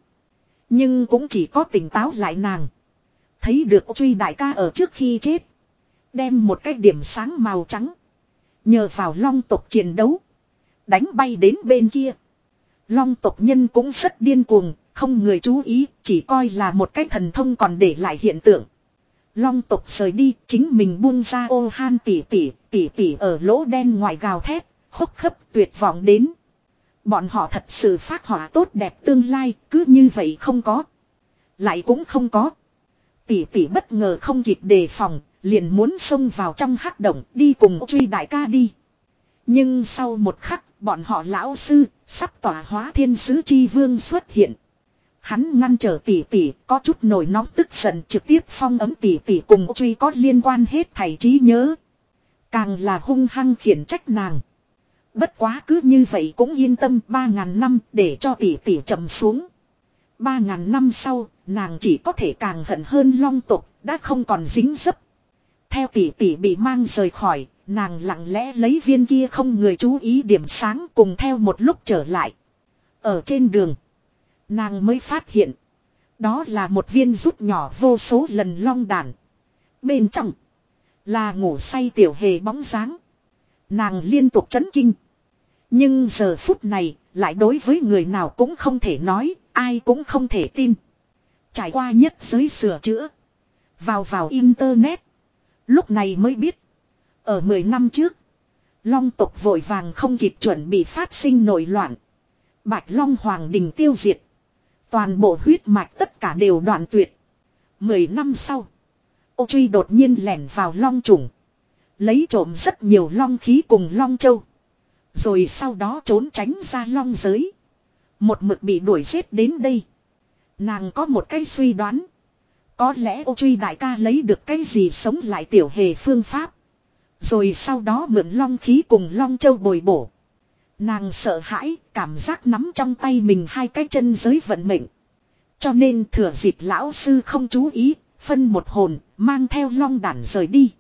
Nhưng cũng chỉ có tỉnh táo lại nàng. Thấy được truy đại ca ở trước khi chết. Đem một cái điểm sáng màu trắng. Nhờ vào long tộc chiến đấu. Đánh bay đến bên kia. Long tộc nhân cũng rất điên cuồng. Không người chú ý. Chỉ coi là một cái thần thông còn để lại hiện tượng. Long tộc rời đi. Chính mình buông ra ô han tỉ tỉ. Tỉ tỉ ở lỗ đen ngoài gào thét khúc khấp tuyệt vọng đến. Bọn họ thật sự phát hỏa tốt đẹp tương lai, cứ như vậy không có. Lại cũng không có. Tỷ tỷ bất ngờ không kịp đề phòng, liền muốn xông vào trong hắc động đi cùng truy đại ca đi. Nhưng sau một khắc, bọn họ lão sư, sắp tỏa hóa thiên sứ chi vương xuất hiện. Hắn ngăn trở tỷ tỷ, có chút nổi nóng tức giận trực tiếp phong ấm tỷ tỷ cùng truy có liên quan hết thầy trí nhớ. Càng là hung hăng khiển trách nàng. Bất quá cứ như vậy cũng yên tâm ba ngàn năm để cho tỷ tỷ chậm xuống. Ba ngàn năm sau, nàng chỉ có thể càng hận hơn long tục, đã không còn dính dấp. Theo tỷ tỷ bị mang rời khỏi, nàng lặng lẽ lấy viên kia không người chú ý điểm sáng cùng theo một lúc trở lại. Ở trên đường, nàng mới phát hiện, đó là một viên rút nhỏ vô số lần long đàn. Bên trong, là ngủ say tiểu hề bóng dáng. Nàng liên tục chấn kinh. Nhưng giờ phút này, lại đối với người nào cũng không thể nói, ai cũng không thể tin. Trải qua nhất giới sửa chữa. Vào vào internet. Lúc này mới biết. Ở 10 năm trước. Long tộc vội vàng không kịp chuẩn bị phát sinh nổi loạn. Bạch Long Hoàng Đình tiêu diệt. Toàn bộ huyết mạch tất cả đều đoạn tuyệt. 10 năm sau. Ô truy đột nhiên lẻn vào long trùng. Lấy trộm rất nhiều long khí cùng long châu. Rồi sau đó trốn tránh ra long giới. Một mực bị đuổi giết đến đây. Nàng có một cái suy đoán. Có lẽ ô truy đại ca lấy được cái gì sống lại tiểu hề phương pháp. Rồi sau đó mượn long khí cùng long châu bồi bổ. Nàng sợ hãi, cảm giác nắm trong tay mình hai cái chân giới vận mệnh. Cho nên thừa dịp lão sư không chú ý, phân một hồn, mang theo long đản rời đi.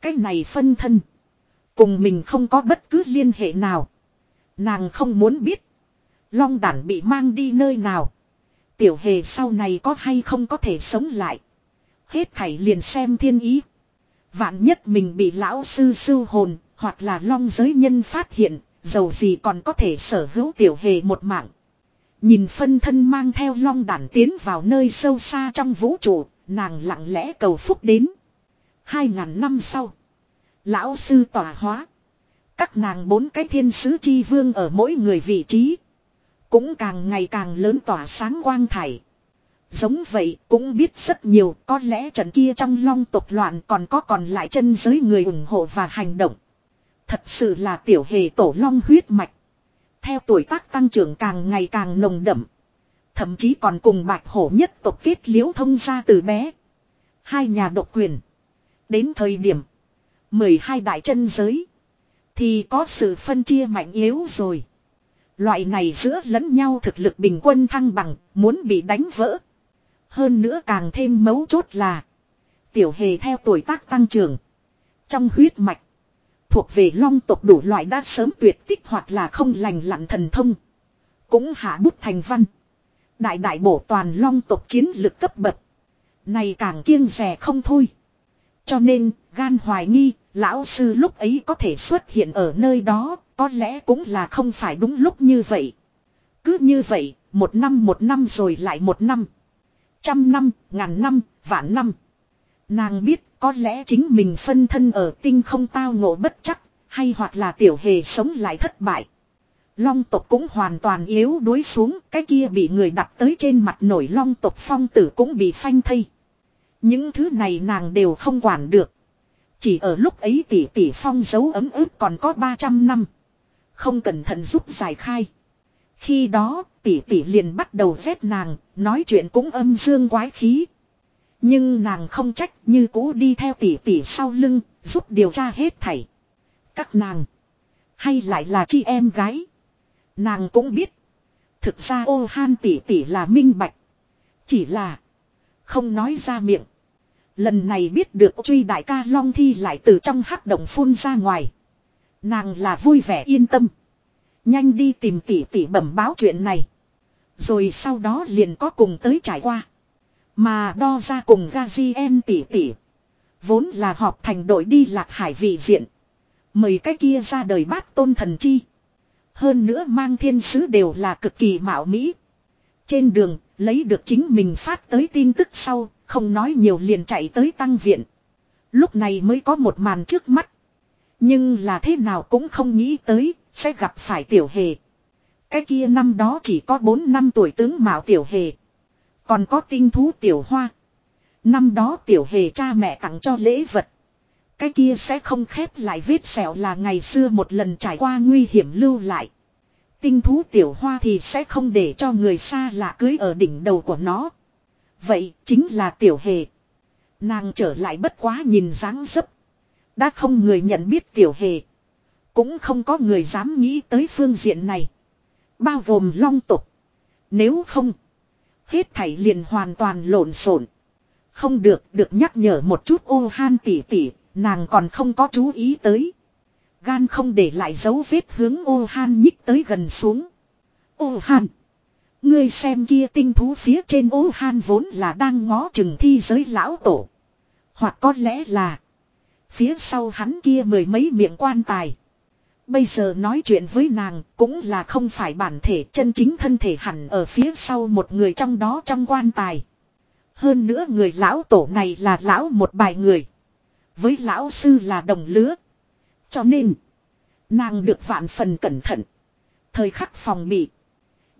Cái này phân thân. Cùng mình không có bất cứ liên hệ nào. Nàng không muốn biết. Long đản bị mang đi nơi nào. Tiểu hề sau này có hay không có thể sống lại. Hết thảy liền xem thiên ý. Vạn nhất mình bị lão sư sư hồn, hoặc là long giới nhân phát hiện, dầu gì còn có thể sở hữu tiểu hề một mạng. Nhìn phân thân mang theo long đản tiến vào nơi sâu xa trong vũ trụ, nàng lặng lẽ cầu phúc đến. Hai ngàn năm sau, lão sư tỏa hóa. Các nàng bốn cái thiên sứ chi vương ở mỗi người vị trí. Cũng càng ngày càng lớn tỏa sáng quang thải. Giống vậy cũng biết rất nhiều có lẽ trận kia trong long tộc loạn còn có còn lại chân giới người ủng hộ và hành động. Thật sự là tiểu hề tổ long huyết mạch. Theo tuổi tác tăng trưởng càng ngày càng nồng đậm. Thậm chí còn cùng bạch hổ nhất tộc kết liễu thông ra từ bé. Hai nhà độc quyền. Đến thời điểm. 12 đại chân giới. Thì có sự phân chia mạnh yếu rồi. Loại này giữa lẫn nhau thực lực bình quân thăng bằng, muốn bị đánh vỡ. Hơn nữa càng thêm mấu chốt là. Tiểu hề theo tuổi tác tăng trưởng. Trong huyết mạch. Thuộc về long tộc đủ loại đã sớm tuyệt tích hoặc là không lành lặn thần thông. Cũng hạ bút thành văn. Đại đại bổ toàn long tộc chiến lực cấp bậc. Này càng kiêng rẻ không thôi. Cho nên, gan hoài nghi, lão sư lúc ấy có thể xuất hiện ở nơi đó, có lẽ cũng là không phải đúng lúc như vậy. Cứ như vậy, một năm một năm rồi lại một năm. Trăm năm, ngàn năm, vạn năm. Nàng biết có lẽ chính mình phân thân ở tinh không tao ngộ bất chắc, hay hoặc là tiểu hề sống lại thất bại. Long tộc cũng hoàn toàn yếu đuối xuống, cái kia bị người đặt tới trên mặt nổi long tộc phong tử cũng bị phanh thây. Những thứ này nàng đều không quản được. Chỉ ở lúc ấy tỷ tỷ phong dấu ấm ức còn có 300 năm. Không cẩn thận giúp giải khai. Khi đó tỷ tỷ liền bắt đầu ghét nàng, nói chuyện cũng âm dương quái khí. Nhưng nàng không trách như cũ đi theo tỷ tỷ sau lưng, giúp điều tra hết thảy. Các nàng, hay lại là chị em gái. Nàng cũng biết. Thực ra ô han tỷ tỷ là minh bạch. Chỉ là, không nói ra miệng. Lần này biết được truy đại ca Long Thi lại từ trong hắc động phun ra ngoài. Nàng là vui vẻ yên tâm. Nhanh đi tìm tỷ tỷ bẩm báo chuyện này. Rồi sau đó liền có cùng tới trải qua. Mà đo ra cùng Gazien tỷ tỷ. Vốn là họp thành đội đi lạc hải vị diện. Mời cái kia ra đời bát tôn thần chi. Hơn nữa mang thiên sứ đều là cực kỳ mạo mỹ. Trên đường, lấy được chính mình phát tới tin tức sau, không nói nhiều liền chạy tới tăng viện. Lúc này mới có một màn trước mắt. Nhưng là thế nào cũng không nghĩ tới, sẽ gặp phải tiểu hề. Cái kia năm đó chỉ có 4 năm tuổi tướng mạo tiểu hề. Còn có tinh thú tiểu hoa. Năm đó tiểu hề cha mẹ tặng cho lễ vật. Cái kia sẽ không khép lại vết sẹo là ngày xưa một lần trải qua nguy hiểm lưu lại. Tinh thú tiểu hoa thì sẽ không để cho người xa lạ cưới ở đỉnh đầu của nó. Vậy chính là tiểu hề. Nàng trở lại bất quá nhìn dáng dấp. Đã không người nhận biết tiểu hề. Cũng không có người dám nghĩ tới phương diện này. Bao gồm long tục. Nếu không. Hết thảy liền hoàn toàn lộn xộn. Không được, được nhắc nhở một chút ô han tỉ tỉ, nàng còn không có chú ý tới. Gan không để lại dấu vết hướng ô han nhích tới gần xuống. Ô han. Ngươi xem kia tinh thú phía trên ô han vốn là đang ngó chừng thi giới lão tổ. Hoặc có lẽ là. Phía sau hắn kia mười mấy miệng quan tài. Bây giờ nói chuyện với nàng cũng là không phải bản thể chân chính thân thể hẳn ở phía sau một người trong đó trong quan tài. Hơn nữa người lão tổ này là lão một bài người. Với lão sư là đồng lứa. Cho nên, nàng được vạn phần cẩn thận. Thời khắc phòng bị.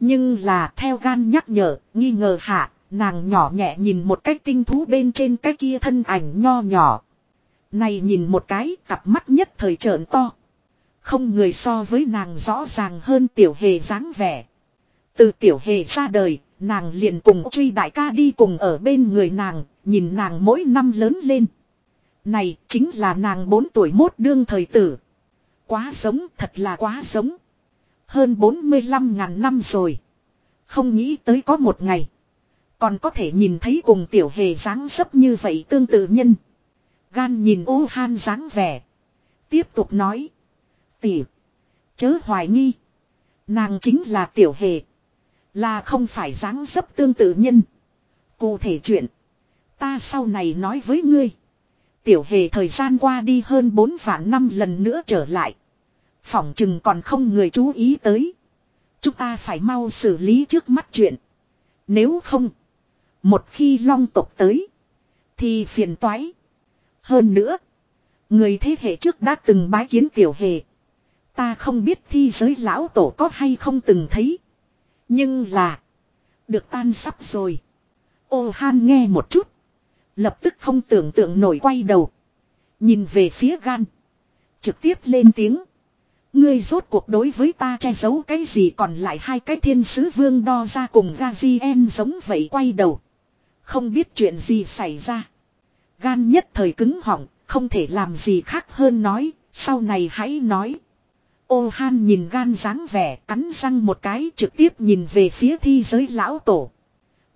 Nhưng là theo gan nhắc nhở, nghi ngờ hạ, nàng nhỏ nhẹ nhìn một cái tinh thú bên trên cái kia thân ảnh nho nhỏ. Này nhìn một cái, cặp mắt nhất thời trợn to. Không người so với nàng rõ ràng hơn tiểu hề dáng vẻ. Từ tiểu hề ra đời, nàng liền cùng truy đại ca đi cùng ở bên người nàng, nhìn nàng mỗi năm lớn lên. Này chính là nàng 4 tuổi mốt đương thời tử. Quá sống thật là quá sống. Hơn 45 ngàn năm rồi. Không nghĩ tới có một ngày. Còn có thể nhìn thấy cùng tiểu hề dáng dấp như vậy tương tự nhân. Gan nhìn ô han dáng vẻ. Tiếp tục nói. Tỉ. Chớ hoài nghi. Nàng chính là tiểu hề. Là không phải dáng dấp tương tự nhân. Cụ thể chuyện. Ta sau này nói với ngươi. Tiểu hề thời gian qua đi hơn 4 vạn năm lần nữa trở lại. Phỏng chừng còn không người chú ý tới. Chúng ta phải mau xử lý trước mắt chuyện. Nếu không. Một khi long tộc tới. Thì phiền toái. Hơn nữa. Người thế hệ trước đã từng bái kiến tiểu hề. Ta không biết thi giới lão tổ có hay không từng thấy. Nhưng là. Được tan sắp rồi. Ô han nghe một chút. Lập tức không tưởng tượng nổi quay đầu. Nhìn về phía gan. Trực tiếp lên tiếng. Ngươi rốt cuộc đối với ta che giấu cái gì còn lại hai cái thiên sứ vương đo ra cùng Gazien giống vậy quay đầu. Không biết chuyện gì xảy ra. Gan nhất thời cứng họng, không thể làm gì khác hơn nói, sau này hãy nói. Ô han nhìn gan dáng vẻ cắn răng một cái trực tiếp nhìn về phía thi giới lão tổ.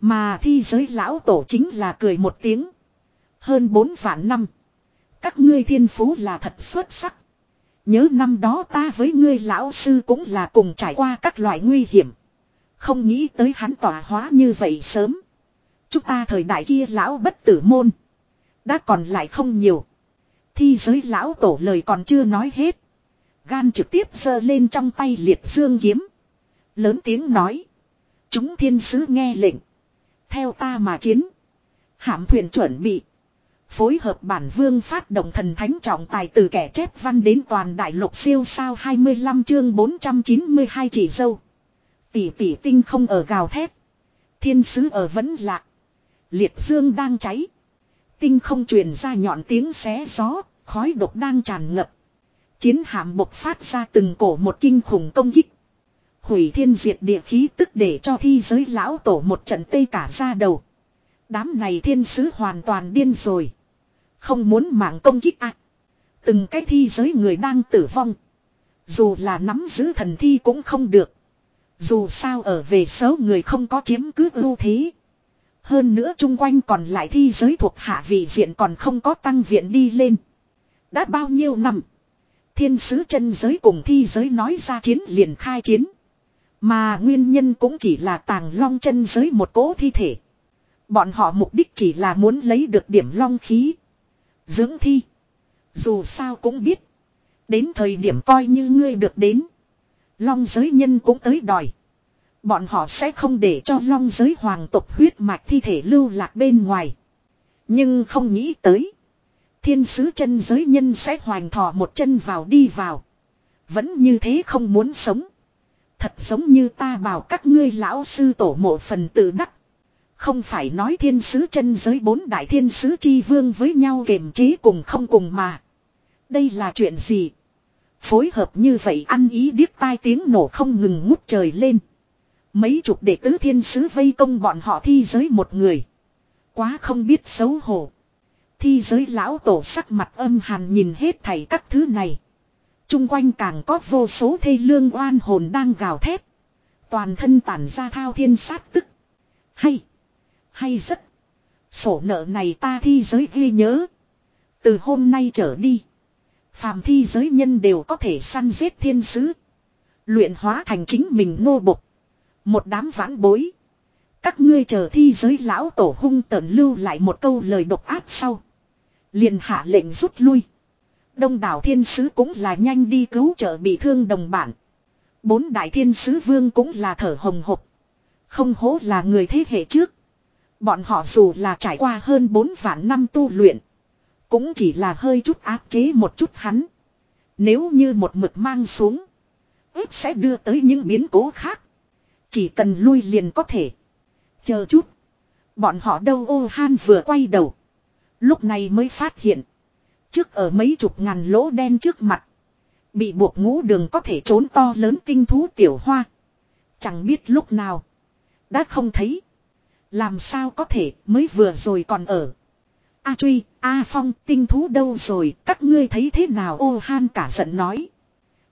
Mà thi giới lão tổ chính là cười một tiếng. Hơn bốn vạn năm. Các ngươi thiên phú là thật xuất sắc. Nhớ năm đó ta với ngươi lão sư cũng là cùng trải qua các loại nguy hiểm. Không nghĩ tới hắn tỏa hóa như vậy sớm. Chúng ta thời đại kia lão bất tử môn. Đã còn lại không nhiều. Thi giới lão tổ lời còn chưa nói hết. Gan trực tiếp giơ lên trong tay liệt dương kiếm. Lớn tiếng nói. Chúng thiên sứ nghe lệnh. Theo ta mà chiến. Hạm thuyền chuẩn bị. Phối hợp bản vương phát động thần thánh trọng tài từ kẻ chép văn đến toàn đại lục siêu sao 25 chương 492 chỉ dâu. Tỷ tỷ tinh không ở gào thét. Thiên sứ ở vẫn lạc. Liệt dương đang cháy. Tinh không truyền ra nhọn tiếng xé gió, khói độc đang tràn ngập. Chiến hạm bộc phát ra từng cổ một kinh khủng công kích. Hủy thiên diệt địa khí tức để cho thi giới lão tổ một trận tê cả ra đầu. Đám này thiên sứ hoàn toàn điên rồi. Không muốn mạng công kích ạ. Từng cái thi giới người đang tử vong. Dù là nắm giữ thần thi cũng không được. Dù sao ở về số người không có chiếm cứ ưu thế. Hơn nữa chung quanh còn lại thi giới thuộc hạ vị diện còn không có tăng viện đi lên. Đã bao nhiêu năm. Thiên sứ chân giới cùng thi giới nói ra chiến liền khai chiến. Mà nguyên nhân cũng chỉ là tàng long chân giới một cố thi thể. Bọn họ mục đích chỉ là muốn lấy được điểm long khí. Dưỡng thi. Dù sao cũng biết. Đến thời điểm coi như ngươi được đến. Long giới nhân cũng tới đòi. Bọn họ sẽ không để cho long giới hoàng tộc huyết mạch thi thể lưu lạc bên ngoài. Nhưng không nghĩ tới. Thiên sứ chân giới nhân sẽ hoành thọ một chân vào đi vào. Vẫn như thế không muốn sống. Thật giống như ta bảo các ngươi lão sư tổ mộ phần tự đắc. Không phải nói thiên sứ chân giới bốn đại thiên sứ chi vương với nhau kiềm chế cùng không cùng mà. Đây là chuyện gì? Phối hợp như vậy ăn ý điếc tai tiếng nổ không ngừng ngút trời lên. Mấy chục đệ tứ thiên sứ vây công bọn họ thi giới một người. Quá không biết xấu hổ. Thi giới lão tổ sắc mặt âm hàn nhìn hết thảy các thứ này. Trung quanh càng có vô số thê lương oan hồn đang gào thét. Toàn thân tản ra thao thiên sát tức. Hay. Hay rất. Sổ nợ này ta thi giới ghi nhớ. Từ hôm nay trở đi. Phàm thi giới nhân đều có thể săn giết thiên sứ. Luyện hóa thành chính mình nô bộc. Một đám vãn bối. Các ngươi chờ thi giới lão tổ hung tợn lưu lại một câu lời độc ác sau. liền hạ lệnh rút lui. Đông đảo thiên sứ cũng là nhanh đi cứu trợ bị thương đồng bản. Bốn đại thiên sứ vương cũng là thở hồng hộc. Không hố là người thế hệ trước. Bọn họ dù là trải qua hơn 4 vạn năm tu luyện. Cũng chỉ là hơi chút áp chế một chút hắn. Nếu như một mực mang xuống. ước sẽ đưa tới những biến cố khác. Chỉ cần lui liền có thể. Chờ chút. Bọn họ đâu ô han vừa quay đầu. Lúc này mới phát hiện. Trước ở mấy chục ngàn lỗ đen trước mặt. Bị buộc ngũ đường có thể trốn to lớn tinh thú tiểu hoa. Chẳng biết lúc nào. Đã không thấy. Làm sao có thể mới vừa rồi còn ở. A truy, A phong, tinh thú đâu rồi, các ngươi thấy thế nào ô han cả giận nói.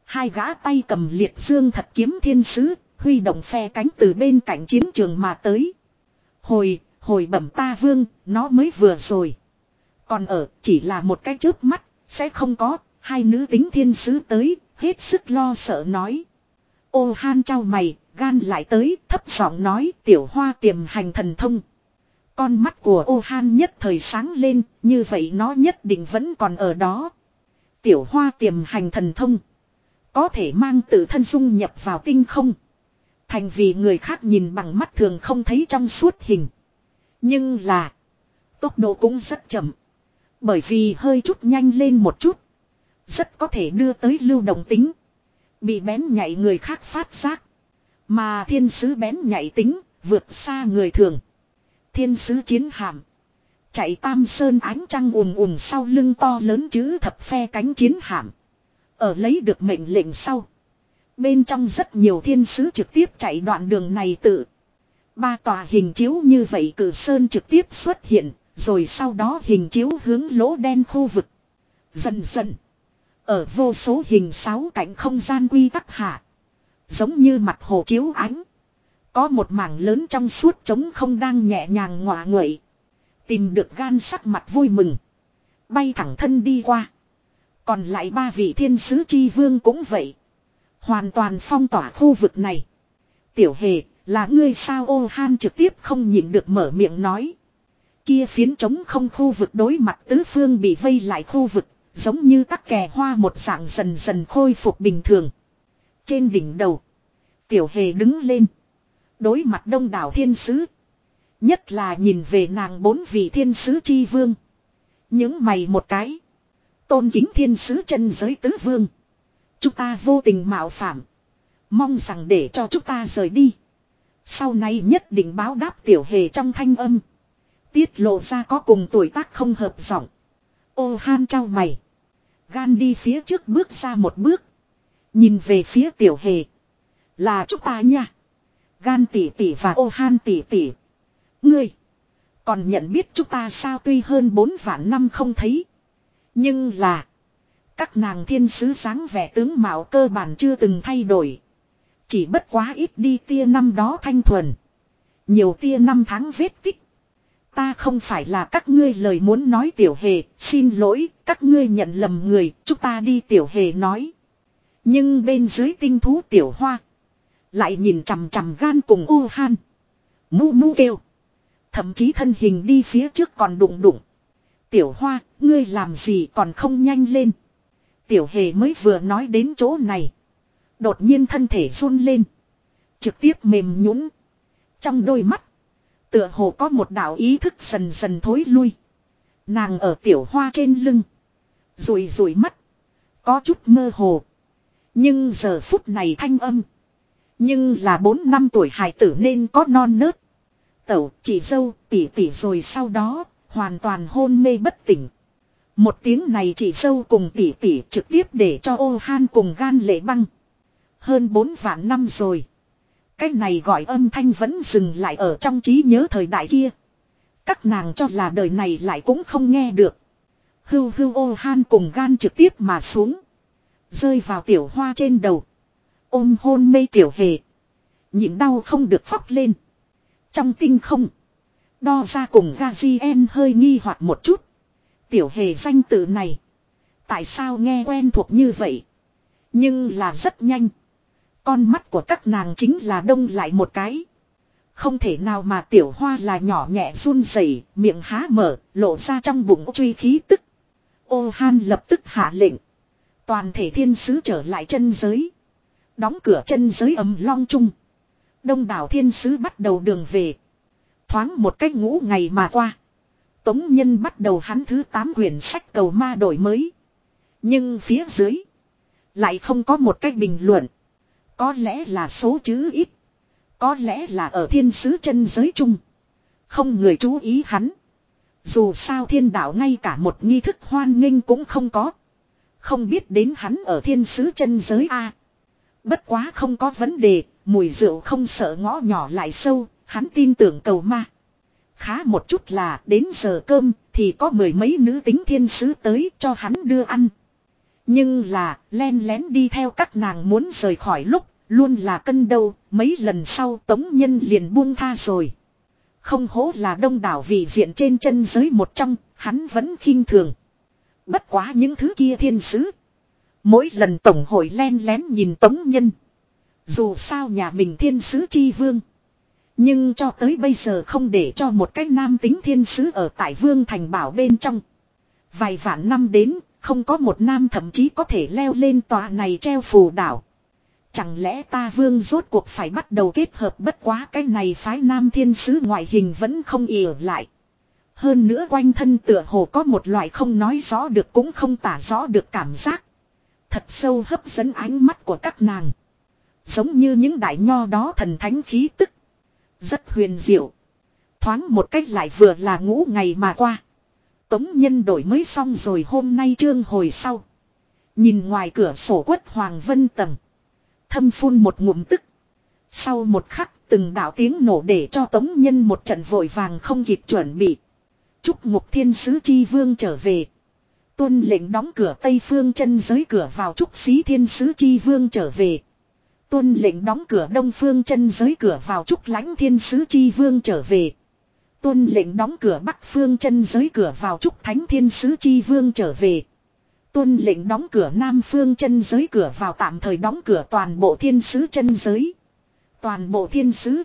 Hai gã tay cầm liệt dương thật kiếm thiên sứ, huy động phe cánh từ bên cạnh chiến trường mà tới. Hồi, hồi bẩm ta vương, nó mới vừa rồi. Còn ở, chỉ là một cái chớp mắt, sẽ không có, hai nữ tính thiên sứ tới, hết sức lo sợ nói. Ô han trao mày, gan lại tới, thấp giọng nói tiểu hoa tiềm hành thần thông. Con mắt của ô han nhất thời sáng lên, như vậy nó nhất định vẫn còn ở đó. Tiểu hoa tiềm hành thần thông. Có thể mang tự thân dung nhập vào tinh không. Thành vì người khác nhìn bằng mắt thường không thấy trong suốt hình. Nhưng là. Tốc độ cũng rất chậm. Bởi vì hơi chút nhanh lên một chút. Rất có thể đưa tới lưu động tính. Bị bén nhạy người khác phát giác. Mà thiên sứ bén nhạy tính, vượt xa người thường. Thiên sứ chiến hạm. Chạy tam sơn ánh trăng ùm ùm sau lưng to lớn chữ thập phe cánh chiến hạm. Ở lấy được mệnh lệnh sau. Bên trong rất nhiều thiên sứ trực tiếp chạy đoạn đường này tự. Ba tòa hình chiếu như vậy cử sơn trực tiếp xuất hiện, rồi sau đó hình chiếu hướng lỗ đen khu vực. Dần dần. Ở vô số hình sáu cạnh không gian quy tắc hạ. Giống như mặt hồ chiếu ánh. Có một mảng lớn trong suốt trống không đang nhẹ nhàng ngọa nguậy. Tìm được gan sắc mặt vui mừng. Bay thẳng thân đi qua. Còn lại ba vị thiên sứ chi vương cũng vậy. Hoàn toàn phong tỏa khu vực này. Tiểu hề, là ngươi sao ô han trực tiếp không nhịn được mở miệng nói. Kia phiến trống không khu vực đối mặt tứ phương bị vây lại khu vực, giống như tắc kè hoa một dạng dần dần khôi phục bình thường. Trên đỉnh đầu, tiểu hề đứng lên. Đối mặt đông đảo thiên sứ. Nhất là nhìn về nàng bốn vị thiên sứ chi vương. Những mày một cái. Tôn kính thiên sứ chân giới tứ vương. Chúng ta vô tình mạo phạm. Mong rằng để cho chúng ta rời đi. Sau này nhất định báo đáp tiểu hề trong thanh âm. Tiết lộ ra có cùng tuổi tác không hợp giọng. Ô han trao mày. Gan đi phía trước bước ra một bước. Nhìn về phía tiểu hề. Là chúng ta nha. Gan tỷ tỷ và ô han tỷ tỷ. Ngươi. Còn nhận biết chúng ta sao tuy hơn bốn vạn năm không thấy. Nhưng là. Các nàng thiên sứ sáng vẻ tướng mạo cơ bản chưa từng thay đổi. Chỉ bất quá ít đi tia năm đó thanh thuần. Nhiều tia năm tháng vết tích. Ta không phải là các ngươi lời muốn nói tiểu hề, xin lỗi, các ngươi nhận lầm người, chúng ta đi tiểu hề nói. Nhưng bên dưới tinh thú tiểu hoa. Lại nhìn chằm chằm gan cùng u han. Mu mu kêu. Thậm chí thân hình đi phía trước còn đụng đụng. Tiểu hoa, ngươi làm gì còn không nhanh lên. Tiểu hề mới vừa nói đến chỗ này. Đột nhiên thân thể run lên. Trực tiếp mềm nhũn Trong đôi mắt. Tựa hồ có một đạo ý thức dần dần thối lui. Nàng ở tiểu hoa trên lưng. Rùi rùi mắt. Có chút mơ hồ. Nhưng giờ phút này thanh âm. Nhưng là 4 năm tuổi hài tử nên có non nớt. Tẩu, chị dâu, tỉ tỉ rồi sau đó, hoàn toàn hôn mê bất tỉnh. Một tiếng này chỉ sâu cùng tỉ tỉ trực tiếp để cho ô han cùng gan lệ băng. Hơn bốn vạn năm rồi. Cái này gọi âm thanh vẫn dừng lại ở trong trí nhớ thời đại kia. Các nàng cho là đời này lại cũng không nghe được. Hưu hưu ô han cùng gan trực tiếp mà xuống. Rơi vào tiểu hoa trên đầu. Ôm hôn mê tiểu hề. Nhịn đau không được phóc lên. Trong tinh không. Đo ra cùng Gazien hơi nghi hoặc một chút. Tiểu hề danh tự này. Tại sao nghe quen thuộc như vậy? Nhưng là rất nhanh. Con mắt của các nàng chính là đông lại một cái. Không thể nào mà tiểu hoa là nhỏ nhẹ run rẩy, miệng há mở, lộ ra trong bụng truy khí tức. Ô han lập tức hạ lệnh. Toàn thể thiên sứ trở lại chân giới. Đóng cửa chân giới ấm long chung. Đông đảo thiên sứ bắt đầu đường về. Thoáng một cách ngũ ngày mà qua. Tống Nhân bắt đầu hắn thứ 8 quyển sách cầu ma đổi mới. Nhưng phía dưới. Lại không có một cách bình luận. Có lẽ là số chữ ít. Có lẽ là ở thiên sứ chân giới chung. Không người chú ý hắn. Dù sao thiên đạo ngay cả một nghi thức hoan nghênh cũng không có. Không biết đến hắn ở thiên sứ chân giới A. Bất quá không có vấn đề, mùi rượu không sợ ngõ nhỏ lại sâu, hắn tin tưởng cầu ma. Khá một chút là đến giờ cơm thì có mười mấy nữ tính thiên sứ tới cho hắn đưa ăn. Nhưng là, len lén đi theo các nàng muốn rời khỏi lúc, luôn là cân đâu, mấy lần sau tống nhân liền buông tha rồi. Không hố là đông đảo vị diện trên chân giới một trong, hắn vẫn khinh thường. Bất quá những thứ kia thiên sứ. Mỗi lần tổng hội len lén nhìn tống nhân. Dù sao nhà mình thiên sứ chi vương. Nhưng cho tới bây giờ không để cho một cái nam tính thiên sứ ở tại vương thành bảo bên trong. Vài vạn năm đến, không có một nam thậm chí có thể leo lên tòa này treo phù đảo. Chẳng lẽ ta vương rốt cuộc phải bắt đầu kết hợp bất quá cái này phái nam thiên sứ ngoại hình vẫn không ỉa lại. Hơn nữa quanh thân tựa hồ có một loại không nói rõ được cũng không tả rõ được cảm giác. Thật sâu hấp dẫn ánh mắt của các nàng. Giống như những đại nho đó thần thánh khí tức. Rất huyền diệu. Thoáng một cách lại vừa là ngũ ngày mà qua. Tống nhân đổi mới xong rồi hôm nay trương hồi sau. Nhìn ngoài cửa sổ quất Hoàng Vân Tầng. Thâm phun một ngụm tức. Sau một khắc từng đạo tiếng nổ để cho tống nhân một trận vội vàng không kịp chuẩn bị. Chúc ngục thiên sứ chi vương trở về. Tuân lệnh đóng cửa tây phương chân giới cửa vào trúc xí thiên sứ chi vương trở về. Tuân lệnh đóng cửa đông phương chân giới cửa vào trúc lãnh thiên sứ chi vương trở về. Tuân lệnh đóng cửa bắc phương chân giới cửa vào trúc thánh thiên sứ chi vương trở về. Tuân lệnh đóng cửa nam phương chân giới cửa vào tạm thời đóng cửa toàn bộ thiên sứ chân giới. Toàn bộ thiên sứ.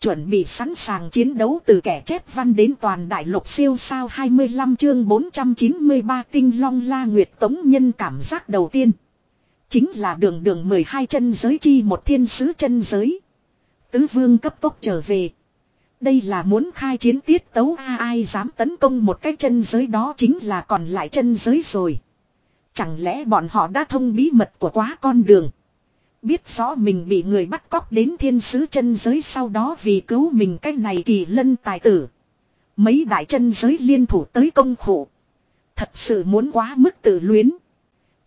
Chuẩn bị sẵn sàng chiến đấu từ kẻ chép văn đến toàn đại lục siêu sao 25 chương 493 tinh long la nguyệt tống nhân cảm giác đầu tiên. Chính là đường đường 12 chân giới chi một thiên sứ chân giới. Tứ vương cấp tốc trở về. Đây là muốn khai chiến tiết tấu a ai dám tấn công một cái chân giới đó chính là còn lại chân giới rồi. Chẳng lẽ bọn họ đã thông bí mật của quá con đường. Biết rõ mình bị người bắt cóc đến thiên sứ chân giới sau đó vì cứu mình cái này kỳ lân tài tử. Mấy đại chân giới liên thủ tới công khổ. Thật sự muốn quá mức tự luyến.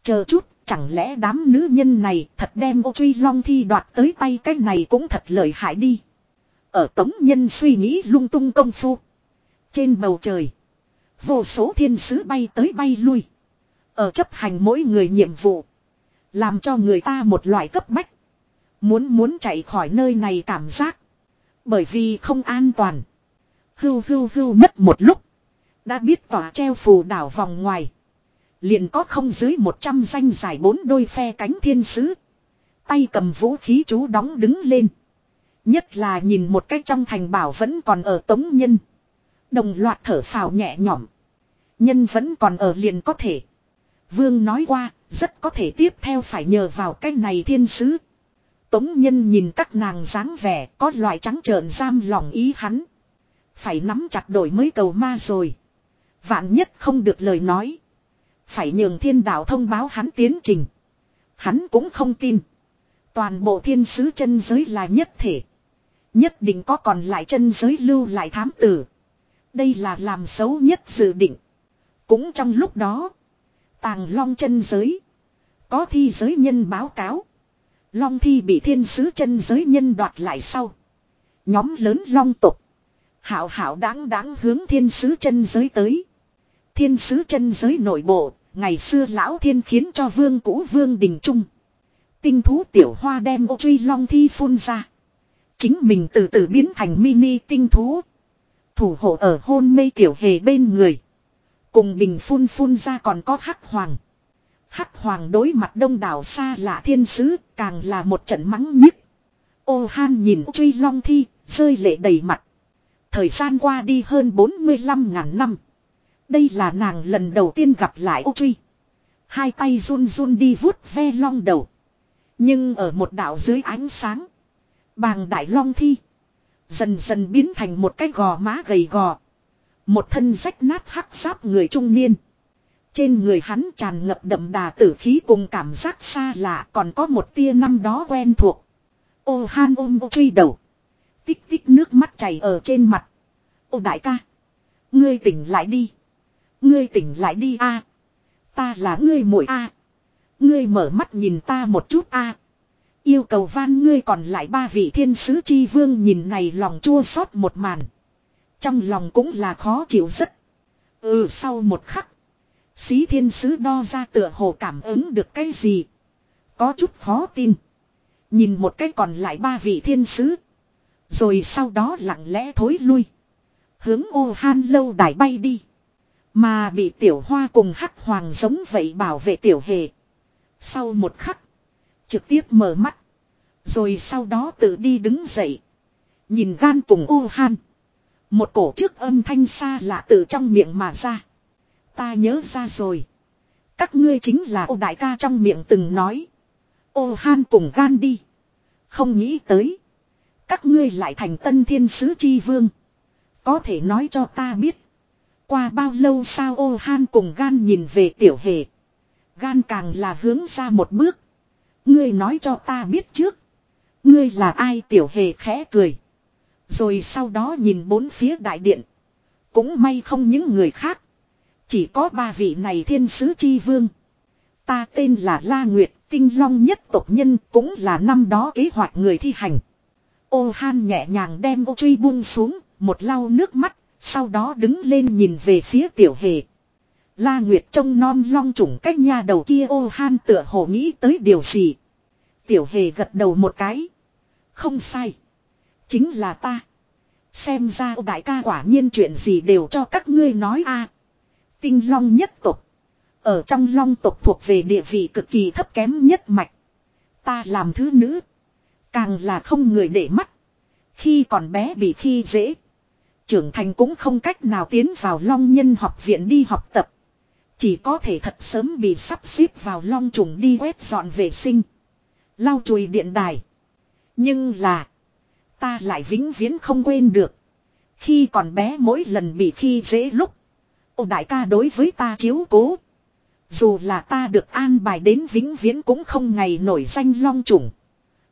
Chờ chút, chẳng lẽ đám nữ nhân này thật đem ô truy long thi đoạt tới tay cái này cũng thật lợi hại đi. Ở tống nhân suy nghĩ lung tung công phu. Trên bầu trời. Vô số thiên sứ bay tới bay lui. Ở chấp hành mỗi người nhiệm vụ. Làm cho người ta một loại cấp bách. Muốn muốn chạy khỏi nơi này cảm giác. Bởi vì không an toàn. Hưu hưu hưu mất một lúc. Đã biết tòa treo phù đảo vòng ngoài. Liền có không dưới 100 danh giải bốn đôi phe cánh thiên sứ. Tay cầm vũ khí chú đóng đứng lên. Nhất là nhìn một cách trong thành bảo vẫn còn ở tống nhân. Đồng loạt thở phào nhẹ nhõm. Nhân vẫn còn ở liền có thể. Vương nói qua, rất có thể tiếp theo phải nhờ vào cái này thiên sứ. Tống nhân nhìn các nàng dáng vẻ có loại trắng trợn giam lòng ý hắn. Phải nắm chặt đổi mới cầu ma rồi. Vạn nhất không được lời nói. Phải nhường thiên đạo thông báo hắn tiến trình. Hắn cũng không tin. Toàn bộ thiên sứ chân giới là nhất thể. Nhất định có còn lại chân giới lưu lại thám tử. Đây là làm xấu nhất dự định. Cũng trong lúc đó. Tàng long chân giới. Có thi giới nhân báo cáo. Long thi bị thiên sứ chân giới nhân đoạt lại sau. Nhóm lớn long tục. Hảo hảo đáng đáng hướng thiên sứ chân giới tới. Thiên sứ chân giới nội bộ, ngày xưa lão thiên khiến cho vương cũ vương đình trung. Tinh thú tiểu hoa đem ô truy long thi phun ra. Chính mình từ từ biến thành mini tinh thú. Thủ hộ ở hôn mê tiểu hề bên người. Cùng bình phun phun ra còn có hắc hoàng. Hắc hoàng đối mặt đông đảo xa lạ thiên sứ, càng là một trận mắng nhức. Ô han nhìn truy long thi, rơi lệ đầy mặt. Thời gian qua đi hơn 45 ngàn năm. Đây là nàng lần đầu tiên gặp lại ô truy. Hai tay run run đi vuốt ve long đầu. Nhưng ở một đảo dưới ánh sáng. Bàng đại long thi. Dần dần biến thành một cái gò má gầy gò. Một thân rách nát hắc giáp người trung niên. Trên người hắn tràn ngập đậm đà tử khí cùng cảm giác xa lạ còn có một tia năm đó quen thuộc. Ô han ôm ô truy đầu. Tích tích nước mắt chảy ở trên mặt. Ô đại ca. Ngươi tỉnh lại đi. Ngươi tỉnh lại đi a. Ta là ngươi muội a. Ngươi mở mắt nhìn ta một chút a. Yêu cầu van ngươi còn lại ba vị thiên sứ chi vương nhìn này lòng chua xót một màn. Trong lòng cũng là khó chịu rất. Ừ sau một khắc. Xí thiên sứ đo ra tựa hồ cảm ứng được cái gì. Có chút khó tin. Nhìn một cái còn lại ba vị thiên sứ. Rồi sau đó lặng lẽ thối lui. Hướng ô han lâu đài bay đi. Mà bị tiểu hoa cùng hắc hoàng giống vậy bảo vệ tiểu hề. Sau một khắc. Trực tiếp mở mắt. Rồi sau đó tự đi đứng dậy. Nhìn gan cùng ô han. Một cổ trước âm thanh xa lạ từ trong miệng mà ra. Ta nhớ ra rồi. Các ngươi chính là ô đại ca trong miệng từng nói. Ô han cùng gan đi. Không nghĩ tới. Các ngươi lại thành tân thiên sứ chi vương. Có thể nói cho ta biết. Qua bao lâu sao ô han cùng gan nhìn về tiểu hề. Gan càng là hướng ra một bước. Ngươi nói cho ta biết trước. Ngươi là ai tiểu hề khẽ cười. Rồi sau đó nhìn bốn phía đại điện. Cũng may không những người khác. Chỉ có ba vị này thiên sứ chi vương. Ta tên là La Nguyệt, tinh long nhất tộc nhân cũng là năm đó kế hoạch người thi hành. Ô Han nhẹ nhàng đem ô truy buông xuống, một lau nước mắt, sau đó đứng lên nhìn về phía tiểu hề. La Nguyệt trông non long trùng cách nhà đầu kia ô Han tựa hồ nghĩ tới điều gì. Tiểu hề gật đầu một cái. Không sai. Chính là ta. Xem ra đại ca quả nhiên chuyện gì đều cho các ngươi nói a. Tinh long nhất tộc. Ở trong long tộc thuộc về địa vị cực kỳ thấp kém nhất mạch. Ta làm thứ nữ. Càng là không người để mắt. Khi còn bé bị khi dễ. Trưởng thành cũng không cách nào tiến vào long nhân học viện đi học tập. Chỉ có thể thật sớm bị sắp xếp vào long trùng đi quét dọn vệ sinh. Lau chùi điện đài. Nhưng là. Ta lại vĩnh viễn không quên được. Khi còn bé mỗi lần bị khi dễ lúc. Ô đại ca đối với ta chiếu cố. Dù là ta được an bài đến vĩnh viễn cũng không ngày nổi danh long trùng.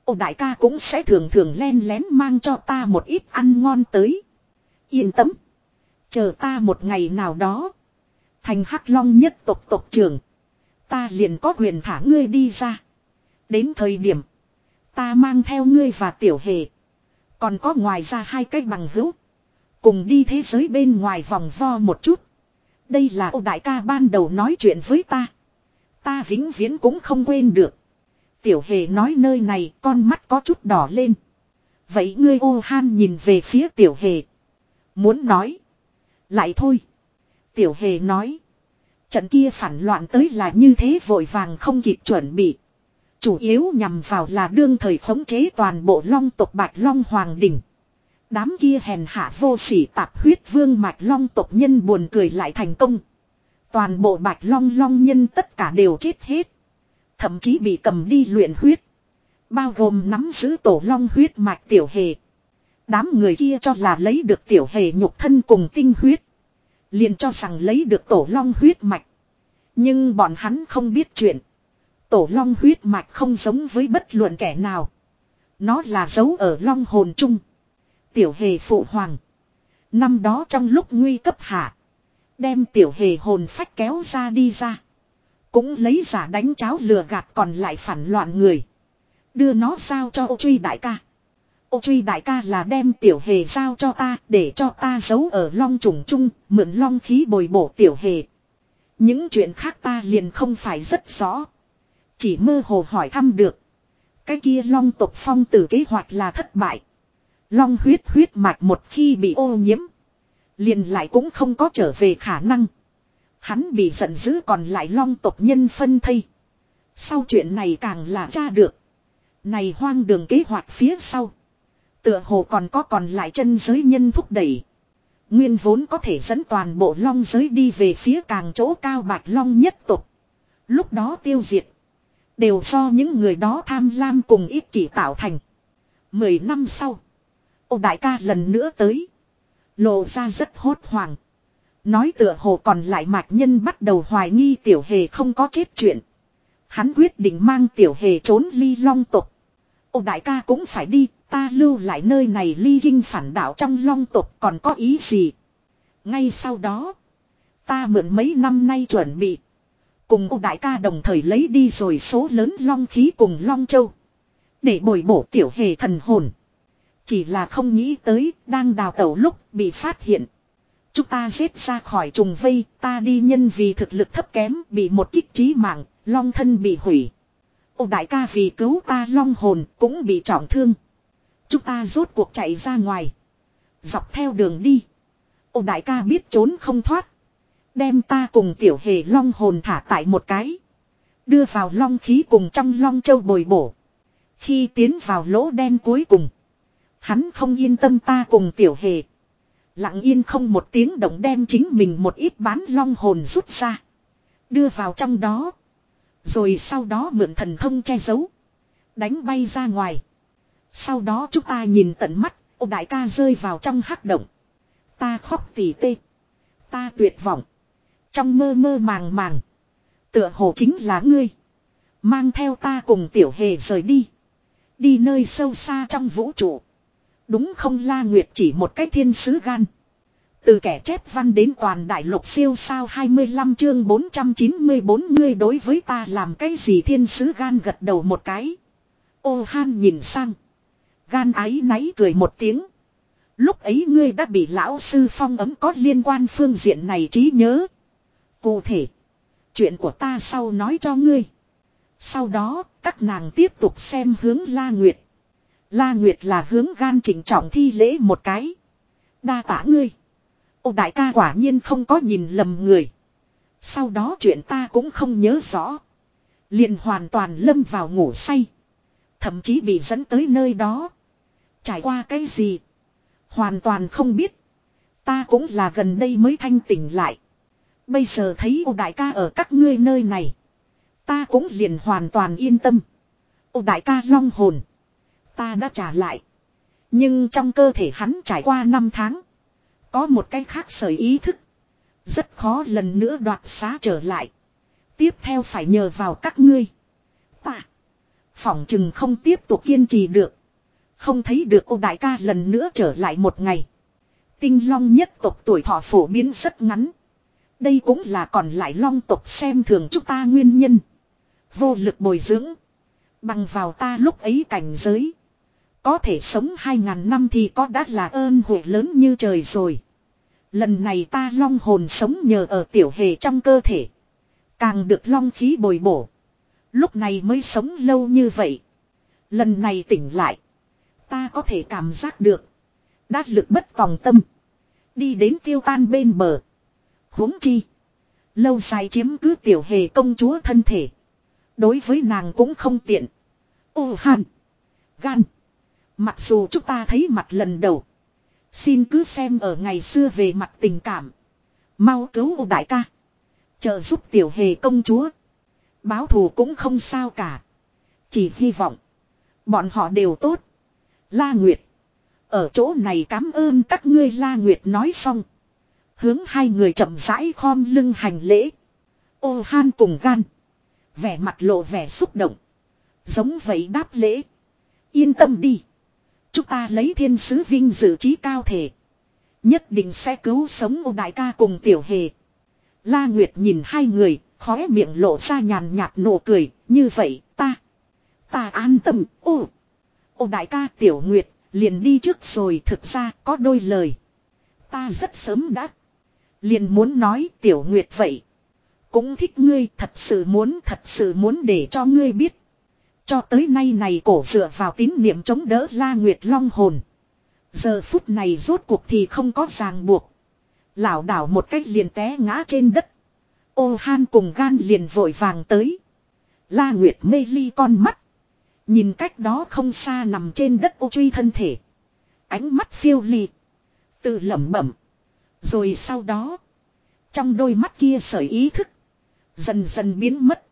Ô đại ca cũng sẽ thường thường len lén mang cho ta một ít ăn ngon tới. Yên tâm. Chờ ta một ngày nào đó. Thành hắc long nhất tộc tộc trưởng. Ta liền có quyền thả ngươi đi ra. Đến thời điểm. Ta mang theo ngươi và tiểu hề. Còn có ngoài ra hai cách bằng hữu. Cùng đi thế giới bên ngoài vòng vo một chút. Đây là ô đại ca ban đầu nói chuyện với ta. Ta vĩnh viễn cũng không quên được. Tiểu hề nói nơi này, con mắt có chút đỏ lên. Vậy ngươi ô han nhìn về phía tiểu hề. Muốn nói. Lại thôi. Tiểu hề nói. Trận kia phản loạn tới là như thế vội vàng không kịp chuẩn bị. Chủ yếu nhằm vào là đương thời khống chế toàn bộ long tộc bạch long hoàng đỉnh. Đám kia hèn hạ vô sỉ tạp huyết vương mạch long tộc nhân buồn cười lại thành công. Toàn bộ bạch long long nhân tất cả đều chết hết. Thậm chí bị cầm đi luyện huyết. Bao gồm nắm giữ tổ long huyết mạch tiểu hề. Đám người kia cho là lấy được tiểu hề nhục thân cùng tinh huyết. Liền cho rằng lấy được tổ long huyết mạch. Nhưng bọn hắn không biết chuyện. Tổ long huyết mạch không giống với bất luận kẻ nào. Nó là dấu ở long hồn chung. Tiểu hề phụ hoàng. Năm đó trong lúc nguy cấp hạ. Đem tiểu hề hồn phách kéo ra đi ra. Cũng lấy giả đánh cháo lừa gạt còn lại phản loạn người. Đưa nó sao cho ô truy đại ca. Ô truy đại ca là đem tiểu hề giao cho ta để cho ta giấu ở long trùng chung, mượn long khí bồi bổ tiểu hề. Những chuyện khác ta liền không phải rất rõ. Chỉ mơ hồ hỏi thăm được. Cái kia long tộc phong tử kế hoạch là thất bại. Long huyết huyết mạch một khi bị ô nhiễm. Liền lại cũng không có trở về khả năng. Hắn bị giận dữ còn lại long tộc nhân phân thây. Sau chuyện này càng là tra được. Này hoang đường kế hoạch phía sau. Tựa hồ còn có còn lại chân giới nhân thúc đẩy. Nguyên vốn có thể dẫn toàn bộ long giới đi về phía càng chỗ cao bạch long nhất tục. Lúc đó tiêu diệt. Đều do những người đó tham lam cùng ích kỷ tạo thành. Mười năm sau. Ô đại ca lần nữa tới. Lộ ra rất hốt hoảng. Nói tựa hồ còn lại mạch nhân bắt đầu hoài nghi tiểu hề không có chết chuyện. Hắn quyết định mang tiểu hề trốn ly long tục. Ô đại ca cũng phải đi, ta lưu lại nơi này ly kinh phản đạo trong long tục còn có ý gì. Ngay sau đó, ta mượn mấy năm nay chuẩn bị. Cùng ông đại ca đồng thời lấy đi rồi số lớn long khí cùng long châu. Để bồi bổ tiểu hề thần hồn. Chỉ là không nghĩ tới, đang đào tẩu lúc bị phát hiện. Chúng ta giết ra khỏi trùng vây, ta đi nhân vì thực lực thấp kém, bị một kích trí mạng, long thân bị hủy. Ô đại ca vì cứu ta long hồn cũng bị trọng thương. Chúng ta rốt cuộc chạy ra ngoài. Dọc theo đường đi. Ô đại ca biết trốn không thoát. Đem ta cùng tiểu hề long hồn thả tại một cái. Đưa vào long khí cùng trong long châu bồi bổ. Khi tiến vào lỗ đen cuối cùng. Hắn không yên tâm ta cùng tiểu hề. Lặng yên không một tiếng động đem chính mình một ít bán long hồn rút ra. Đưa vào trong đó. Rồi sau đó mượn thần thông che giấu. Đánh bay ra ngoài. Sau đó chúng ta nhìn tận mắt, ô đại ca rơi vào trong hắc động. Ta khóc tỉ tê. Ta tuyệt vọng. Trong mơ mơ màng màng. Tựa hồ chính là ngươi. Mang theo ta cùng tiểu hề rời đi. Đi nơi sâu xa trong vũ trụ. Đúng không la nguyệt chỉ một cái thiên sứ gan. Từ kẻ chép văn đến toàn đại lục siêu sao 25 chương 494 ngươi đối với ta làm cái gì thiên sứ gan gật đầu một cái. Ô han nhìn sang. Gan ái náy cười một tiếng. Lúc ấy ngươi đã bị lão sư phong ấm có liên quan phương diện này trí nhớ. Cụ thể. Chuyện của ta sau nói cho ngươi. Sau đó, các nàng tiếp tục xem hướng La Nguyệt. La Nguyệt là hướng gan chỉnh trọng thi lễ một cái. Đa tả ngươi. Ô đại ca quả nhiên không có nhìn lầm người. Sau đó chuyện ta cũng không nhớ rõ. Liền hoàn toàn lâm vào ngủ say. Thậm chí bị dẫn tới nơi đó. Trải qua cái gì? Hoàn toàn không biết. Ta cũng là gần đây mới thanh tỉnh lại. Bây giờ thấy ô đại ca ở các ngươi nơi này. Ta cũng liền hoàn toàn yên tâm. Ô đại ca long hồn. Ta đã trả lại. Nhưng trong cơ thể hắn trải qua năm tháng. Có một cái khác sởi ý thức. Rất khó lần nữa đoạt xá trở lại. Tiếp theo phải nhờ vào các ngươi. Ta. Phỏng chừng không tiếp tục kiên trì được. Không thấy được ô đại ca lần nữa trở lại một ngày. Tinh long nhất tộc tuổi thọ phổ biến rất ngắn. Đây cũng là còn lại long tộc xem thường chúng ta nguyên nhân. Vô lực bồi dưỡng. Bằng vào ta lúc ấy cảnh giới. Có thể sống hai ngàn năm thì có đã là ơn huệ lớn như trời rồi. Lần này ta long hồn sống nhờ ở tiểu hề trong cơ thể. Càng được long khí bồi bổ. Lúc này mới sống lâu như vậy. Lần này tỉnh lại. Ta có thể cảm giác được. Đát lực bất tòng tâm. Đi đến tiêu tan bên bờ. huống chi. Lâu dài chiếm cứ tiểu hề công chúa thân thể. Đối với nàng cũng không tiện. Ô hàn. Gan. Mặc dù chúng ta thấy mặt lần đầu. Xin cứ xem ở ngày xưa về mặt tình cảm. Mau cứu đại ca. Trợ giúp tiểu hề công chúa. Báo thù cũng không sao cả. Chỉ hy vọng. Bọn họ đều tốt. La Nguyệt. Ở chỗ này cảm ơn các ngươi La Nguyệt nói xong. Hướng hai người chậm rãi khom lưng hành lễ. Ô han cùng gan. Vẻ mặt lộ vẻ xúc động. Giống vậy đáp lễ. Yên tâm đi. Chúng ta lấy thiên sứ vinh dự trí cao thể. Nhất định sẽ cứu sống ô đại ca cùng tiểu hề. La Nguyệt nhìn hai người, khóe miệng lộ ra nhàn nhạt nụ cười, như vậy, ta. Ta an tâm, ô. Ô đại ca tiểu Nguyệt, liền đi trước rồi thực ra có đôi lời. Ta rất sớm đã. Liền muốn nói tiểu Nguyệt vậy. Cũng thích ngươi thật sự muốn thật sự muốn để cho ngươi biết. Cho tới nay này cổ dựa vào tín niệm chống đỡ La Nguyệt Long hồn. Giờ phút này rốt cuộc thì không có ràng buộc. Lảo đảo một cách liền té ngã trên đất. Ô han cùng gan liền vội vàng tới. La Nguyệt mê ly con mắt. Nhìn cách đó không xa nằm trên đất ô truy thân thể. Ánh mắt phiêu lì. Tự lẩm bẩm. Rồi sau đó. Trong đôi mắt kia sởi ý thức. Dần dần biến mất.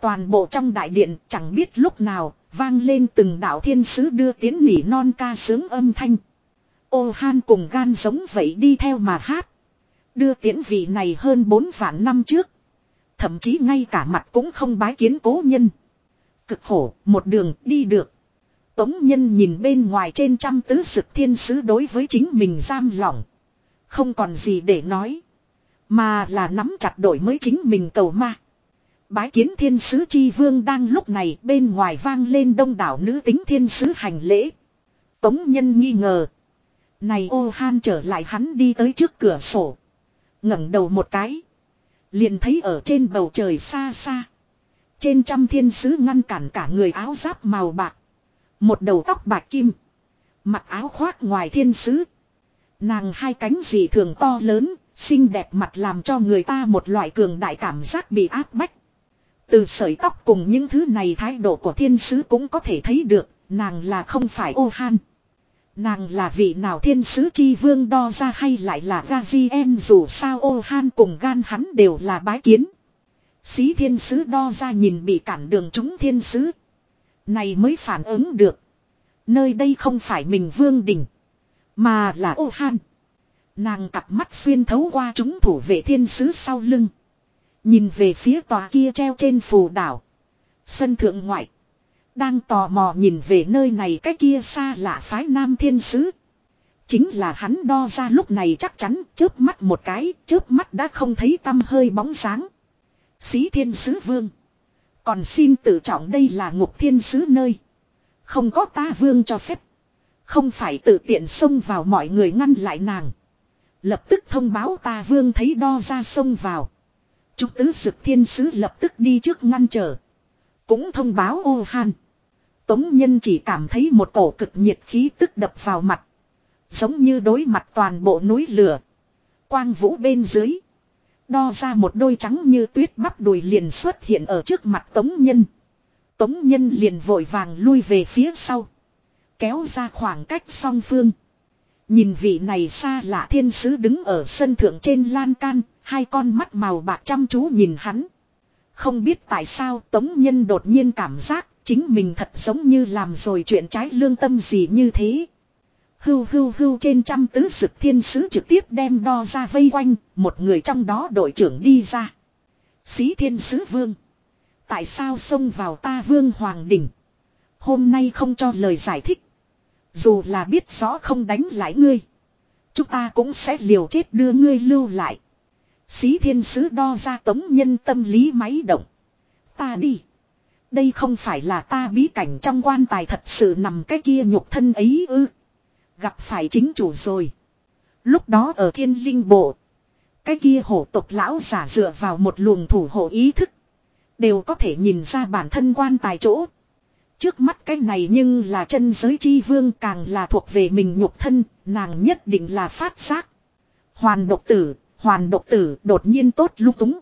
Toàn bộ trong đại điện chẳng biết lúc nào, vang lên từng đạo thiên sứ đưa tiến nỉ non ca sướng âm thanh. Ô han cùng gan giống vậy đi theo mà hát. Đưa tiễn vị này hơn 4 vạn năm trước. Thậm chí ngay cả mặt cũng không bái kiến cố nhân. Cực khổ, một đường đi được. Tống nhân nhìn bên ngoài trên trăm tứ sực thiên sứ đối với chính mình giam lỏng. Không còn gì để nói. Mà là nắm chặt đổi mới chính mình cầu ma. Bái kiến thiên sứ chi vương đang lúc này bên ngoài vang lên đông đảo nữ tính thiên sứ hành lễ. Tống nhân nghi ngờ. Này ô han trở lại hắn đi tới trước cửa sổ ngẩng đầu một cái. Liền thấy ở trên bầu trời xa xa. Trên trăm thiên sứ ngăn cản cả người áo giáp màu bạc. Một đầu tóc bạc kim. Mặc áo khoác ngoài thiên sứ. Nàng hai cánh dị thường to lớn, xinh đẹp mặt làm cho người ta một loại cường đại cảm giác bị áp bách. Từ sợi tóc cùng những thứ này thái độ của thiên sứ cũng có thể thấy được, nàng là không phải ô han. Nàng là vị nào thiên sứ chi vương đo ra hay lại là Gazien dù sao ô han cùng gan hắn đều là bái kiến. Xí thiên sứ đo ra nhìn bị cản đường chúng thiên sứ. Này mới phản ứng được. Nơi đây không phải mình vương đình. Mà là ô han. Nàng cặp mắt xuyên thấu qua chúng thủ vệ thiên sứ sau lưng. Nhìn về phía tòa kia treo trên phù đảo. Sân thượng ngoại. Đang tò mò nhìn về nơi này cái kia xa lạ phái nam thiên sứ. Chính là hắn đo ra lúc này chắc chắn chớp mắt một cái, chớp mắt đã không thấy tâm hơi bóng sáng. Xí thiên sứ vương. Còn xin tự trọng đây là ngục thiên sứ nơi. Không có ta vương cho phép. Không phải tự tiện xông vào mọi người ngăn lại nàng. Lập tức thông báo ta vương thấy đo ra xông vào. Chúng tứ sực thiên sứ lập tức đi trước ngăn trở. Cũng thông báo ô han. Tống nhân chỉ cảm thấy một cổ cực nhiệt khí tức đập vào mặt. Giống như đối mặt toàn bộ núi lửa. Quang vũ bên dưới. Đo ra một đôi trắng như tuyết bắp đùi liền xuất hiện ở trước mặt tống nhân. Tống nhân liền vội vàng lui về phía sau. Kéo ra khoảng cách song phương. Nhìn vị này xa lạ thiên sứ đứng ở sân thượng trên lan can, hai con mắt màu bạc chăm chú nhìn hắn. Không biết tại sao Tống Nhân đột nhiên cảm giác chính mình thật giống như làm rồi chuyện trái lương tâm gì như thế. Hưu hưu hưu trên trăm tứ sực thiên sứ trực tiếp đem đo ra vây quanh, một người trong đó đội trưởng đi ra. sĩ thiên sứ vương. Tại sao xông vào ta vương hoàng đỉnh? Hôm nay không cho lời giải thích. Dù là biết rõ không đánh lại ngươi. Chúng ta cũng sẽ liều chết đưa ngươi lưu lại. sĩ thiên sứ đo ra tống nhân tâm lý máy động. Ta đi. Đây không phải là ta bí cảnh trong quan tài thật sự nằm cái kia nhục thân ấy ư. Gặp phải chính chủ rồi. Lúc đó ở thiên linh bộ. Cái kia hổ tộc lão giả dựa vào một luồng thủ hộ ý thức. Đều có thể nhìn ra bản thân quan tài chỗ. Trước mắt cái này nhưng là chân giới chi vương càng là thuộc về mình nhục thân, nàng nhất định là phát giác. Hoàn độc tử, hoàn độc tử đột nhiên tốt lúc túng.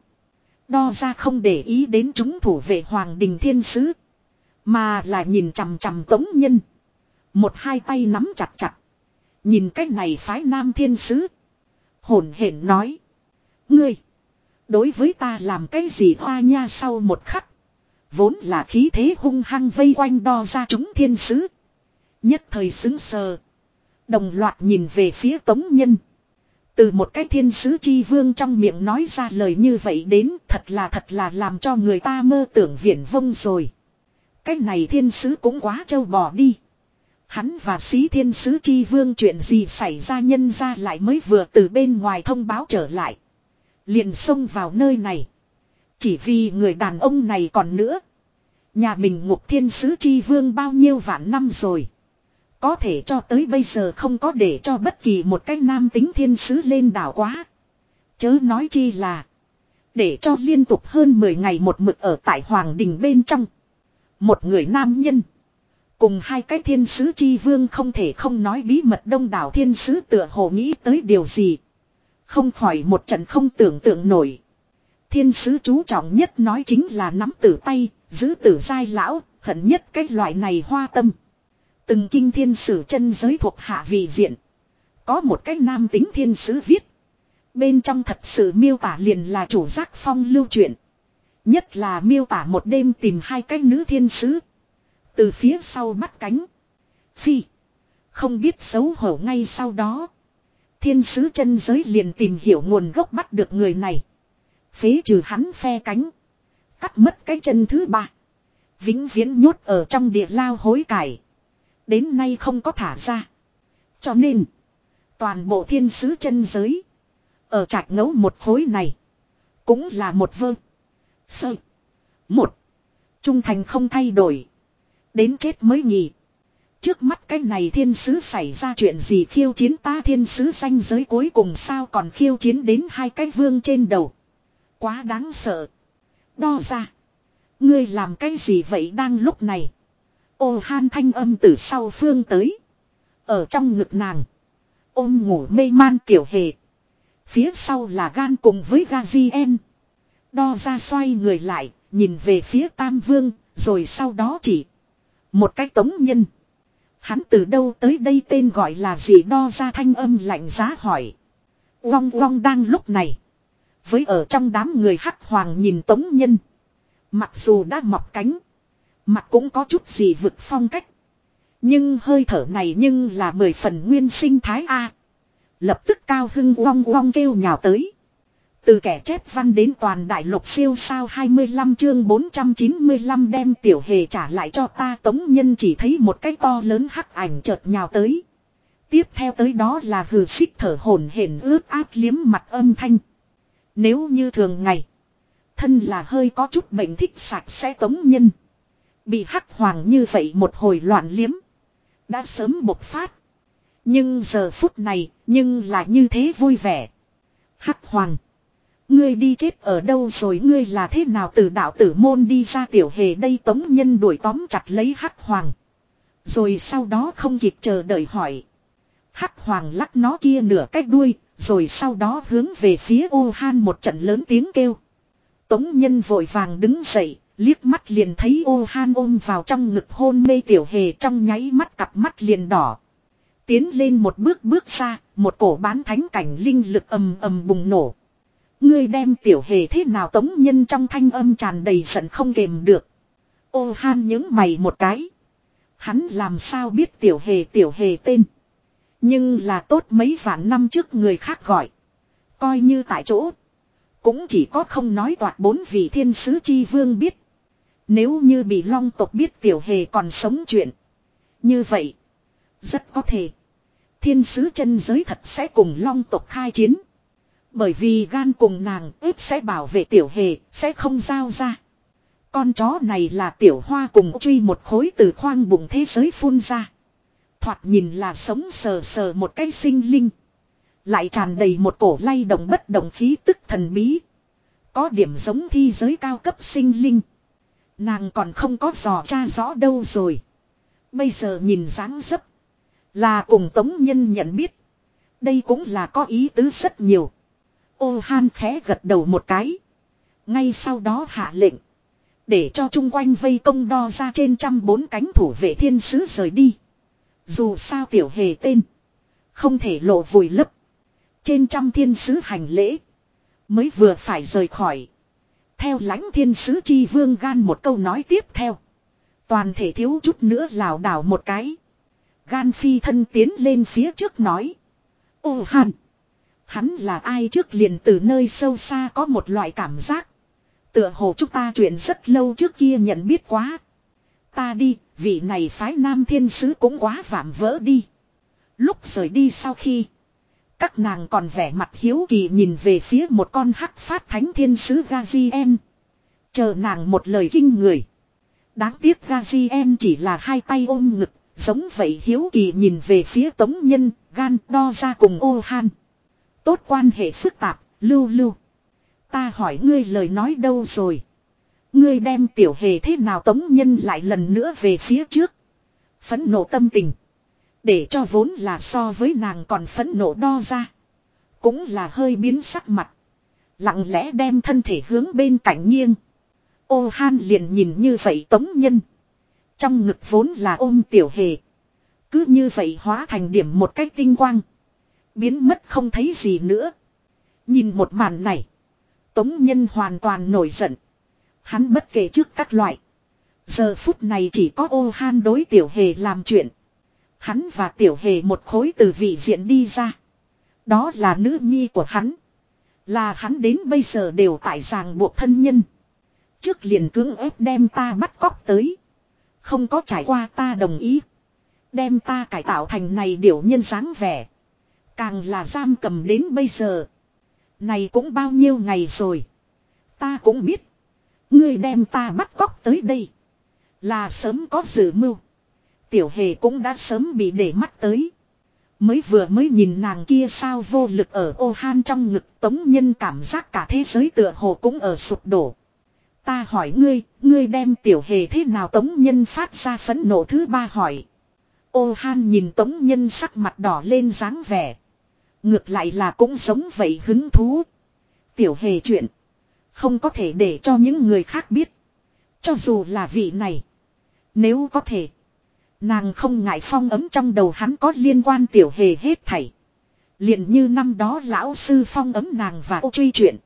Đo ra không để ý đến chúng thủ vệ hoàng đình thiên sứ. Mà là nhìn chằm chằm tống nhân. Một hai tay nắm chặt chặt. Nhìn cách này phái nam thiên sứ. Hồn hển nói. Ngươi. Đối với ta làm cái gì hoa nha sau một khắc. Vốn là khí thế hung hăng vây quanh đo ra chúng thiên sứ. Nhất thời xứng sờ. Đồng loạt nhìn về phía tống nhân. Từ một cái thiên sứ chi vương trong miệng nói ra lời như vậy đến thật là thật là làm cho người ta mơ tưởng viển vông rồi. Cái này thiên sứ cũng quá trâu bò đi. Hắn và sĩ thiên sứ chi vương chuyện gì xảy ra nhân ra lại mới vừa từ bên ngoài thông báo trở lại. Liền xông vào nơi này. Chỉ vì người đàn ông này còn nữa. Nhà mình ngục thiên sứ chi vương bao nhiêu vạn năm rồi. Có thể cho tới bây giờ không có để cho bất kỳ một cái nam tính thiên sứ lên đảo quá. Chớ nói chi là. Để cho liên tục hơn 10 ngày một mực ở tại Hoàng Đình bên trong. Một người nam nhân. Cùng hai cái thiên sứ chi vương không thể không nói bí mật đông đảo thiên sứ tựa hồ nghĩ tới điều gì. Không khỏi một trận không tưởng tượng nổi. Thiên sứ chú trọng nhất nói chính là nắm tử tay, giữ tử dai lão, hận nhất cái loại này hoa tâm. Từng kinh thiên sử chân giới thuộc hạ vị diện. Có một cái nam tính thiên sứ viết. Bên trong thật sự miêu tả liền là chủ giác phong lưu truyện. Nhất là miêu tả một đêm tìm hai cái nữ thiên sứ. Từ phía sau bắt cánh. Phi. Không biết xấu hổ ngay sau đó. Thiên sứ chân giới liền tìm hiểu nguồn gốc bắt được người này. Phế trừ hắn phe cánh. Cắt mất cái chân thứ ba. Vĩnh viễn nhốt ở trong địa lao hối cải. Đến nay không có thả ra. Cho nên. Toàn bộ thiên sứ chân giới. Ở trạch ngấu một khối này. Cũng là một vơ. Sơ. Một. Trung thành không thay đổi. Đến chết mới nhỉ. Trước mắt cái này thiên sứ xảy ra chuyện gì khiêu chiến ta thiên sứ danh giới cuối cùng sao còn khiêu chiến đến hai cái vương trên đầu. Quá đáng sợ. Đo ra. Ngươi làm cái gì vậy đang lúc này. Ô han thanh âm từ sau phương tới. Ở trong ngực nàng. Ôm ngủ mê man kiểu hề. Phía sau là gan cùng với ga em. Đo ra xoay người lại, nhìn về phía Tam Vương, rồi sau đó chỉ. Một cái tống nhân. Hắn từ đâu tới đây tên gọi là gì đo ra thanh âm lạnh giá hỏi. Vong vong đang lúc này. Với ở trong đám người hắc hoàng nhìn tống nhân. Mặc dù đã mọc cánh. Mặt cũng có chút gì vực phong cách. Nhưng hơi thở này nhưng là mười phần nguyên sinh thái A. Lập tức cao hưng uong uong kêu nhào tới. Từ kẻ chép văn đến toàn đại lục siêu sao 25 chương 495 đem tiểu hề trả lại cho ta tống nhân chỉ thấy một cái to lớn hắc ảnh chợt nhào tới. Tiếp theo tới đó là hừ xích thở hổn hển ướt át liếm mặt âm thanh. Nếu như thường ngày. Thân là hơi có chút bệnh thích sạch sẽ tống nhân. Bị hắc hoàng như vậy một hồi loạn liếm. Đã sớm bộc phát. Nhưng giờ phút này, nhưng là như thế vui vẻ. Hắc hoàng. Ngươi đi chết ở đâu rồi ngươi là thế nào từ đạo tử môn đi ra tiểu hề đây tống nhân đuổi tóm chặt lấy hắc hoàng. Rồi sau đó không kịp chờ đợi hỏi. Hắc hoàng lắc nó kia nửa cách đuôi, rồi sau đó hướng về phía ô han một trận lớn tiếng kêu. Tống nhân vội vàng đứng dậy, liếc mắt liền thấy ô han ôm vào trong ngực hôn mê tiểu hề trong nháy mắt cặp mắt liền đỏ. Tiến lên một bước bước xa, một cổ bán thánh cảnh linh lực ầm ầm bùng nổ. Ngươi đem tiểu hề thế nào tống nhân trong thanh âm tràn đầy giận không kềm được. Ô han những mày một cái. Hắn làm sao biết tiểu hề tiểu hề tên. Nhưng là tốt mấy vạn năm trước người khác gọi. Coi như tại chỗ. Cũng chỉ có không nói toạt bốn vị thiên sứ chi vương biết. Nếu như bị long tộc biết tiểu hề còn sống chuyện. Như vậy. Rất có thể. Thiên sứ chân giới thật sẽ cùng long tộc khai chiến. Bởi vì gan cùng nàng ếp sẽ bảo vệ tiểu hề, sẽ không giao ra. Con chó này là tiểu hoa cùng truy một khối từ khoang bụng thế giới phun ra. Thoạt nhìn là sống sờ sờ một cái sinh linh. Lại tràn đầy một cổ lay động bất động khí tức thần bí. Có điểm giống thi giới cao cấp sinh linh. Nàng còn không có dò tra rõ đâu rồi. Bây giờ nhìn dáng dấp. Là cùng tống nhân nhận biết. Đây cũng là có ý tứ rất nhiều. Ô han khẽ gật đầu một cái. Ngay sau đó hạ lệnh. Để cho chung quanh vây công đo ra trên trăm bốn cánh thủ vệ thiên sứ rời đi. Dù sao tiểu hề tên. Không thể lộ vùi lấp. Trên trăm thiên sứ hành lễ. Mới vừa phải rời khỏi. Theo lãnh thiên sứ chi vương gan một câu nói tiếp theo. Toàn thể thiếu chút nữa lảo đảo một cái. Gan phi thân tiến lên phía trước nói. Ô hàn. Hắn là ai trước liền từ nơi sâu xa có một loại cảm giác. Tựa hồ chúng ta chuyện rất lâu trước kia nhận biết quá. Ta đi, vị này phái nam thiên sứ cũng quá vạm vỡ đi. Lúc rời đi sau khi. Các nàng còn vẻ mặt hiếu kỳ nhìn về phía một con hắc phát thánh thiên sứ Gazien. Chờ nàng một lời kinh người. Đáng tiếc Gazien chỉ là hai tay ôm ngực, giống vậy hiếu kỳ nhìn về phía tống nhân, gan đo ra cùng ô han. Tốt quan hệ phức tạp, lưu lưu. Ta hỏi ngươi lời nói đâu rồi. Ngươi đem tiểu hề thế nào tống nhân lại lần nữa về phía trước. Phấn nộ tâm tình. Để cho vốn là so với nàng còn phấn nộ đo ra. Cũng là hơi biến sắc mặt. Lặng lẽ đem thân thể hướng bên cạnh nghiêng. Ô han liền nhìn như vậy tống nhân. Trong ngực vốn là ôm tiểu hề. Cứ như vậy hóa thành điểm một cách tinh quang. Biến mất không thấy gì nữa. Nhìn một màn này. Tống nhân hoàn toàn nổi giận. Hắn bất kể trước các loại. Giờ phút này chỉ có ô han đối tiểu hề làm chuyện. Hắn và tiểu hề một khối từ vị diện đi ra. Đó là nữ nhi của hắn. Là hắn đến bây giờ đều tại ràng buộc thân nhân. Trước liền cưỡng ép đem ta bắt cóc tới. Không có trải qua ta đồng ý. Đem ta cải tạo thành này điểu nhân dáng vẻ. Càng là giam cầm đến bây giờ. Này cũng bao nhiêu ngày rồi. Ta cũng biết. Ngươi đem ta bắt cóc tới đây. Là sớm có dự mưu. Tiểu hề cũng đã sớm bị để mắt tới. Mới vừa mới nhìn nàng kia sao vô lực ở ô han trong ngực tống nhân cảm giác cả thế giới tựa hồ cũng ở sụp đổ. Ta hỏi ngươi, ngươi đem tiểu hề thế nào tống nhân phát ra phấn nộ thứ ba hỏi. Ô han nhìn tống nhân sắc mặt đỏ lên dáng vẻ. Ngược lại là cũng giống vậy hứng thú. Tiểu hề chuyện. Không có thể để cho những người khác biết. Cho dù là vị này. Nếu có thể. Nàng không ngại phong ấm trong đầu hắn có liên quan tiểu hề hết thảy. liền như năm đó lão sư phong ấm nàng và ô truy chuyện.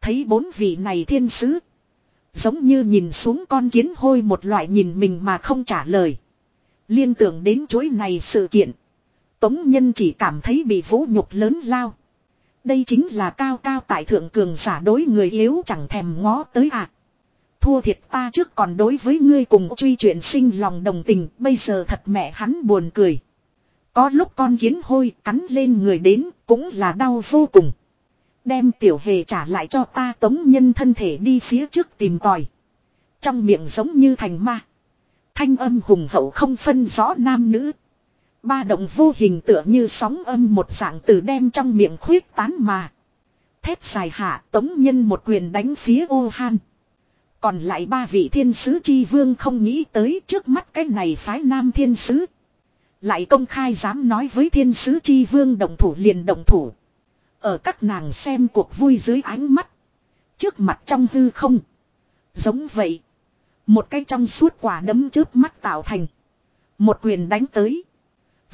Thấy bốn vị này thiên sứ. Giống như nhìn xuống con kiến hôi một loại nhìn mình mà không trả lời. Liên tưởng đến chuỗi này sự kiện. Tống nhân chỉ cảm thấy bị vũ nhục lớn lao. Đây chính là cao cao tại thượng cường giả đối người yếu chẳng thèm ngó tới à. Thua thiệt ta trước còn đối với ngươi cùng truy chuyện sinh lòng đồng tình, bây giờ thật mẹ hắn buồn cười. Có lúc con kiến hôi cắn lên người đến, cũng là đau vô cùng. Đem tiểu hề trả lại cho ta tống nhân thân thể đi phía trước tìm tòi. Trong miệng giống như thành ma. Thanh âm hùng hậu không phân rõ nam nữ. Ba động vô hình tựa như sóng âm một dạng từ đem trong miệng khuyết tán mà. Thét dài hạ tống nhân một quyền đánh phía ô han. Còn lại ba vị thiên sứ chi vương không nghĩ tới trước mắt cái này phái nam thiên sứ. Lại công khai dám nói với thiên sứ chi vương đồng thủ liền đồng thủ. Ở các nàng xem cuộc vui dưới ánh mắt. Trước mặt trong hư không. Giống vậy. Một cái trong suốt quả đấm trước mắt tạo thành. Một quyền đánh tới.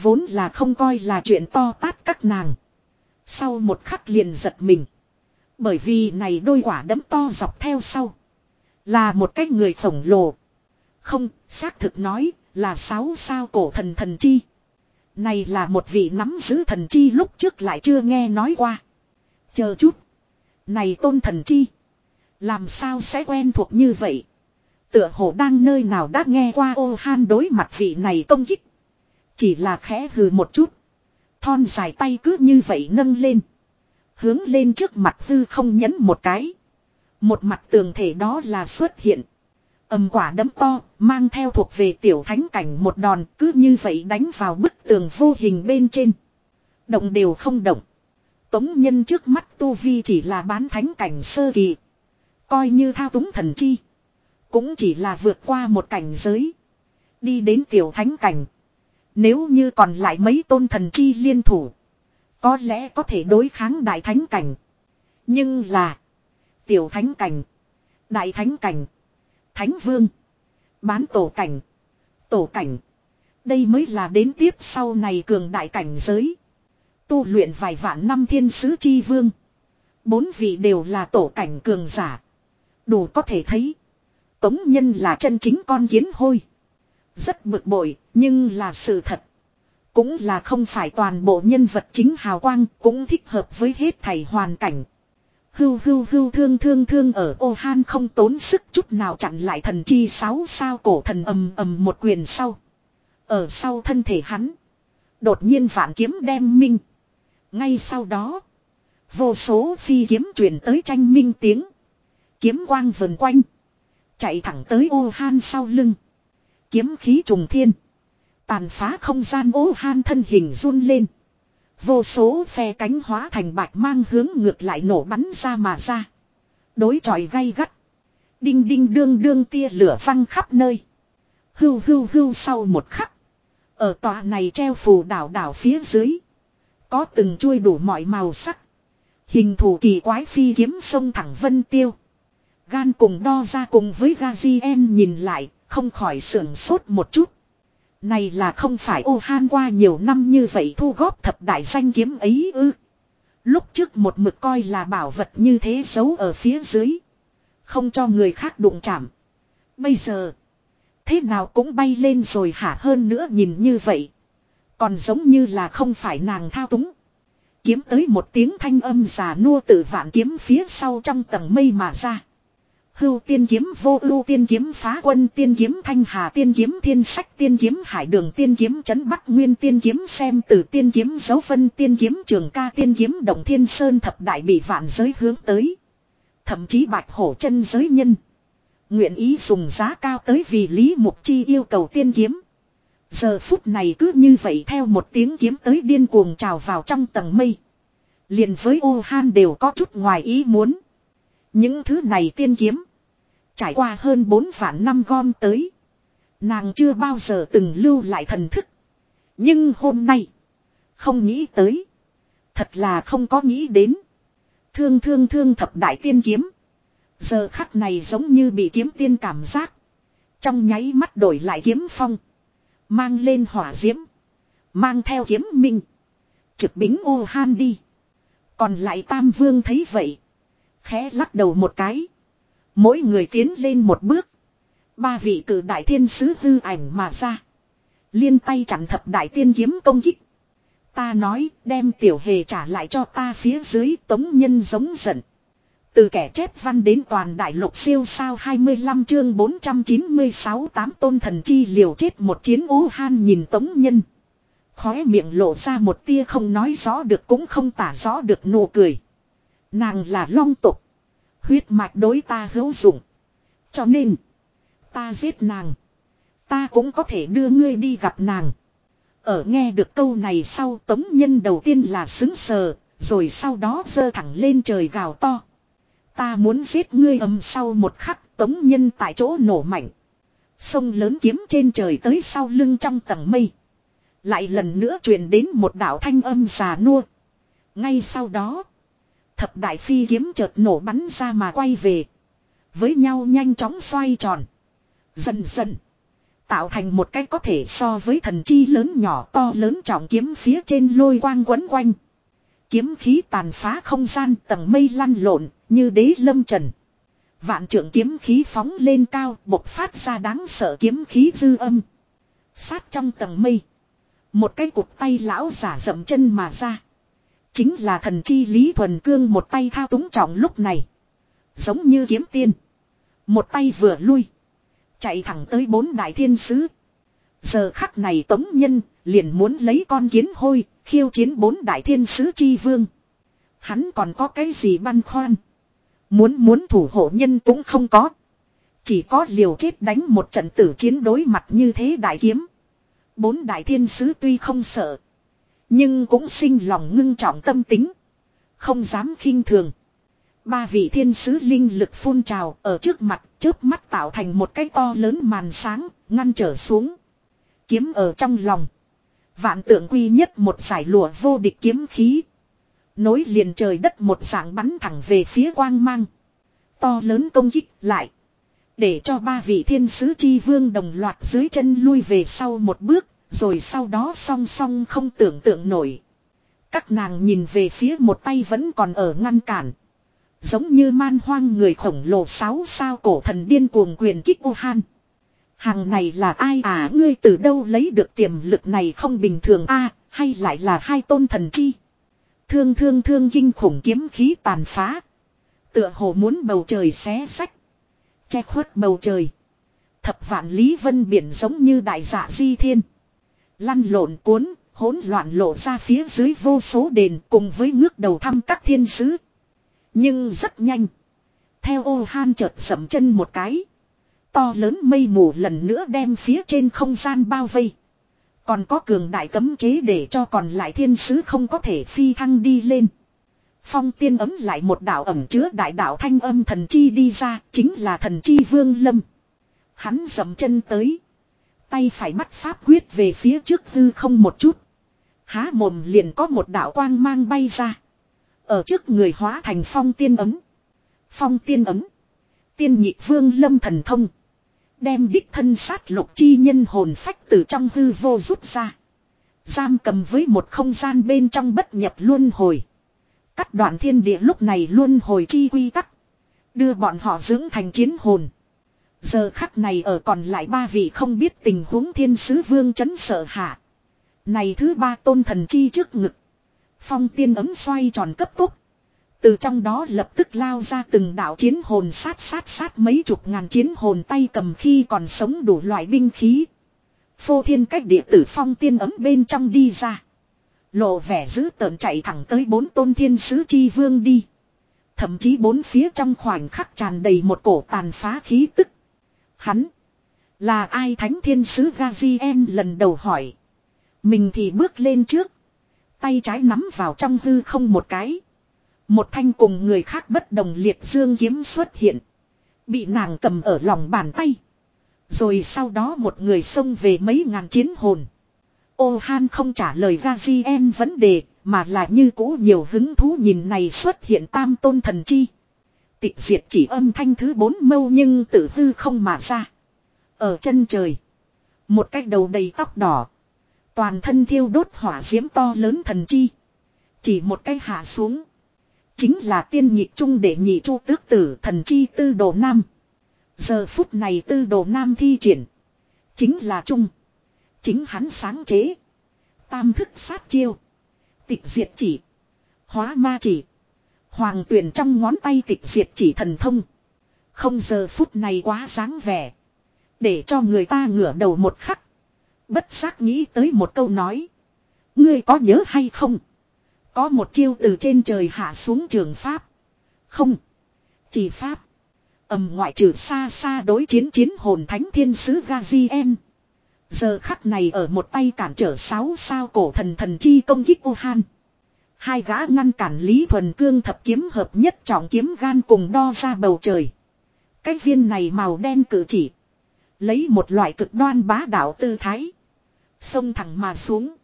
Vốn là không coi là chuyện to tát các nàng. Sau một khắc liền giật mình. Bởi vì này đôi quả đấm to dọc theo sau. Là một cái người khổng lồ. Không, xác thực nói, là sáu sao cổ thần thần chi. Này là một vị nắm giữ thần chi lúc trước lại chưa nghe nói qua. Chờ chút. Này tôn thần chi. Làm sao sẽ quen thuộc như vậy? Tựa hồ đang nơi nào đã nghe qua ô han đối mặt vị này công kích. Chỉ là khẽ hừ một chút. Thon dài tay cứ như vậy nâng lên. Hướng lên trước mặt hư không nhấn một cái. Một mặt tường thể đó là xuất hiện. Âm quả đấm to, mang theo thuộc về tiểu thánh cảnh một đòn cứ như vậy đánh vào bức tường vô hình bên trên. Động đều không động. Tống nhân trước mắt Tu Vi chỉ là bán thánh cảnh sơ kỳ. Coi như thao túng thần chi. Cũng chỉ là vượt qua một cảnh giới. Đi đến tiểu thánh cảnh. Nếu như còn lại mấy tôn thần chi liên thủ. Có lẽ có thể đối kháng đại thánh cảnh. Nhưng là. Tiểu thánh cảnh. Đại thánh cảnh. Thánh vương. Bán tổ cảnh. Tổ cảnh. Đây mới là đến tiếp sau này cường đại cảnh giới. Tu luyện vài vạn năm thiên sứ chi vương. Bốn vị đều là tổ cảnh cường giả. Đủ có thể thấy. Tống nhân là chân chính con kiến hôi. Rất bực bội, nhưng là sự thật. Cũng là không phải toàn bộ nhân vật chính hào quang cũng thích hợp với hết thầy hoàn cảnh. Hưu hưu hưu thương thương thương ở ô han không tốn sức chút nào chặn lại thần chi sáu sao cổ thần ầm ầm một quyền sau. Ở sau thân thể hắn. Đột nhiên vạn kiếm đem minh. Ngay sau đó. Vô số phi kiếm truyền tới tranh minh tiếng. Kiếm quang vần quanh. Chạy thẳng tới ô han sau lưng. Kiếm khí trùng thiên. Tàn phá không gian ố han thân hình run lên. Vô số phe cánh hóa thành bạch mang hướng ngược lại nổ bắn ra mà ra. Đối tròi gay gắt. Đinh đinh đương đương tia lửa văng khắp nơi. Hưu hưu hưu sau một khắc. Ở tòa này treo phù đảo đảo phía dưới. Có từng chuôi đủ mọi màu sắc. Hình thủ kỳ quái phi kiếm sông thẳng vân tiêu. Gan cùng đo ra cùng với Gazien nhìn lại, không khỏi sưởng sốt một chút. Này là không phải ô han qua nhiều năm như vậy thu góp thập đại danh kiếm ấy ư. Lúc trước một mực coi là bảo vật như thế giấu ở phía dưới. Không cho người khác đụng chạm. Bây giờ. Thế nào cũng bay lên rồi hả hơn nữa nhìn như vậy. Còn giống như là không phải nàng thao túng. Kiếm tới một tiếng thanh âm già nua tự vạn kiếm phía sau trong tầng mây mà ra. Hưu tiên kiếm vô ưu tiên kiếm phá quân tiên kiếm thanh hà tiên kiếm thiên sách tiên kiếm hải đường tiên kiếm trấn bắc nguyên tiên kiếm xem từ tiên kiếm dấu phân tiên kiếm trường ca tiên kiếm động thiên sơn thập đại bị vạn giới hướng tới. Thậm chí bạch hổ chân giới nhân. Nguyện ý dùng giá cao tới vì Lý Mục Chi yêu cầu tiên kiếm. Giờ phút này cứ như vậy theo một tiếng kiếm tới điên cuồng trào vào trong tầng mây. liền với ô han đều có chút ngoài ý muốn. Những thứ này tiên kiếm. Trải qua hơn 4 vạn năm gom tới. Nàng chưa bao giờ từng lưu lại thần thức. Nhưng hôm nay. Không nghĩ tới. Thật là không có nghĩ đến. Thương thương thương thập đại tiên kiếm. Giờ khắc này giống như bị kiếm tiên cảm giác. Trong nháy mắt đổi lại kiếm phong. Mang lên hỏa diễm. Mang theo kiếm minh. Trực bính ô han đi. Còn lại tam vương thấy vậy. Khẽ lắc đầu một cái. Mỗi người tiến lên một bước. Ba vị cử đại thiên sứ hư ảnh mà ra. Liên tay chặn thập đại tiên kiếm công kích. Ta nói, đem tiểu hề trả lại cho ta phía dưới, tống nhân giống giận. Từ kẻ chép văn đến toàn đại lục siêu sao 25 chương 496 tám tôn thần chi liều chết một chiến ú han nhìn tống nhân. Khóe miệng lộ ra một tia không nói rõ được cũng không tả rõ được nụ cười. Nàng là long tục. Huyết mạch đối ta hữu dụng. Cho nên. Ta giết nàng. Ta cũng có thể đưa ngươi đi gặp nàng. Ở nghe được câu này sau, tống nhân đầu tiên là xứng sờ. Rồi sau đó giơ thẳng lên trời gào to. Ta muốn giết ngươi ầm sau một khắc, tống nhân tại chỗ nổ mạnh. Sông lớn kiếm trên trời tới sau lưng trong tầng mây. Lại lần nữa truyền đến một đạo thanh âm già nua. Ngay sau đó. Thập đại phi kiếm chợt nổ bắn ra mà quay về. Với nhau nhanh chóng xoay tròn. Dần dần. Tạo thành một cái có thể so với thần chi lớn nhỏ to lớn trọng kiếm phía trên lôi quang quấn quanh. Kiếm khí tàn phá không gian tầng mây lăn lộn như đế lâm trần. Vạn trưởng kiếm khí phóng lên cao, bộc phát ra đáng sợ kiếm khí dư âm. Sát trong tầng mây. Một cái cục tay lão giả dậm chân mà ra. Chính là thần chi Lý Thuần Cương một tay thao túng trọng lúc này. Giống như kiếm tiên. Một tay vừa lui. Chạy thẳng tới bốn đại thiên sứ. Giờ khắc này tống nhân liền muốn lấy con kiến hôi, khiêu chiến bốn đại thiên sứ chi vương. Hắn còn có cái gì băn khoăn. Muốn muốn thủ hộ nhân cũng không có. Chỉ có liều chết đánh một trận tử chiến đối mặt như thế đại kiếm. Bốn đại thiên sứ tuy không sợ. Nhưng cũng sinh lòng ngưng trọng tâm tính. Không dám khinh thường. Ba vị thiên sứ linh lực phun trào ở trước mặt trước mắt tạo thành một cái to lớn màn sáng, ngăn trở xuống. Kiếm ở trong lòng. Vạn tượng quy nhất một giải lụa vô địch kiếm khí. Nối liền trời đất một dạng bắn thẳng về phía quang mang. To lớn công kích lại. Để cho ba vị thiên sứ chi vương đồng loạt dưới chân lui về sau một bước. Rồi sau đó song song không tưởng tượng nổi. Các nàng nhìn về phía một tay vẫn còn ở ngăn cản. Giống như man hoang người khổng lồ sáu sao cổ thần điên cuồng quyền kích ô han. Hàng này là ai à ngươi từ đâu lấy được tiềm lực này không bình thường a, hay lại là hai tôn thần chi. Thương thương thương kinh khủng kiếm khí tàn phá. Tựa hồ muốn bầu trời xé sách. Che khuất bầu trời. Thập vạn lý vân biển giống như đại dạ di thiên. Lăn lộn cuốn, hỗn loạn lộ ra phía dưới vô số đền cùng với ngước đầu thăm các thiên sứ. Nhưng rất nhanh. Theo ô han chợt sầm chân một cái. To lớn mây mù lần nữa đem phía trên không gian bao vây. Còn có cường đại cấm chế để cho còn lại thiên sứ không có thể phi thăng đi lên. Phong tiên ấm lại một đạo ẩm chứa đại đạo thanh âm thần chi đi ra, chính là thần chi vương lâm. Hắn dầm chân tới. Tay phải mắt pháp quyết về phía trước hư không một chút. Há mồm liền có một đạo quang mang bay ra. Ở trước người hóa thành phong tiên ấm. Phong tiên ấm. Tiên nhị vương lâm thần thông. Đem đích thân sát lục chi nhân hồn phách từ trong hư vô rút ra. Giam cầm với một không gian bên trong bất nhập luân hồi. Cắt đoạn thiên địa lúc này luân hồi chi quy tắc. Đưa bọn họ dưỡng thành chiến hồn. Giờ khắc này ở còn lại ba vị không biết tình huống thiên sứ vương chấn sợ hạ. Này thứ ba tôn thần chi trước ngực. Phong tiên ấm xoay tròn cấp tốc. Từ trong đó lập tức lao ra từng đạo chiến hồn sát sát sát mấy chục ngàn chiến hồn tay cầm khi còn sống đủ loại binh khí. Phô thiên cách địa tử phong tiên ấm bên trong đi ra. Lộ vẻ dữ tợn chạy thẳng tới bốn tôn thiên sứ chi vương đi. Thậm chí bốn phía trong khoảnh khắc tràn đầy một cổ tàn phá khí tức. Hắn. Là ai thánh thiên sứ Gazien lần đầu hỏi. Mình thì bước lên trước. Tay trái nắm vào trong hư không một cái. Một thanh cùng người khác bất đồng liệt dương kiếm xuất hiện. Bị nàng cầm ở lòng bàn tay. Rồi sau đó một người xông về mấy ngàn chiến hồn. Ô Han không trả lời Gazien vấn đề, mà là như cũ nhiều hứng thú nhìn này xuất hiện tam tôn thần chi. Tịch diệt chỉ âm thanh thứ bốn mâu nhưng tự hư không mà ra. Ở chân trời. Một cái đầu đầy tóc đỏ. Toàn thân thiêu đốt hỏa diễm to lớn thần chi. Chỉ một cái hạ xuống. Chính là tiên nhị trung để nhị chu tước tử thần chi tư đồ nam. Giờ phút này tư đồ nam thi triển. Chính là trung. Chính hắn sáng chế. Tam thức sát chiêu. Tịch diệt chỉ. Hóa ma chỉ. Hoàng tuyển trong ngón tay tịch diệt chỉ thần thông. Không giờ phút này quá sáng vẻ. Để cho người ta ngửa đầu một khắc. Bất giác nghĩ tới một câu nói. Ngươi có nhớ hay không? Có một chiêu từ trên trời hạ xuống trường Pháp. Không. Chỉ Pháp. ầm ngoại trừ xa xa đối chiến chiến hồn thánh thiên sứ Gazien. Giờ khắc này ở một tay cản trở sáu sao cổ thần thần chi công kích Wuhan. Hai gã ngăn cản Lý Thuần Cương thập kiếm hợp nhất trọng kiếm gan cùng đo ra bầu trời. Cái viên này màu đen cử chỉ. Lấy một loại cực đoan bá đạo tư thái. Xông thẳng mà xuống.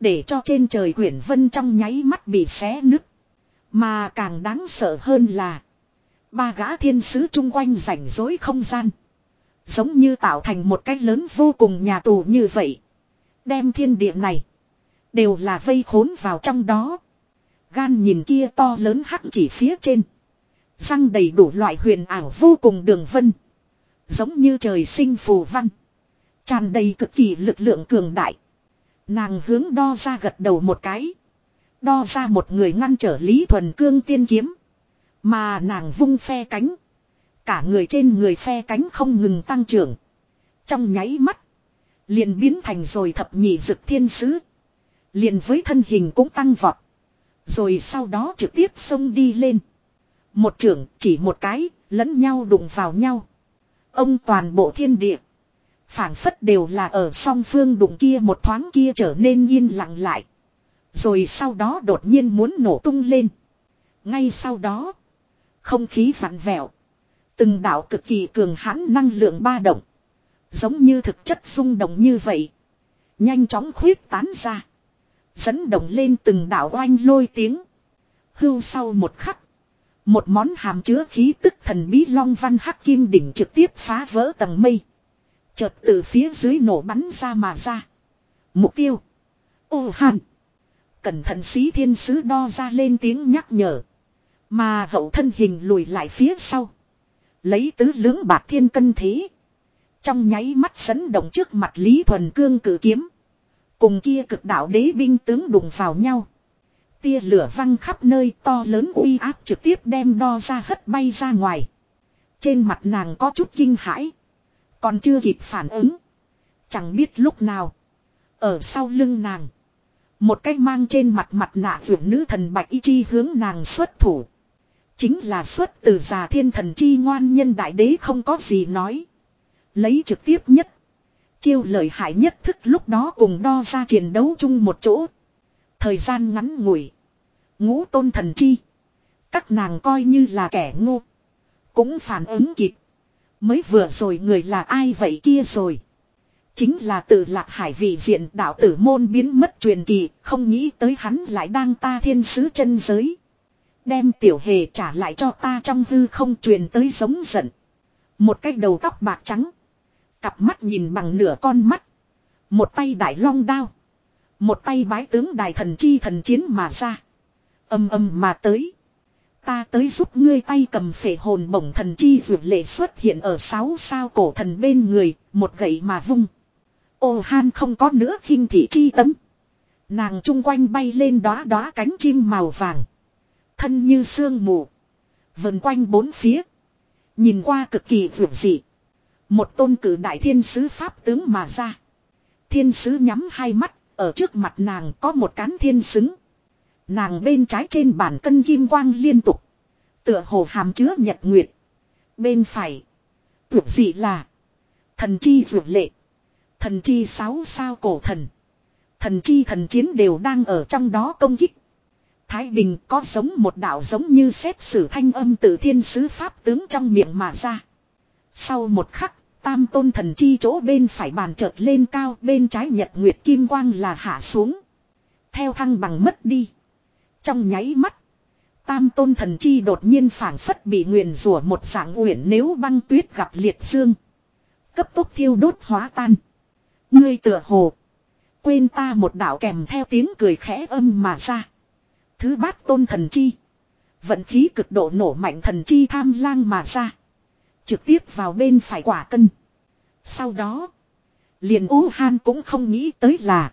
Để cho trên trời quyển vân trong nháy mắt bị xé nứt. Mà càng đáng sợ hơn là. Ba gã thiên sứ chung quanh rảnh rối không gian. Giống như tạo thành một cái lớn vô cùng nhà tù như vậy. Đem thiên địa này. Đều là vây khốn vào trong đó. Gan nhìn kia to lớn hắc chỉ phía trên. Răng đầy đủ loại huyền ảo vô cùng đường vân. Giống như trời sinh phù văn. Tràn đầy cực kỳ lực lượng cường đại. Nàng hướng đo ra gật đầu một cái. Đo ra một người ngăn trở Lý Thuần Cương tiên kiếm. Mà nàng vung phe cánh. Cả người trên người phe cánh không ngừng tăng trưởng. Trong nháy mắt. Liền biến thành rồi thập nhị dực thiên sứ. Liền với thân hình cũng tăng vọt. Rồi sau đó trực tiếp xông đi lên. Một trưởng chỉ một cái, lẫn nhau đụng vào nhau. Ông toàn bộ thiên địa phảng phất đều là ở song phương đụng kia một thoáng kia trở nên yên lặng lại. Rồi sau đó đột nhiên muốn nổ tung lên. Ngay sau đó, không khí vặn vẹo. Từng đạo cực kỳ cường hãn năng lượng ba động. Giống như thực chất rung động như vậy. Nhanh chóng khuyết tán ra. Dẫn động lên từng đạo oanh lôi tiếng. Hưu sau một khắc. Một món hàm chứa khí tức thần bí long văn hắc kim đỉnh trực tiếp phá vỡ tầng mây. Chợt từ phía dưới nổ bắn ra mà ra. Mục tiêu. Ô hàn. Cẩn thận sĩ thiên sứ đo ra lên tiếng nhắc nhở. Mà hậu thân hình lùi lại phía sau. Lấy tứ lưỡng bạc thiên cân thế. Trong nháy mắt dẫn động trước mặt Lý Thuần Cương cử kiếm. Cùng kia cực đạo đế binh tướng đụng vào nhau. Tia lửa văng khắp nơi to lớn uy áp trực tiếp đem đo ra hất bay ra ngoài. Trên mặt nàng có chút kinh hãi. Còn chưa kịp phản ứng. Chẳng biết lúc nào. Ở sau lưng nàng. Một cái mang trên mặt mặt nạ vượng nữ thần bạch y chi hướng nàng xuất thủ. Chính là xuất từ già thiên thần chi ngoan nhân đại đế không có gì nói. Lấy trực tiếp nhất. Chiêu lợi hại nhất thức lúc đó cùng đo ra chiến đấu chung một chỗ. Thời gian ngắn ngủi. Ngũ tôn thần chi. Các nàng coi như là kẻ ngu. Cũng phản ứng kịp. Mới vừa rồi người là ai vậy kia rồi. Chính là tự lạc hải vị diện đạo tử môn biến mất truyền kỳ, không nghĩ tới hắn lại đang ta thiên sứ chân giới. Đem tiểu hề trả lại cho ta trong hư không truyền tới giống giận. Một cái đầu tóc bạc trắng. Cặp mắt nhìn bằng nửa con mắt. Một tay đại long đao. Một tay bái tướng đại thần chi thần chiến mà ra. Âm âm mà tới. Ta tới giúp ngươi tay cầm phệ hồn bổng thần chi dược lệ xuất hiện ở sáu sao cổ thần bên người, một gậy mà vung. Ô han không có nữa khinh thị chi tấm. Nàng chung quanh bay lên đóa đóa cánh chim màu vàng. Thân như sương mù. Vần quanh bốn phía. Nhìn qua cực kỳ vượt dị. Một tôn cử đại thiên sứ pháp tướng mà ra. Thiên sứ nhắm hai mắt, ở trước mặt nàng có một cán thiên xứng. Nàng bên trái trên bàn cân kim quang liên tục. Tựa hồ hàm chứa nhật nguyệt. Bên phải. Tuyệt dị là. Thần chi vượt lệ. Thần chi sáu sao cổ thần. Thần chi thần chiến đều đang ở trong đó công kích. Thái Bình có giống một đạo giống như xét xử thanh âm từ thiên sứ pháp tướng trong miệng mà ra. Sau một khắc, tam tôn thần chi chỗ bên phải bàn chợt lên cao bên trái nhật nguyệt kim quang là hạ xuống. Theo thăng bằng mất đi. Trong nháy mắt. Tam tôn thần chi đột nhiên phản phất bị nguyền rủa một dạng uyển nếu băng tuyết gặp liệt dương. Cấp tốc thiêu đốt hóa tan. Ngươi tựa hồ. Quên ta một đạo kèm theo tiếng cười khẽ âm mà ra. Thứ bát tôn thần chi. Vận khí cực độ nổ mạnh thần chi tham lang mà ra. Trực tiếp vào bên phải quả cân. Sau đó. Liền Ú Han cũng không nghĩ tới là.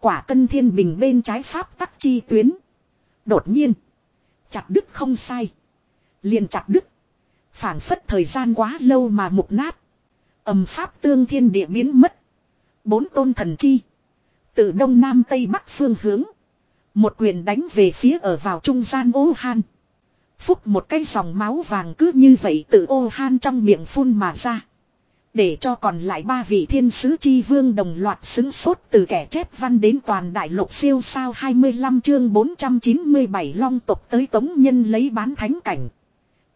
Quả cân thiên bình bên trái pháp tắc chi tuyến. Đột nhiên. Chặt đứt không sai. Liền chặt đứt. phảng phất thời gian quá lâu mà mục nát. ầm pháp tương thiên địa biến mất. Bốn tôn thần chi. Từ đông nam tây bắc phương hướng. Một quyền đánh về phía ở vào trung gian ô han. Phúc một cái dòng máu vàng cứ như vậy từ ô han trong miệng phun mà ra. Để cho còn lại ba vị thiên sứ chi vương đồng loạt xứng sốt từ kẻ chép văn đến toàn đại lục siêu sao 25 chương 497 long tục tới tống nhân lấy bán thánh cảnh.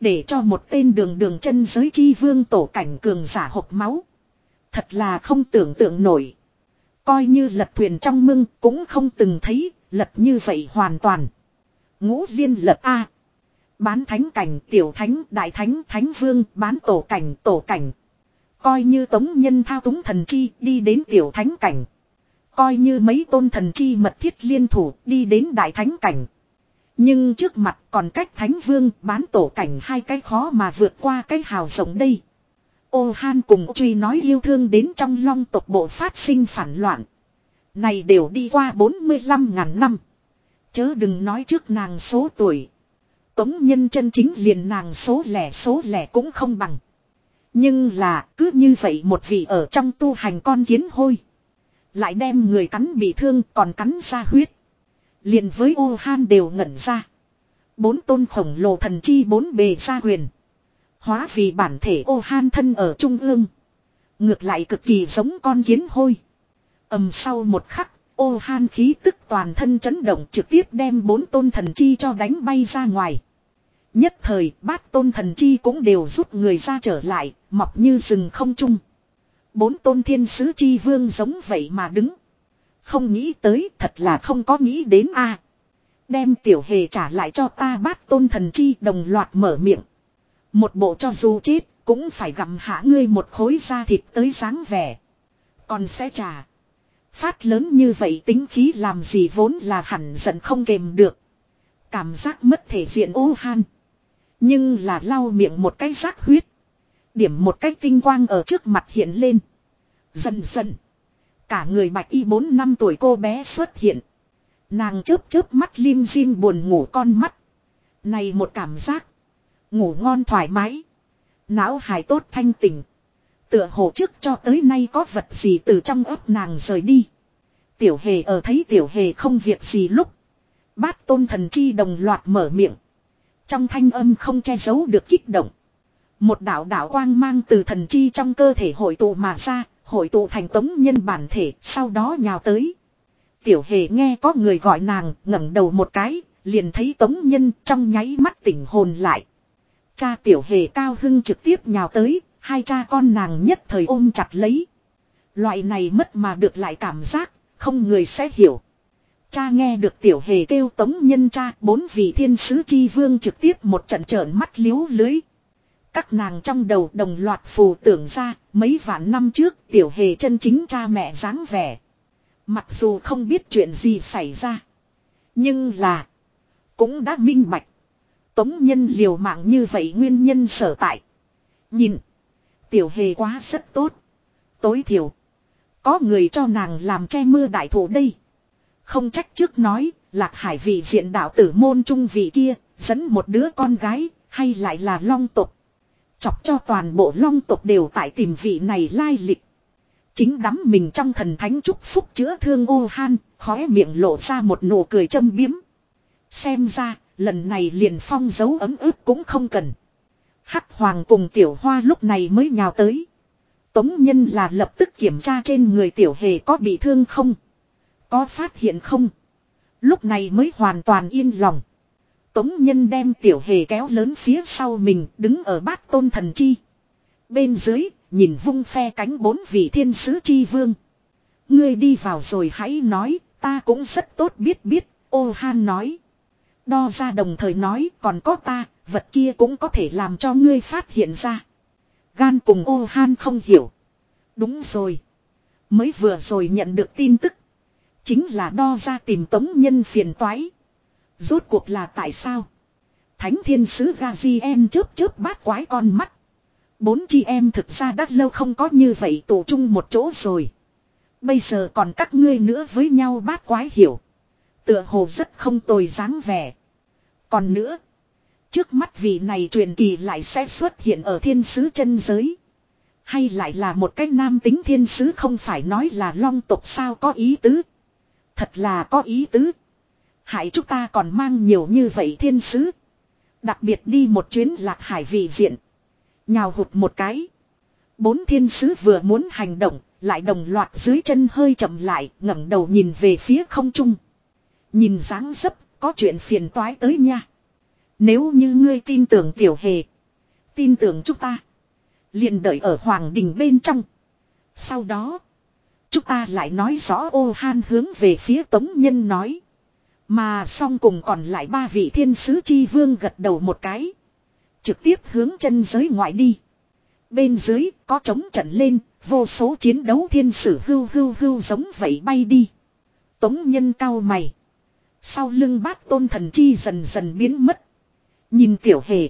Để cho một tên đường đường chân giới chi vương tổ cảnh cường giả hộp máu. Thật là không tưởng tượng nổi. Coi như lật thuyền trong mưng cũng không từng thấy, lật như vậy hoàn toàn. Ngũ liên lật A. Bán thánh cảnh, tiểu thánh, đại thánh, thánh vương, bán tổ cảnh, tổ cảnh. Coi như tống nhân thao túng thần chi đi đến tiểu thánh cảnh. Coi như mấy tôn thần chi mật thiết liên thủ đi đến đại thánh cảnh. Nhưng trước mặt còn cách thánh vương bán tổ cảnh hai cái khó mà vượt qua cái hào rộng đây. Ô Han cùng truy nói yêu thương đến trong long tộc bộ phát sinh phản loạn. Này đều đi qua 45 ngàn năm. Chớ đừng nói trước nàng số tuổi. Tống nhân chân chính liền nàng số lẻ số lẻ cũng không bằng. Nhưng là cứ như vậy một vị ở trong tu hành con kiến hôi. Lại đem người cắn bị thương còn cắn ra huyết. Liền với ô han đều ngẩn ra. Bốn tôn khổng lồ thần chi bốn bề ra huyền Hóa vì bản thể ô han thân ở trung ương. Ngược lại cực kỳ giống con kiến hôi. ầm sau một khắc, ô han khí tức toàn thân chấn động trực tiếp đem bốn tôn thần chi cho đánh bay ra ngoài. Nhất thời bát tôn thần chi cũng đều rút người ra trở lại, mọc như rừng không trung. Bốn tôn thiên sứ chi vương giống vậy mà đứng. Không nghĩ tới thật là không có nghĩ đến a Đem tiểu hề trả lại cho ta bát tôn thần chi đồng loạt mở miệng. Một bộ cho dù chết cũng phải gặm hạ ngươi một khối da thịt tới dáng vẻ. Còn sẽ trả. Phát lớn như vậy tính khí làm gì vốn là hẳn giận không kềm được. Cảm giác mất thể diện ô han. Nhưng là lau miệng một cái rác huyết. Điểm một cái tinh quang ở trước mặt hiện lên. Dần dần. Cả người bạch y 4 năm tuổi cô bé xuất hiện. Nàng chớp chớp mắt lim dim buồn ngủ con mắt. Này một cảm giác. Ngủ ngon thoải mái. Não hài tốt thanh tỉnh. Tựa hồ trước cho tới nay có vật gì từ trong ấp nàng rời đi. Tiểu hề ở thấy tiểu hề không việc gì lúc. Bát tôn thần chi đồng loạt mở miệng. Trong thanh âm không che giấu được kích động. Một đạo đạo quang mang từ thần chi trong cơ thể hội tụ mà ra, hội tụ thành tống nhân bản thể, sau đó nhào tới. Tiểu hề nghe có người gọi nàng, ngẩng đầu một cái, liền thấy tống nhân trong nháy mắt tỉnh hồn lại. Cha tiểu hề cao hưng trực tiếp nhào tới, hai cha con nàng nhất thời ôm chặt lấy. Loại này mất mà được lại cảm giác, không người sẽ hiểu. Cha nghe được tiểu hề kêu tống nhân cha, bốn vị thiên sứ chi vương trực tiếp một trận trợn mắt liếu lưới. Các nàng trong đầu đồng loạt phù tưởng ra, mấy vạn năm trước tiểu hề chân chính cha mẹ dáng vẻ. Mặc dù không biết chuyện gì xảy ra. Nhưng là. Cũng đã minh bạch. Tống nhân liều mạng như vậy nguyên nhân sở tại. Nhìn. Tiểu hề quá rất tốt. Tối thiểu. Có người cho nàng làm che mưa đại thủ đây. Không trách trước nói. Lạc hải vị diện đạo tử môn trung vị kia. Dẫn một đứa con gái. Hay lại là long tục. Chọc cho toàn bộ long tục đều tại tìm vị này lai lịch. Chính đắm mình trong thần thánh chúc phúc chữa thương ô han, khóe miệng lộ ra một nụ cười châm biếm. Xem ra, lần này liền phong dấu ấm ướp cũng không cần. Hắc hoàng cùng tiểu hoa lúc này mới nhào tới. Tống nhân là lập tức kiểm tra trên người tiểu hề có bị thương không. Có phát hiện không. Lúc này mới hoàn toàn yên lòng. Tống nhân đem tiểu hề kéo lớn phía sau mình đứng ở bát tôn thần chi. Bên dưới, nhìn vung phe cánh bốn vị thiên sứ chi vương. Ngươi đi vào rồi hãy nói, ta cũng rất tốt biết biết, ô han nói. Đo ra đồng thời nói còn có ta, vật kia cũng có thể làm cho ngươi phát hiện ra. Gan cùng ô han không hiểu. Đúng rồi. Mới vừa rồi nhận được tin tức. Chính là đo ra tìm tống nhân phiền toái. Rốt cuộc là tại sao? Thánh thiên sứ Gazien chớp chớp bát quái con mắt. Bốn chị em thực ra đã lâu không có như vậy tụ chung một chỗ rồi. Bây giờ còn các ngươi nữa với nhau bát quái hiểu. Tựa hồ rất không tồi dáng vẻ. Còn nữa. Trước mắt vị này truyền kỳ lại sẽ xuất hiện ở thiên sứ chân giới. Hay lại là một cái nam tính thiên sứ không phải nói là long tục sao có ý tứ. Thật là có ý tứ. Hại chúng ta còn mang nhiều như vậy thiên sứ. Đặc biệt đi một chuyến lạc hải vị diện. Nhào hụt một cái. Bốn thiên sứ vừa muốn hành động, lại đồng loạt dưới chân hơi chậm lại, ngẩng đầu nhìn về phía không trung. Nhìn dáng dấp, có chuyện phiền toái tới nha. Nếu như ngươi tin tưởng tiểu hề, tin tưởng chúng ta, liền đợi ở hoàng đình bên trong. Sau đó, chúng ta lại nói rõ ô han hướng về phía tống nhân nói. Mà song cùng còn lại ba vị thiên sứ chi vương gật đầu một cái. Trực tiếp hướng chân giới ngoại đi. Bên dưới có trống trận lên, vô số chiến đấu thiên sử hưu hưu hưu giống vậy bay đi. Tống nhân cao mày. Sau lưng bát tôn thần chi dần dần biến mất. Nhìn tiểu hề.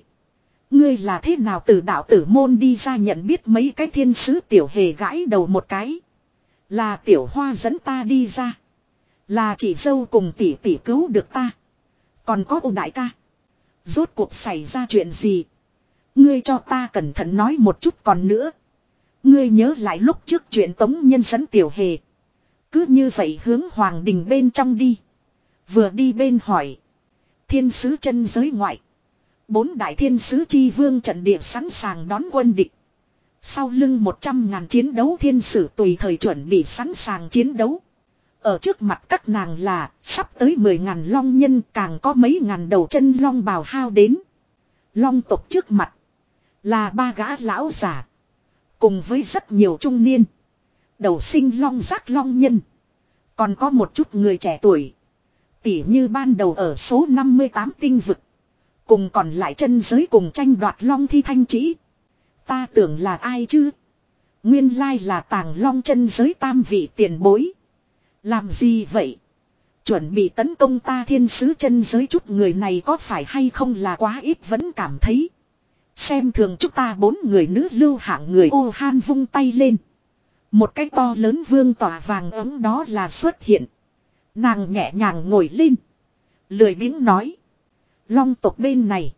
Ngươi là thế nào từ đạo tử môn đi ra nhận biết mấy cái thiên sứ tiểu hề gãi đầu một cái. Là tiểu hoa dẫn ta đi ra. Là chị dâu cùng tỷ tỷ cứu được ta. Còn có ông đại ca. Rốt cuộc xảy ra chuyện gì? Ngươi cho ta cẩn thận nói một chút còn nữa. Ngươi nhớ lại lúc trước chuyện tống nhân dẫn tiểu hề. Cứ như vậy hướng hoàng đình bên trong đi. Vừa đi bên hỏi. Thiên sứ chân giới ngoại. Bốn đại thiên sứ chi vương trận địa sẵn sàng đón quân địch. Sau lưng một trăm ngàn chiến đấu thiên sử tùy thời chuẩn bị sẵn sàng chiến đấu. Ở trước mặt các nàng là, sắp tới mười ngàn long nhân, càng có mấy ngàn đầu chân long bào hao đến. Long tộc trước mặt, là ba gã lão giả. Cùng với rất nhiều trung niên. Đầu sinh long giác long nhân. Còn có một chút người trẻ tuổi. Tỉ như ban đầu ở số 58 tinh vực. Cùng còn lại chân giới cùng tranh đoạt long thi thanh chỉ. Ta tưởng là ai chứ? Nguyên lai là tàng long chân giới tam vị tiền bối. Làm gì vậy? Chuẩn bị tấn công ta thiên sứ chân giới chút người này có phải hay không là quá ít vẫn cảm thấy. Xem thường chúng ta bốn người nữ lưu hạng người ô han vung tay lên. Một cái to lớn vương tỏa vàng ấm đó là xuất hiện. Nàng nhẹ nhàng ngồi lên. Lười biếng nói. Long tộc bên này.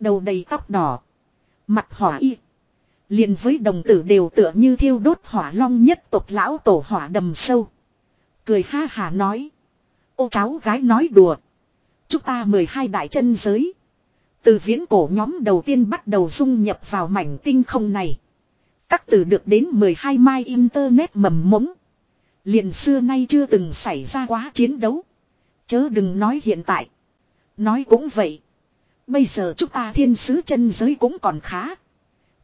Đầu đầy tóc đỏ. Mặt hỏa y liền với đồng tử đều tựa như thiêu đốt hỏa long nhất tộc lão tổ hỏa đầm sâu. Cười ha hà nói. Ô cháu gái nói đùa. Chúng ta 12 đại chân giới. Từ viễn cổ nhóm đầu tiên bắt đầu dung nhập vào mảnh tinh không này. Các từ được đến 12 mai internet mầm mống. Liền xưa nay chưa từng xảy ra quá chiến đấu. Chớ đừng nói hiện tại. Nói cũng vậy. Bây giờ chúng ta thiên sứ chân giới cũng còn khá.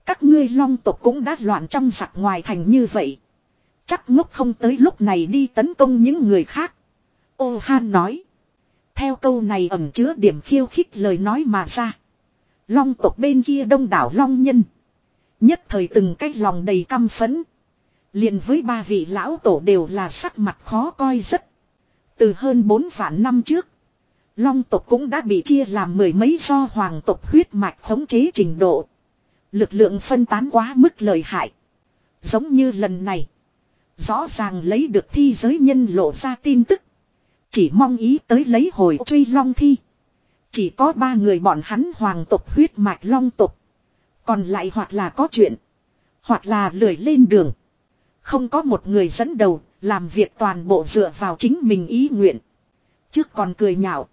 Các ngươi long tộc cũng đã loạn trong giặc ngoài thành như vậy. Chắc ngốc không tới lúc này đi tấn công những người khác. Ô Han nói. Theo câu này ẩn chứa điểm khiêu khích lời nói mà ra. Long tộc bên kia đông đảo Long nhân. Nhất thời từng cái lòng đầy căm phẫn. liền với ba vị lão tổ đều là sắc mặt khó coi rất. Từ hơn bốn vạn năm trước. Long tộc cũng đã bị chia làm mười mấy do hoàng tộc huyết mạch khống chế trình độ. Lực lượng phân tán quá mức lợi hại. Giống như lần này. Rõ ràng lấy được thi giới nhân lộ ra tin tức. Chỉ mong ý tới lấy hồi truy long thi. Chỉ có ba người bọn hắn hoàng tộc huyết mạch long tộc. Còn lại hoặc là có chuyện. Hoặc là lười lên đường. Không có một người dẫn đầu, làm việc toàn bộ dựa vào chính mình ý nguyện. Trước còn cười nhạo.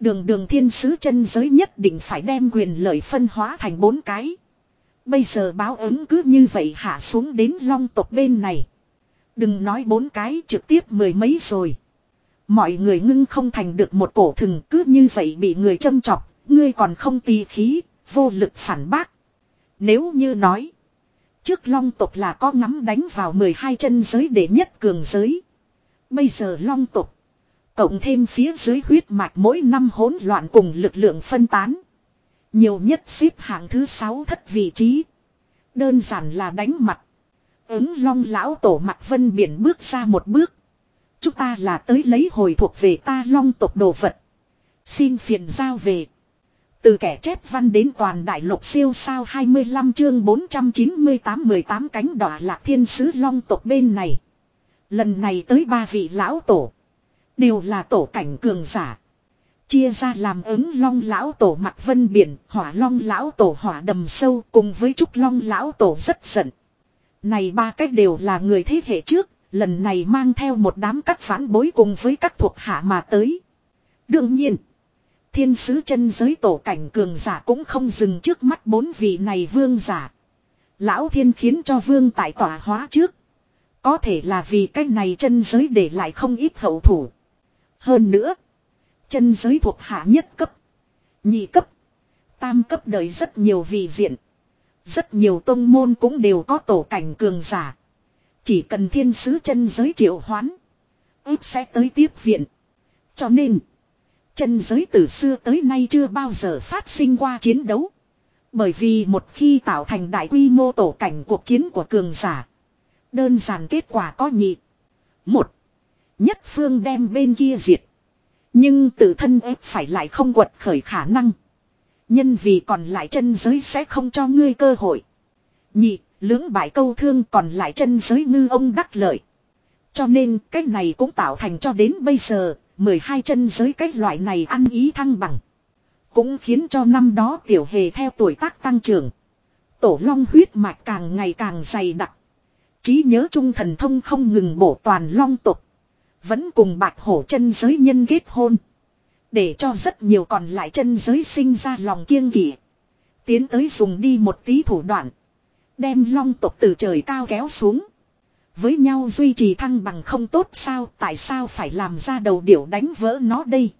Đường đường thiên sứ chân giới nhất định phải đem quyền lợi phân hóa thành bốn cái. Bây giờ báo ứng cứ như vậy hạ xuống đến long tộc bên này. Đừng nói bốn cái trực tiếp mười mấy rồi. Mọi người ngưng không thành được một cổ thừng cứ như vậy bị người châm chọc, ngươi còn không tì khí, vô lực phản bác. Nếu như nói, trước long tộc là có ngắm đánh vào 12 chân giới để nhất cường giới. Bây giờ long tộc, cộng thêm phía dưới huyết mạch mỗi năm hỗn loạn cùng lực lượng phân tán. Nhiều nhất xếp hạng thứ 6 thất vị trí. Đơn giản là đánh mặt. Ứng long lão tổ mặt vân biển bước ra một bước. Chúng ta là tới lấy hồi thuộc về ta long tộc đồ vật. Xin phiền giao về. Từ kẻ chép văn đến toàn đại lục siêu sao 25 chương 498 18 cánh đỏ lạc thiên sứ long tộc bên này. Lần này tới ba vị lão tổ. Đều là tổ cảnh cường giả. Chia ra làm ứng long lão tổ mặt vân biển, hỏa long lão tổ hỏa đầm sâu cùng với trúc long lão tổ rất giận. Này ba cách đều là người thế hệ trước, lần này mang theo một đám các phản bối cùng với các thuộc hạ mà tới. Đương nhiên, thiên sứ chân giới tổ cảnh cường giả cũng không dừng trước mắt bốn vị này vương giả. Lão thiên khiến cho vương tại tỏa hóa trước. Có thể là vì cái này chân giới để lại không ít hậu thủ. Hơn nữa, chân giới thuộc hạ nhất cấp, nhị cấp, tam cấp đời rất nhiều vị diện. Rất nhiều tông môn cũng đều có tổ cảnh cường giả. Chỉ cần thiên sứ chân giới triệu hoán. ước sẽ tới tiếp viện. Cho nên. Chân giới từ xưa tới nay chưa bao giờ phát sinh qua chiến đấu. Bởi vì một khi tạo thành đại quy mô tổ cảnh cuộc chiến của cường giả. Đơn giản kết quả có nhị. Một. Nhất phương đem bên kia diệt. Nhưng tự thân ép phải lại không quật khởi khả năng. Nhân vì còn lại chân giới sẽ không cho ngươi cơ hội. Nhị, lưỡng bại câu thương còn lại chân giới ngư ông đắc lợi. Cho nên cái này cũng tạo thành cho đến bây giờ, 12 chân giới cái loại này ăn ý thăng bằng. Cũng khiến cho năm đó tiểu hề theo tuổi tác tăng trưởng. Tổ long huyết mạch càng ngày càng dày đặc. trí nhớ trung thần thông không ngừng bổ toàn long tục. Vẫn cùng bạch hổ chân giới nhân kết hôn. Để cho rất nhiều còn lại chân giới sinh ra lòng kiêng kỵ. Tiến tới dùng đi một tí thủ đoạn. Đem long tộc từ trời cao kéo xuống. Với nhau duy trì thăng bằng không tốt sao, tại sao phải làm ra đầu điểu đánh vỡ nó đây.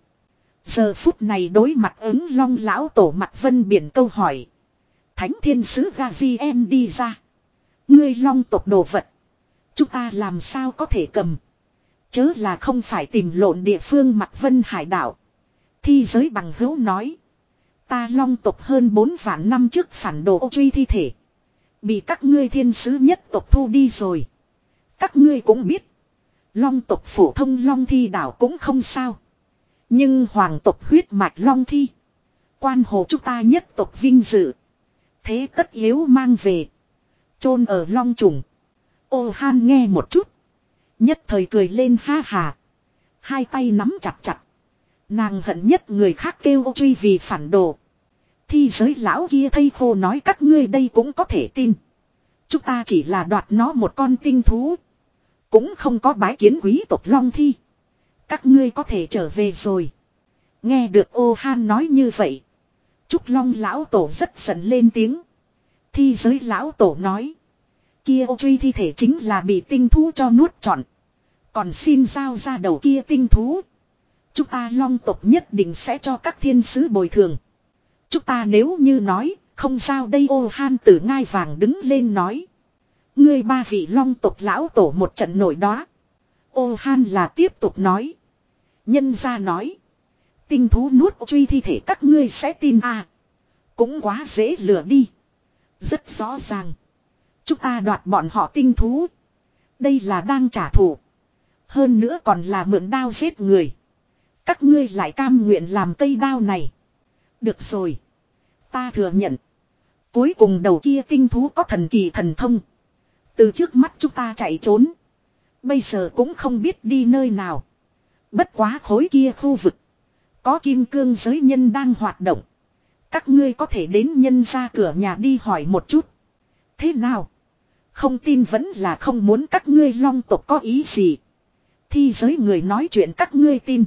Giờ phút này đối mặt ứng long lão tổ mặt vân biển câu hỏi. Thánh thiên sứ Gazien đi ra. Ngươi long tộc đồ vật. Chúng ta làm sao có thể cầm. Chớ là không phải tìm lộn địa phương mặt vân hải đảo. Thi giới bằng hữu nói. Ta long tộc hơn 4 vạn năm trước phản đồ truy thi thể. Bị các ngươi thiên sứ nhất tộc thu đi rồi. Các ngươi cũng biết. Long tộc phổ thông long thi đảo cũng không sao. Nhưng hoàng tộc huyết mạch long thi. Quan hồ chúng ta nhất tộc vinh dự. Thế tất yếu mang về. chôn ở long trùng. Ô han nghe một chút. Nhất thời cười lên ha hà. Hai tay nắm chặt chặt. Nàng hận nhất người khác kêu truy vì phản đồ. Thi giới lão kia thây khô nói các ngươi đây cũng có thể tin. Chúng ta chỉ là đoạt nó một con tinh thú. Cũng không có bái kiến quý tộc long thi. Các ngươi có thể trở về rồi. Nghe được ô han nói như vậy. Trúc long lão tổ rất giận lên tiếng. Thi giới lão tổ nói. Kia ô truy thi thể chính là bị tinh thú cho nuốt trọn. Còn xin giao ra đầu kia tinh thú. Chúng ta long tộc nhất định sẽ cho các thiên sứ bồi thường. Chúng ta nếu như nói, không sao đây ô han từ ngai vàng đứng lên nói. Ngươi ba vị long tộc lão tổ một trận nổi đó. Ô han là tiếp tục nói. Nhân ra nói. Tinh thú nuốt truy thi thể các ngươi sẽ tin à. Cũng quá dễ lừa đi. Rất rõ ràng. Chúng ta đoạt bọn họ tinh thú. Đây là đang trả thù. Hơn nữa còn là mượn đao giết người. Các ngươi lại cam nguyện làm cây đao này. Được rồi. Ta thừa nhận. Cuối cùng đầu kia tinh thú có thần kỳ thần thông. Từ trước mắt chúng ta chạy trốn. Bây giờ cũng không biết đi nơi nào. Bất quá khối kia khu vực. Có kim cương giới nhân đang hoạt động. Các ngươi có thể đến nhân ra cửa nhà đi hỏi một chút. Thế nào? Không tin vẫn là không muốn các ngươi long tộc có ý gì. Thi giới người nói chuyện các ngươi tin.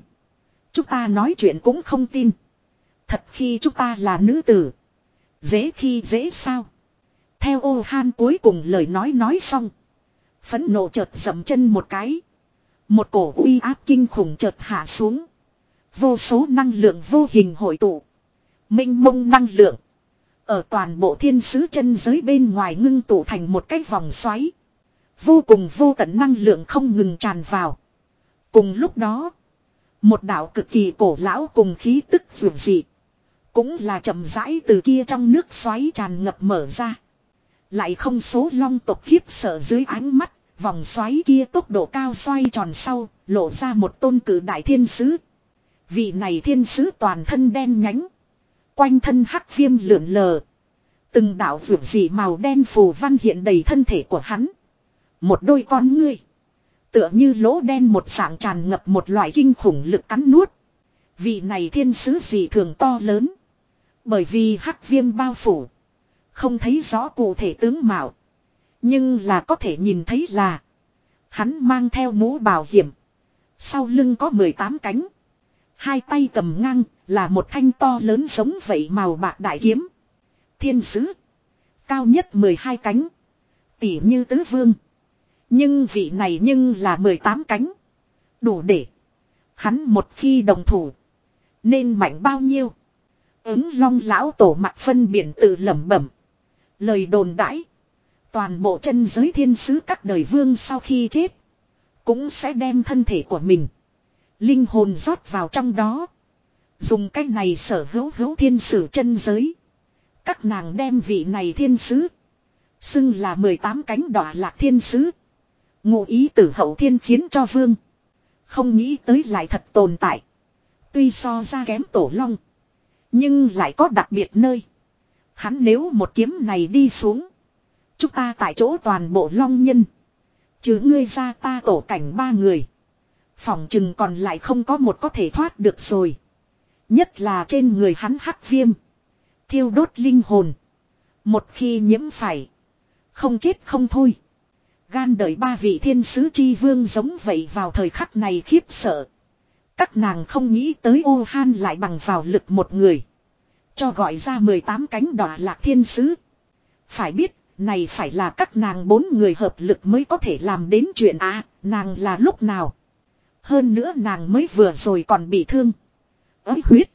Chúng ta nói chuyện cũng không tin. Thật khi chúng ta là nữ tử. Dễ khi dễ sao. Theo ô han cuối cùng lời nói nói xong. Phấn nộ chợt dậm chân một cái. Một cổ uy áp kinh khủng chợt hạ xuống. Vô số năng lượng vô hình hội tụ. Minh mông năng lượng. Ở toàn bộ thiên sứ chân giới bên ngoài ngưng tụ thành một cái vòng xoáy. Vô cùng vô tận năng lượng không ngừng tràn vào. Cùng lúc đó. Một đạo cực kỳ cổ lão cùng khí tức dường dị. Cũng là chậm rãi từ kia trong nước xoáy tràn ngập mở ra. Lại không số long tộc khiếp sợ dưới ánh mắt, vòng xoáy kia tốc độ cao xoay tròn sau, lộ ra một tôn cử đại thiên sứ. Vị này thiên sứ toàn thân đen nhánh. Quanh thân hắc viêm lượn lờ. Từng đạo vượt dị màu đen phù văn hiện đầy thân thể của hắn. Một đôi con ngươi. Tựa như lỗ đen một dạng tràn ngập một loại kinh khủng lực cắn nuốt. Vị này thiên sứ dị thường to lớn. Bởi vì hắc viêm bao phủ. Không thấy rõ cụ thể tướng mạo. Nhưng là có thể nhìn thấy là. Hắn mang theo mũ bảo hiểm. Sau lưng có 18 cánh. Hai tay cầm ngang là một thanh to lớn giống vậy màu bạc đại kiếm. Thiên sứ. Cao nhất 12 cánh. Tỉ như tứ vương. Nhưng vị này nhưng là 18 cánh. Đủ để. Hắn một khi đồng thủ. Nên mạnh bao nhiêu. Ứng long lão tổ mặt phân biển tự lẩm bẩm. Lời đồn đãi. Toàn bộ chân giới thiên sứ các đời vương sau khi chết. Cũng sẽ đem thân thể của mình. Linh hồn rót vào trong đó. Dùng cách này sở hữu hữu thiên sử chân giới. Các nàng đem vị này thiên sứ. Xưng là 18 cánh đỏ lạc thiên sứ. Ngụ ý tử hậu thiên khiến cho vương. Không nghĩ tới lại thật tồn tại. Tuy so ra kém tổ long. Nhưng lại có đặc biệt nơi. Hắn nếu một kiếm này đi xuống. Chúng ta tại chỗ toàn bộ long nhân. Chứ ngươi ra ta tổ cảnh ba người. Phòng chừng còn lại không có một có thể thoát được rồi. Nhất là trên người hắn hắc viêm. Thiêu đốt linh hồn. Một khi nhiễm phải. Không chết không thôi. Gan đợi ba vị thiên sứ chi vương giống vậy vào thời khắc này khiếp sợ. Các nàng không nghĩ tới ô han lại bằng vào lực một người. Cho gọi ra 18 cánh đỏ lạc thiên sứ. Phải biết, này phải là các nàng bốn người hợp lực mới có thể làm đến chuyện à, nàng là lúc nào. Hơn nữa nàng mới vừa rồi còn bị thương. Ới huyết.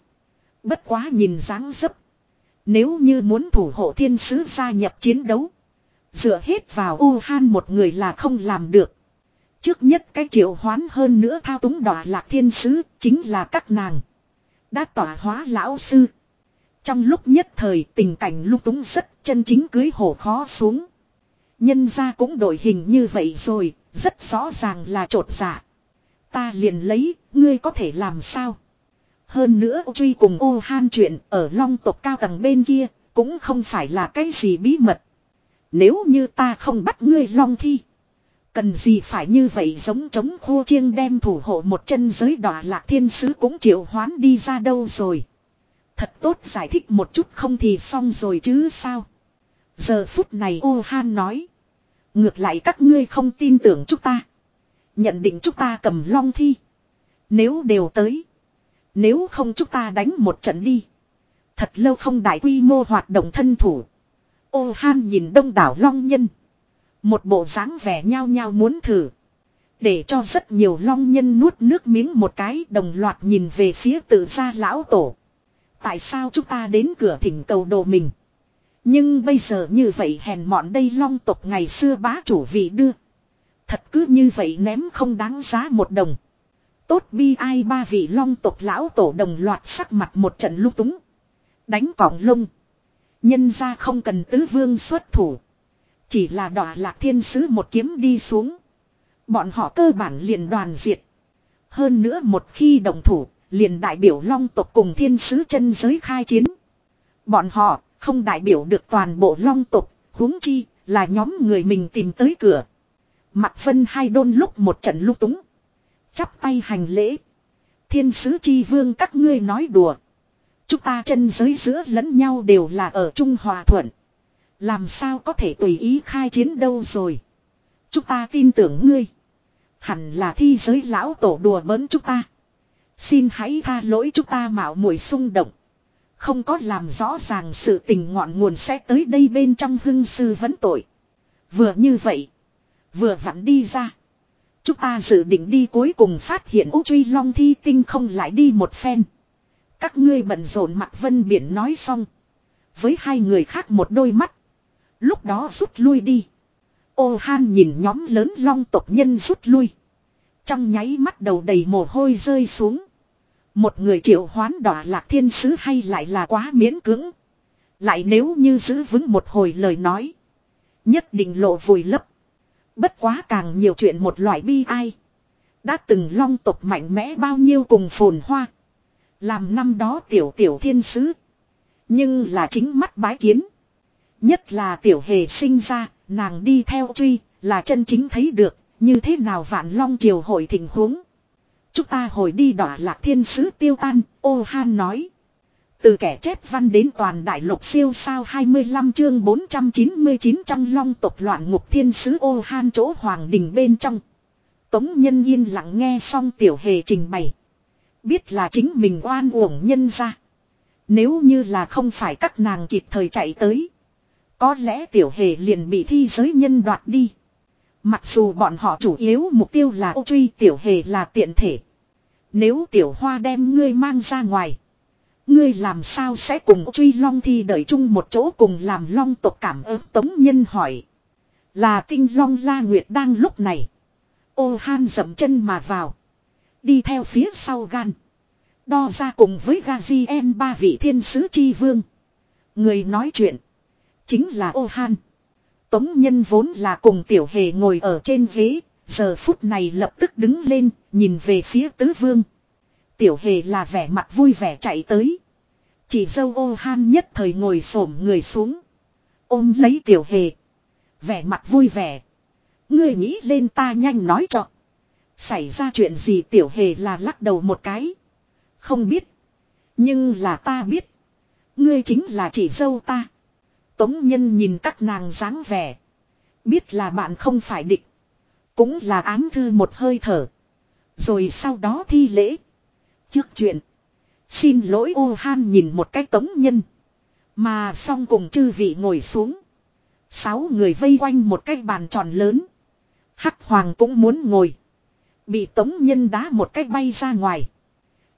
Bất quá nhìn dáng dấp. Nếu như muốn thủ hộ thiên sứ gia nhập chiến đấu. Dựa hết vào U Han một người là không làm được. Trước nhất cái triệu hoán hơn nữa thao túng đỏ lạc thiên sứ chính là các nàng. Đã tỏa hóa lão sư. Trong lúc nhất thời tình cảnh lúc túng rất chân chính cưới hổ khó xuống. Nhân ra cũng đổi hình như vậy rồi, rất rõ ràng là trột dạ. Ta liền lấy, ngươi có thể làm sao? Hơn nữa truy cùng ô han chuyện ở long tộc cao tầng bên kia, cũng không phải là cái gì bí mật. Nếu như ta không bắt ngươi long thi. Cần gì phải như vậy giống chống khô chiêng đem thủ hộ một chân giới đỏ lạc thiên sứ cũng chịu hoán đi ra đâu rồi. Thật tốt giải thích một chút không thì xong rồi chứ sao. Giờ phút này ô han nói. Ngược lại các ngươi không tin tưởng chúng ta. Nhận định chúng ta cầm long thi. Nếu đều tới. Nếu không chúng ta đánh một trận đi. Thật lâu không đại quy mô hoạt động thân thủ. Ô han nhìn đông đảo long nhân. Một bộ dáng vẻ nhao nhao muốn thử. Để cho rất nhiều long nhân nuốt nước miếng một cái đồng loạt nhìn về phía tự gia lão tổ. Tại sao chúng ta đến cửa thỉnh cầu đồ mình? Nhưng bây giờ như vậy hèn mọn đây long tộc ngày xưa bá chủ vị đưa. Thật cứ như vậy ném không đáng giá một đồng. Tốt bi ai ba vị long tộc lão tổ đồng loạt sắc mặt một trận lúc túng. Đánh cỏng lông. Nhân ra không cần tứ vương xuất thủ. Chỉ là đỏ lạc thiên sứ một kiếm đi xuống. Bọn họ cơ bản liền đoàn diệt. Hơn nữa một khi đồng thủ, liền đại biểu long tộc cùng thiên sứ chân giới khai chiến. Bọn họ không đại biểu được toàn bộ long tộc, huống chi là nhóm người mình tìm tới cửa. Mặt phân hai đôn lúc một trận lúc túng. Chắp tay hành lễ. Thiên sứ chi vương các ngươi nói đùa. Chúng ta chân giới giữa lẫn nhau đều là ở Trung Hòa Thuận. Làm sao có thể tùy ý khai chiến đâu rồi. Chúng ta tin tưởng ngươi. Hẳn là thi giới lão tổ đùa bỡn chúng ta. Xin hãy tha lỗi chúng ta mạo muội xung động. Không có làm rõ ràng sự tình ngọn nguồn sẽ tới đây bên trong hưng sư vấn tội. Vừa như vậy. Vừa vặn đi ra. Chúng ta dự định đi cuối cùng phát hiện Úc Truy Long Thi Tinh không lại đi một phen. Các ngươi bận rộn mặt vân biển nói xong. Với hai người khác một đôi mắt. Lúc đó rút lui đi. Ô han nhìn nhóm lớn long tộc nhân rút lui. Trong nháy mắt đầu đầy mồ hôi rơi xuống. Một người triệu hoán đỏ lạc thiên sứ hay lại là quá miễn cưỡng. Lại nếu như giữ vững một hồi lời nói. Nhất định lộ vùi lấp. Bất quá càng nhiều chuyện một loại bi ai. Đã từng long tộc mạnh mẽ bao nhiêu cùng phồn hoa. Làm năm đó tiểu tiểu thiên sứ. Nhưng là chính mắt bái kiến. Nhất là tiểu hề sinh ra, nàng đi theo truy, là chân chính thấy được, như thế nào vạn long triều hội tình huống. Chúng ta hồi đi đỏ lạc thiên sứ tiêu tan, ô han nói. Từ kẻ chép văn đến toàn đại lục siêu sao 25 chương 499 trong long tộc loạn ngục thiên sứ ô han chỗ hoàng đình bên trong. Tống nhân yên lặng nghe xong tiểu hề trình bày. Biết là chính mình oan uổng nhân ra. Nếu như là không phải các nàng kịp thời chạy tới. Có lẽ tiểu hề liền bị thi giới nhân đoạt đi. Mặc dù bọn họ chủ yếu mục tiêu là ô truy, tiểu hề là tiện thể. Nếu tiểu hoa đem ngươi mang ra ngoài. Ngươi làm sao sẽ cùng truy long thi đợi chung một chỗ cùng làm long tộc cảm ơn tống nhân hỏi. Là kinh long la nguyệt đang lúc này. Ô han dậm chân mà vào. Đi theo phía sau gan. Đo ra cùng với Gazien ba vị thiên sứ chi vương. Người nói chuyện. Chính là ô han. Tống nhân vốn là cùng tiểu hề ngồi ở trên ghế. Giờ phút này lập tức đứng lên, nhìn về phía tứ vương. Tiểu hề là vẻ mặt vui vẻ chạy tới. Chỉ dâu ô han nhất thời ngồi xổm người xuống. Ôm lấy tiểu hề. Vẻ mặt vui vẻ. Ngươi nghĩ lên ta nhanh nói cho. Xảy ra chuyện gì tiểu hề là lắc đầu một cái. Không biết. Nhưng là ta biết. Ngươi chính là chỉ dâu ta. Tống nhân nhìn các nàng dáng vẻ. Biết là bạn không phải địch. Cũng là ám thư một hơi thở. Rồi sau đó thi lễ. Trước chuyện. Xin lỗi ô han nhìn một cái tống nhân. Mà xong cùng chư vị ngồi xuống. Sáu người vây quanh một cái bàn tròn lớn. Hắc hoàng cũng muốn ngồi. Bị tống nhân đá một cái bay ra ngoài.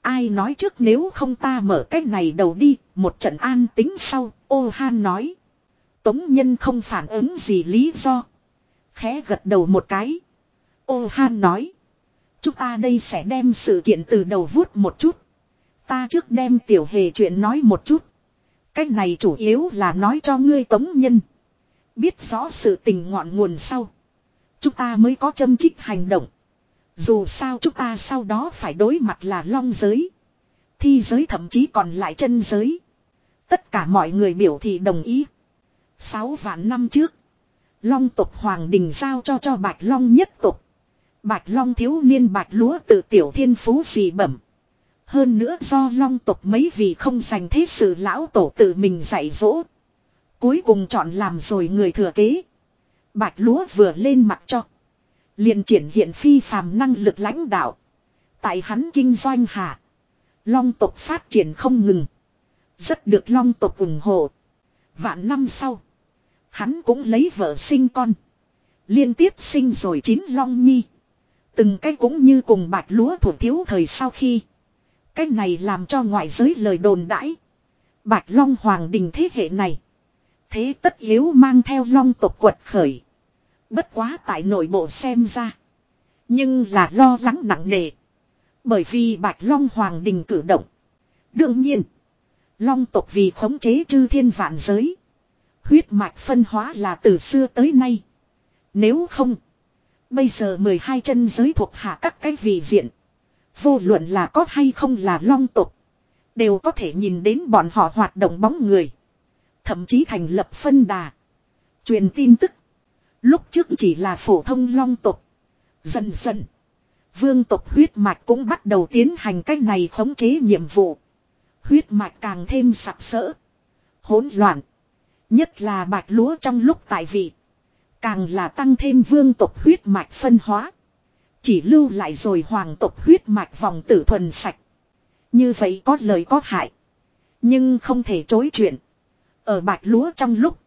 Ai nói trước nếu không ta mở cái này đầu đi, một trận an tính sau, ô han nói. Tống nhân không phản ứng gì lý do. Khẽ gật đầu một cái. Ô han nói. Chúng ta đây sẽ đem sự kiện từ đầu vuốt một chút. Ta trước đem tiểu hề chuyện nói một chút. Cái này chủ yếu là nói cho ngươi tống nhân. Biết rõ sự tình ngọn nguồn sau. Chúng ta mới có châm chích hành động. Dù sao chúng ta sau đó phải đối mặt là long giới. Thi giới thậm chí còn lại chân giới. Tất cả mọi người biểu thị đồng ý. Sáu vạn năm trước. Long tộc Hoàng Đình giao cho cho Bạch Long nhất tộc. Bạch Long thiếu niên Bạch Lúa tự tiểu thiên phú gì bẩm. Hơn nữa do Long tộc mấy vị không dành thế sự lão tổ tự mình dạy dỗ. Cuối cùng chọn làm rồi người thừa kế. Bạch Lúa vừa lên mặt cho liền triển hiện phi phàm năng lực lãnh đạo. Tại hắn kinh doanh hạ. Long tộc phát triển không ngừng. Rất được long tộc ủng hộ. Vạn năm sau. Hắn cũng lấy vợ sinh con. Liên tiếp sinh rồi chín long nhi. Từng cái cũng như cùng bạch lúa thủ thiếu thời sau khi. Cái này làm cho ngoại giới lời đồn đãi. Bạch long hoàng đình thế hệ này. Thế tất yếu mang theo long tộc quật khởi. Bất quá tại nội bộ xem ra. Nhưng là lo lắng nặng nề. Bởi vì Bạch Long Hoàng Đình cử động. Đương nhiên. Long tộc vì khống chế chư thiên vạn giới. Huyết mạch phân hóa là từ xưa tới nay. Nếu không. Bây giờ 12 chân giới thuộc hạ các cái vị diện. Vô luận là có hay không là long tộc. Đều có thể nhìn đến bọn họ hoạt động bóng người. Thậm chí thành lập phân đà. Truyền tin tức. Lúc trước chỉ là phổ thông long tộc. Dần dần. Vương tộc huyết mạch cũng bắt đầu tiến hành cách này khống chế nhiệm vụ. Huyết mạch càng thêm sặc sỡ. hỗn loạn. Nhất là bạch lúa trong lúc tại vị. Càng là tăng thêm vương tộc huyết mạch phân hóa. Chỉ lưu lại rồi hoàng tộc huyết mạch vòng tử thuần sạch. Như vậy có lời có hại. Nhưng không thể chối chuyện. Ở bạch lúa trong lúc.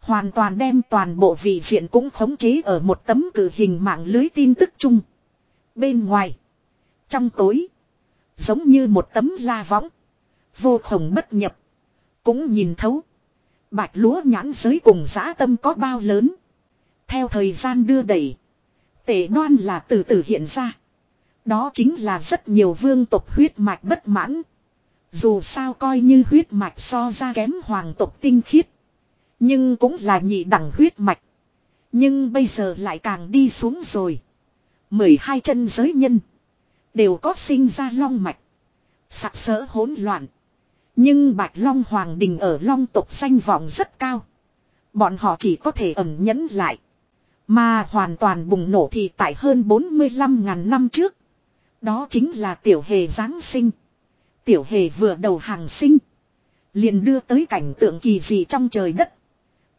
Hoàn toàn đem toàn bộ vị diện cũng khống chế ở một tấm cử hình mạng lưới tin tức chung. Bên ngoài. Trong tối. Giống như một tấm la võng. Vô khổng bất nhập. Cũng nhìn thấu. Bạch lúa nhãn giới cùng giã tâm có bao lớn. Theo thời gian đưa đẩy. Tể đoan là từ từ hiện ra. Đó chính là rất nhiều vương tộc huyết mạch bất mãn. Dù sao coi như huyết mạch so ra kém hoàng tộc tinh khiết. Nhưng cũng là nhị đẳng huyết mạch. Nhưng bây giờ lại càng đi xuống rồi. 12 chân giới nhân. Đều có sinh ra long mạch. Sặc sỡ hỗn loạn. Nhưng Bạch Long Hoàng Đình ở Long tộc danh vọng rất cao. Bọn họ chỉ có thể ẩn nhẫn lại. Mà hoàn toàn bùng nổ thì tại hơn 45.000 năm trước. Đó chính là tiểu hề Giáng sinh. Tiểu hề vừa đầu hàng sinh. Liền đưa tới cảnh tượng kỳ dị trong trời đất.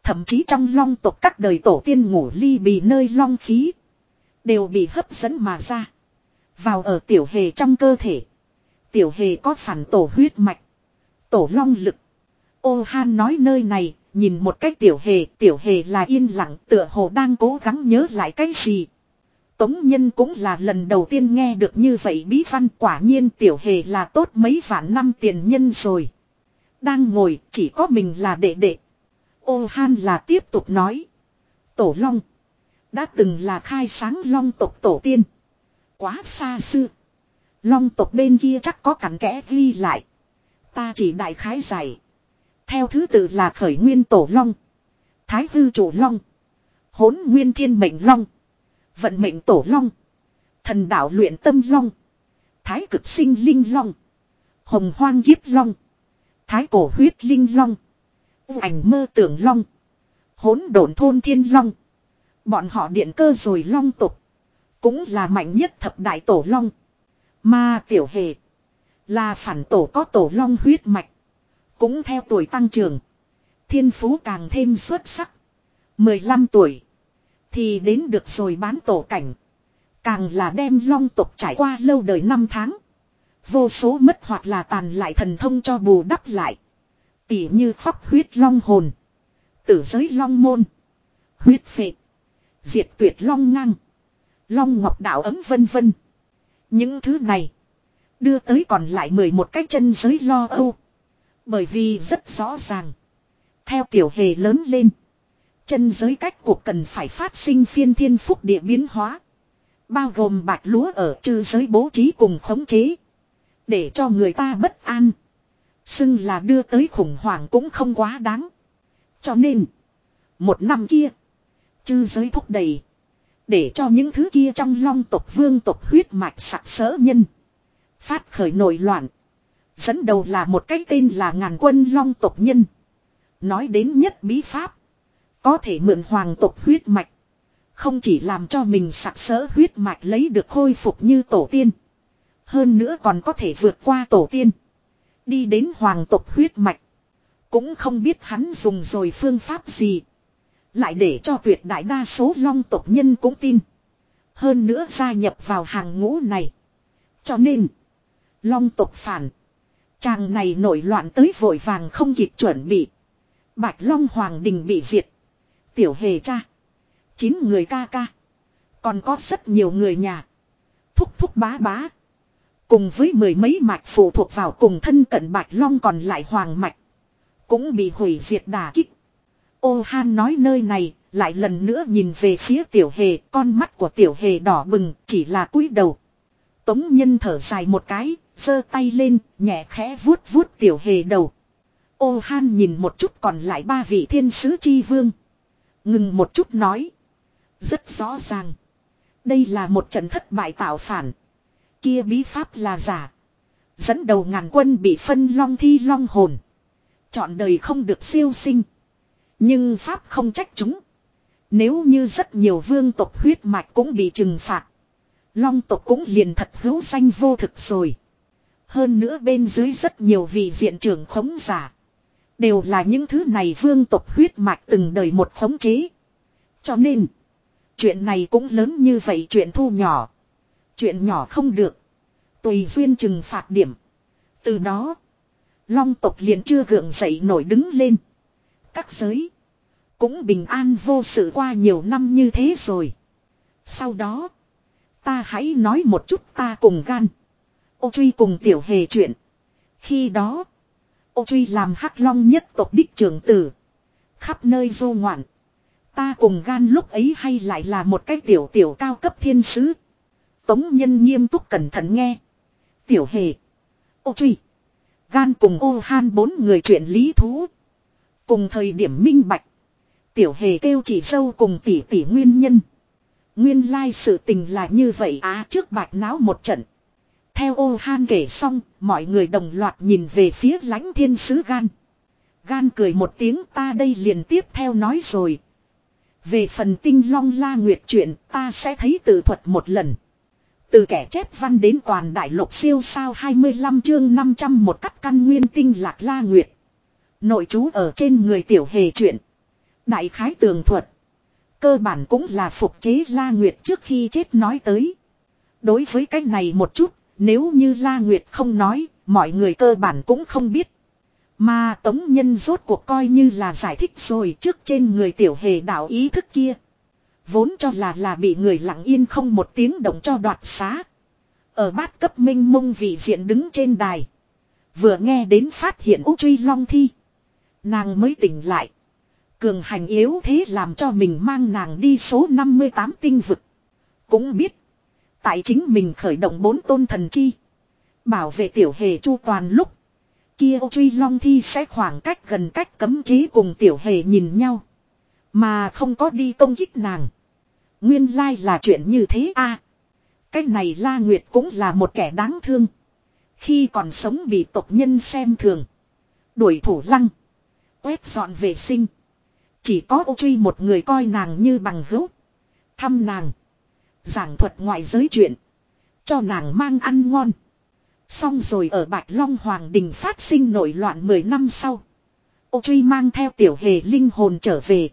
Thậm chí trong long tộc các đời tổ tiên ngủ ly bì nơi long khí. Đều bị hấp dẫn mà ra. Vào ở tiểu hề trong cơ thể. Tiểu hề có phản tổ huyết mạch. Tổ long lực. Ô Han nói nơi này, nhìn một cách tiểu hề, tiểu hề là yên lặng tựa hồ đang cố gắng nhớ lại cái gì. Tống Nhân cũng là lần đầu tiên nghe được như vậy bí văn quả nhiên tiểu hề là tốt mấy vạn năm tiền nhân rồi. Đang ngồi chỉ có mình là đệ đệ. Ô Han là tiếp tục nói. Tổ Long. Đã từng là khai sáng long tộc tổ tiên. Quá xa xưa. Long tộc bên kia chắc có cặn kẽ ghi lại. Ta chỉ đại khái giải. Theo thứ tự là khởi nguyên tổ long. Thái hư chủ long. Hốn nguyên thiên mệnh long. Vận mệnh tổ long. Thần đạo luyện tâm long. Thái cực sinh linh long. Hồng hoang kiếp long. Thái cổ huyết linh long. Ảnh mơ tưởng long. Hốn độn thôn thiên long. Bọn họ điện cơ rồi long tục. Cũng là mạnh nhất thập đại tổ long. Mà tiểu hề. Là phản tổ có tổ long huyết mạch. Cũng theo tuổi tăng trưởng. Thiên phú càng thêm xuất sắc. 15 tuổi. Thì đến được rồi bán tổ cảnh. Càng là đem long tục trải qua lâu đời năm tháng. Vô số mất hoặc là tàn lại thần thông cho bù đắp lại. Tỉ như khóc huyết long hồn. Tử giới long môn. Huyết phệ. Diệt tuyệt long ngang. Long ngọc đạo ấm vân vân. Những thứ này. Đưa tới còn lại 11 cái chân giới lo âu. Bởi vì rất rõ ràng. Theo tiểu hề lớn lên. Chân giới cách cuộc cần phải phát sinh phiên thiên phúc địa biến hóa. Bao gồm bạch lúa ở chư giới bố trí cùng khống chế. Để cho người ta bất an. Xưng là đưa tới khủng hoảng cũng không quá đáng. Cho nên. Một năm kia. Chư giới thúc đẩy. Để cho những thứ kia trong long tộc vương tộc huyết mạch sặc sỡ nhân. Phát khởi nổi loạn. Dẫn đầu là một cái tên là ngàn quân long tộc nhân. Nói đến nhất bí pháp. Có thể mượn hoàng tộc huyết mạch. Không chỉ làm cho mình sặc sỡ huyết mạch lấy được khôi phục như tổ tiên. Hơn nữa còn có thể vượt qua tổ tiên. Đi đến hoàng tộc huyết mạch. Cũng không biết hắn dùng rồi phương pháp gì. Lại để cho tuyệt đại đa số long tộc nhân cũng tin. Hơn nữa gia nhập vào hàng ngũ này. Cho nên. Long tộc phản. Chàng này nổi loạn tới vội vàng không kịp chuẩn bị. Bạch Long Hoàng Đình bị diệt. Tiểu hề cha. Chín người ca ca. Còn có rất nhiều người nhà. Thúc thúc bá bá. Cùng với mười mấy mạch phụ thuộc vào cùng thân cận Bạch Long còn lại Hoàng Mạch. Cũng bị hủy diệt đả kích. Ô Han nói nơi này, lại lần nữa nhìn về phía tiểu hề, con mắt của tiểu hề đỏ bừng, chỉ là cúi đầu. Tống nhân thở dài một cái, giơ tay lên, nhẹ khẽ vuốt vuốt tiểu hề đầu. Ô Han nhìn một chút còn lại ba vị thiên sứ chi vương. Ngừng một chút nói. Rất rõ ràng. Đây là một trận thất bại tạo phản. Kia bí pháp là giả. Dẫn đầu ngàn quân bị phân long thi long hồn. Chọn đời không được siêu sinh. Nhưng pháp không trách chúng. Nếu như rất nhiều vương tộc huyết mạch cũng bị trừng phạt. Long tộc cũng liền thật hữu danh vô thực rồi. Hơn nữa bên dưới rất nhiều vị diện trưởng khống giả. Đều là những thứ này vương tộc huyết mạch từng đời một khống chế. Cho nên. Chuyện này cũng lớn như vậy, chuyện thu nhỏ. Chuyện nhỏ không được. Tùy duyên trừng phạt điểm. Từ đó. Long tộc liền chưa gượng dậy nổi đứng lên. Các giới. Cũng bình an vô sự qua nhiều năm như thế rồi. Sau đó. Ta hãy nói một chút ta cùng gan. Ô truy cùng tiểu hề chuyện. Khi đó. Ô truy làm hắc long nhất tộc đích trưởng tử. Khắp nơi vô ngoạn. Ta cùng gan lúc ấy hay lại là một cái tiểu tiểu cao cấp thiên sứ. Tống nhân nghiêm túc cẩn thận nghe. Tiểu hề. Ô truy. Gan cùng ô han bốn người chuyện lý thú. Cùng thời điểm minh bạch. Tiểu hề kêu chỉ sâu cùng tỷ tỷ nguyên nhân. Nguyên lai sự tình là như vậy á trước bạch náo một trận. Theo ô han kể xong, mọi người đồng loạt nhìn về phía lãnh thiên sứ gan. Gan cười một tiếng ta đây liền tiếp theo nói rồi. Về phần tinh long la nguyệt chuyện ta sẽ thấy tự thuật một lần. Từ kẻ chép văn đến toàn đại lục siêu sao 25 chương 500 một cắt căn nguyên tinh lạc la nguyệt. Nội chú ở trên người tiểu hề chuyện. Đại khái tường thuật. Cơ bản cũng là phục chế la nguyệt trước khi chết nói tới. Đối với cái này một chút, nếu như la nguyệt không nói, mọi người cơ bản cũng không biết. Mà tống nhân rốt cuộc coi như là giải thích rồi trước trên người tiểu hề đạo ý thức kia. Vốn cho là là bị người lặng yên không một tiếng động cho đoạt xá. Ở bát cấp minh mông vị diện đứng trên đài. Vừa nghe đến phát hiện Ú Truy Long Thi. Nàng mới tỉnh lại. Cường hành yếu thế làm cho mình mang nàng đi số 58 tinh vực. Cũng biết. Tại chính mình khởi động bốn tôn thần chi. Bảo vệ tiểu hề chu toàn lúc. Kia Ú Truy Long Thi sẽ khoảng cách gần cách cấm chế cùng tiểu hề nhìn nhau. Mà không có đi công kích nàng. Nguyên lai là chuyện như thế a. À, cái này La Nguyệt cũng là một kẻ đáng thương. Khi còn sống bị tộc nhân xem thường. Đuổi thủ lăng. Quét dọn vệ sinh. Chỉ có ô truy một người coi nàng như bằng hữu. Thăm nàng. Giảng thuật ngoại giới chuyện. Cho nàng mang ăn ngon. Xong rồi ở Bạch Long Hoàng Đình phát sinh nổi loạn 10 năm sau. Ô truy mang theo tiểu hề linh hồn trở về.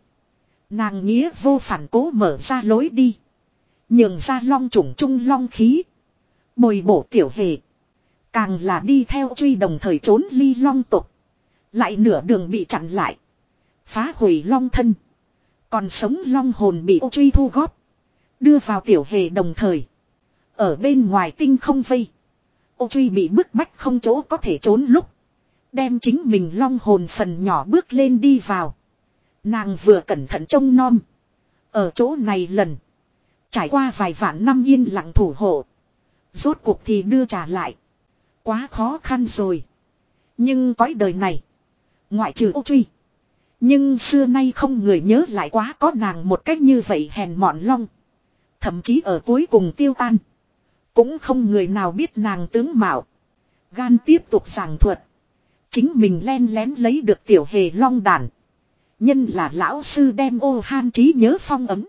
Nàng nghĩa vô phản cố mở ra lối đi. Nhường ra long trùng trung long khí. Bồi bổ tiểu hề. Càng là đi theo truy đồng thời trốn ly long tục. Lại nửa đường bị chặn lại. Phá hủy long thân. Còn sống long hồn bị ô truy thu góp. Đưa vào tiểu hề đồng thời. Ở bên ngoài tinh không vây. Ô truy bị bức bách không chỗ có thể trốn lúc. Đem chính mình long hồn phần nhỏ bước lên đi vào. Nàng vừa cẩn thận trông nom. Ở chỗ này lần. Trải qua vài vạn năm yên lặng thủ hộ. Rốt cuộc thì đưa trả lại. Quá khó khăn rồi. Nhưng cõi đời này. Ngoại trừ ô truy. Nhưng xưa nay không người nhớ lại quá có nàng một cách như vậy hèn mọn long. Thậm chí ở cuối cùng tiêu tan. Cũng không người nào biết nàng tướng mạo. Gan tiếp tục giảng thuật. Chính mình len lén lấy được tiểu hề long đàn. Nhân là lão sư đem ô han trí nhớ phong ấm.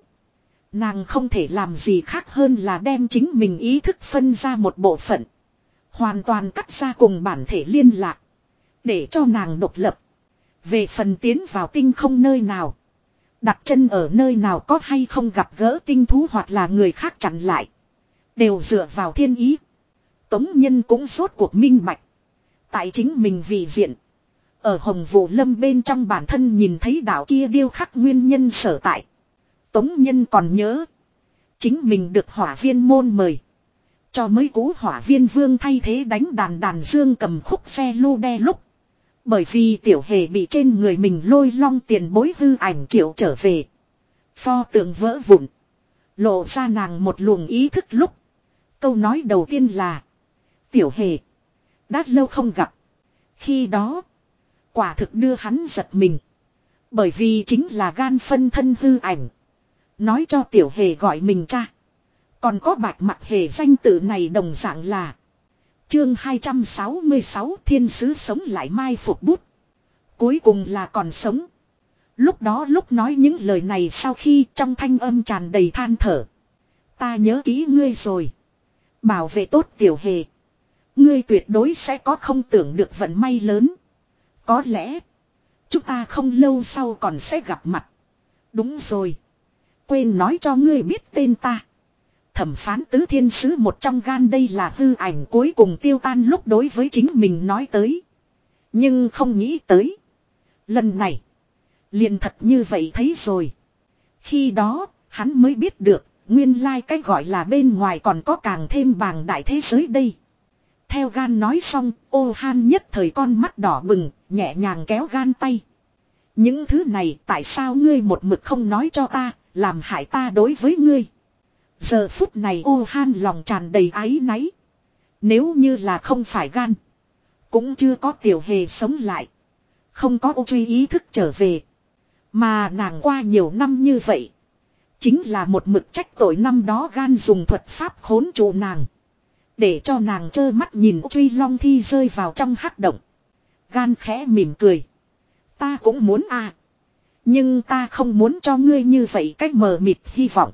Nàng không thể làm gì khác hơn là đem chính mình ý thức phân ra một bộ phận. Hoàn toàn cắt ra cùng bản thể liên lạc. Để cho nàng độc lập. Về phần tiến vào tinh không nơi nào. Đặt chân ở nơi nào có hay không gặp gỡ tinh thú hoặc là người khác chặn lại. Đều dựa vào thiên ý. Tống nhân cũng rốt cuộc minh bạch. Tại chính mình vì diện. Ở hồng vụ lâm bên trong bản thân nhìn thấy đạo kia điêu khắc nguyên nhân sở tại. Tống nhân còn nhớ. Chính mình được hỏa viên môn mời. Cho mấy cú hỏa viên vương thay thế đánh đàn đàn dương cầm khúc xe lô đe lúc. Bởi vì tiểu hề bị trên người mình lôi long tiền bối hư ảnh triệu trở về. Pho tượng vỡ vụn. Lộ ra nàng một luồng ý thức lúc. Câu nói đầu tiên là. Tiểu hề. Đã lâu không gặp. Khi đó. Quả thực đưa hắn giật mình. Bởi vì chính là gan phân thân hư ảnh. Nói cho tiểu hề gọi mình cha. Còn có bạch mặt hề danh tự này đồng dạng là. Chương 266 thiên sứ sống lại mai phục bút. Cuối cùng là còn sống. Lúc đó lúc nói những lời này sau khi trong thanh âm tràn đầy than thở. Ta nhớ kỹ ngươi rồi. Bảo vệ tốt tiểu hề. Ngươi tuyệt đối sẽ có không tưởng được vận may lớn. Có lẽ. Chúng ta không lâu sau còn sẽ gặp mặt. Đúng rồi. Quên nói cho ngươi biết tên ta. Thẩm phán tứ thiên sứ một trong gan đây là hư ảnh cuối cùng tiêu tan lúc đối với chính mình nói tới. Nhưng không nghĩ tới. Lần này. Liền thật như vậy thấy rồi. Khi đó, hắn mới biết được, nguyên lai like cái gọi là bên ngoài còn có càng thêm bàng đại thế giới đây. Theo gan nói xong, ô han nhất thời con mắt đỏ bừng, nhẹ nhàng kéo gan tay. Những thứ này tại sao ngươi một mực không nói cho ta, làm hại ta đối với ngươi. Giờ phút này ô han lòng tràn đầy áy náy. Nếu như là không phải gan. Cũng chưa có tiểu hề sống lại. Không có ô truy ý thức trở về. Mà nàng qua nhiều năm như vậy. Chính là một mực trách tội năm đó gan dùng thuật pháp khốn trụ nàng. Để cho nàng trơ mắt nhìn truy long thi rơi vào trong hắc động. Gan khẽ mỉm cười. Ta cũng muốn à. Nhưng ta không muốn cho ngươi như vậy cách mờ mịt hy vọng.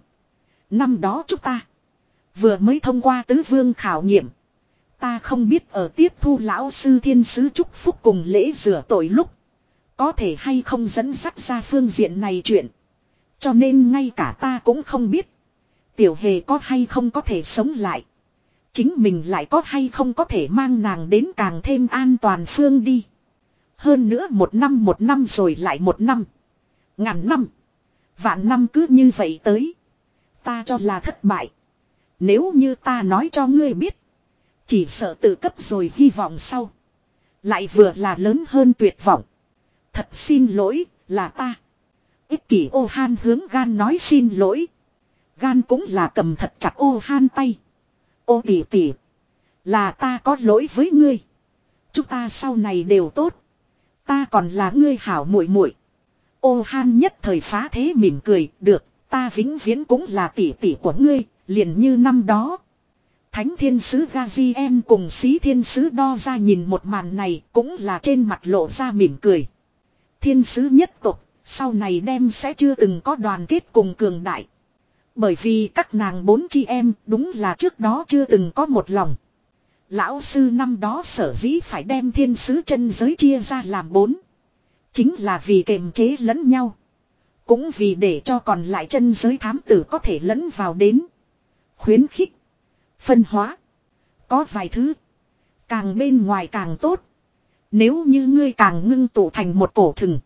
Năm đó chúng ta. Vừa mới thông qua tứ vương khảo nghiệm. Ta không biết ở tiếp thu lão sư thiên sứ chúc phúc cùng lễ rửa tội lúc. Có thể hay không dẫn dắt ra phương diện này chuyện. Cho nên ngay cả ta cũng không biết. Tiểu hề có hay không có thể sống lại. Chính mình lại có hay không có thể mang nàng đến càng thêm an toàn phương đi. Hơn nữa một năm một năm rồi lại một năm. Ngàn năm. Vạn năm cứ như vậy tới. Ta cho là thất bại. Nếu như ta nói cho ngươi biết. Chỉ sợ tự cấp rồi hy vọng sau. Lại vừa là lớn hơn tuyệt vọng. Thật xin lỗi, là ta. Ích kỷ ô han hướng gan nói xin lỗi. Gan cũng là cầm thật chặt ô han tay. Ô tỉ tỉ. Là ta có lỗi với ngươi. Chúng ta sau này đều tốt. Ta còn là ngươi hảo muội muội. Ô han nhất thời phá thế mỉm cười, được, ta vĩnh viễn cũng là tỷ tỷ của ngươi, liền như năm đó. Thánh thiên sứ Gazien cùng sĩ thiên sứ đo ra nhìn một màn này cũng là trên mặt lộ ra mỉm cười. Thiên sứ nhất tục, sau này đem sẽ chưa từng có đoàn kết cùng cường đại. Bởi vì các nàng bốn chị em đúng là trước đó chưa từng có một lòng. Lão sư năm đó sở dĩ phải đem thiên sứ chân giới chia ra làm bốn. Chính là vì kềm chế lẫn nhau. Cũng vì để cho còn lại chân giới thám tử có thể lẫn vào đến. Khuyến khích. Phân hóa. Có vài thứ. Càng bên ngoài càng tốt. Nếu như ngươi càng ngưng tụ thành một cổ thừng.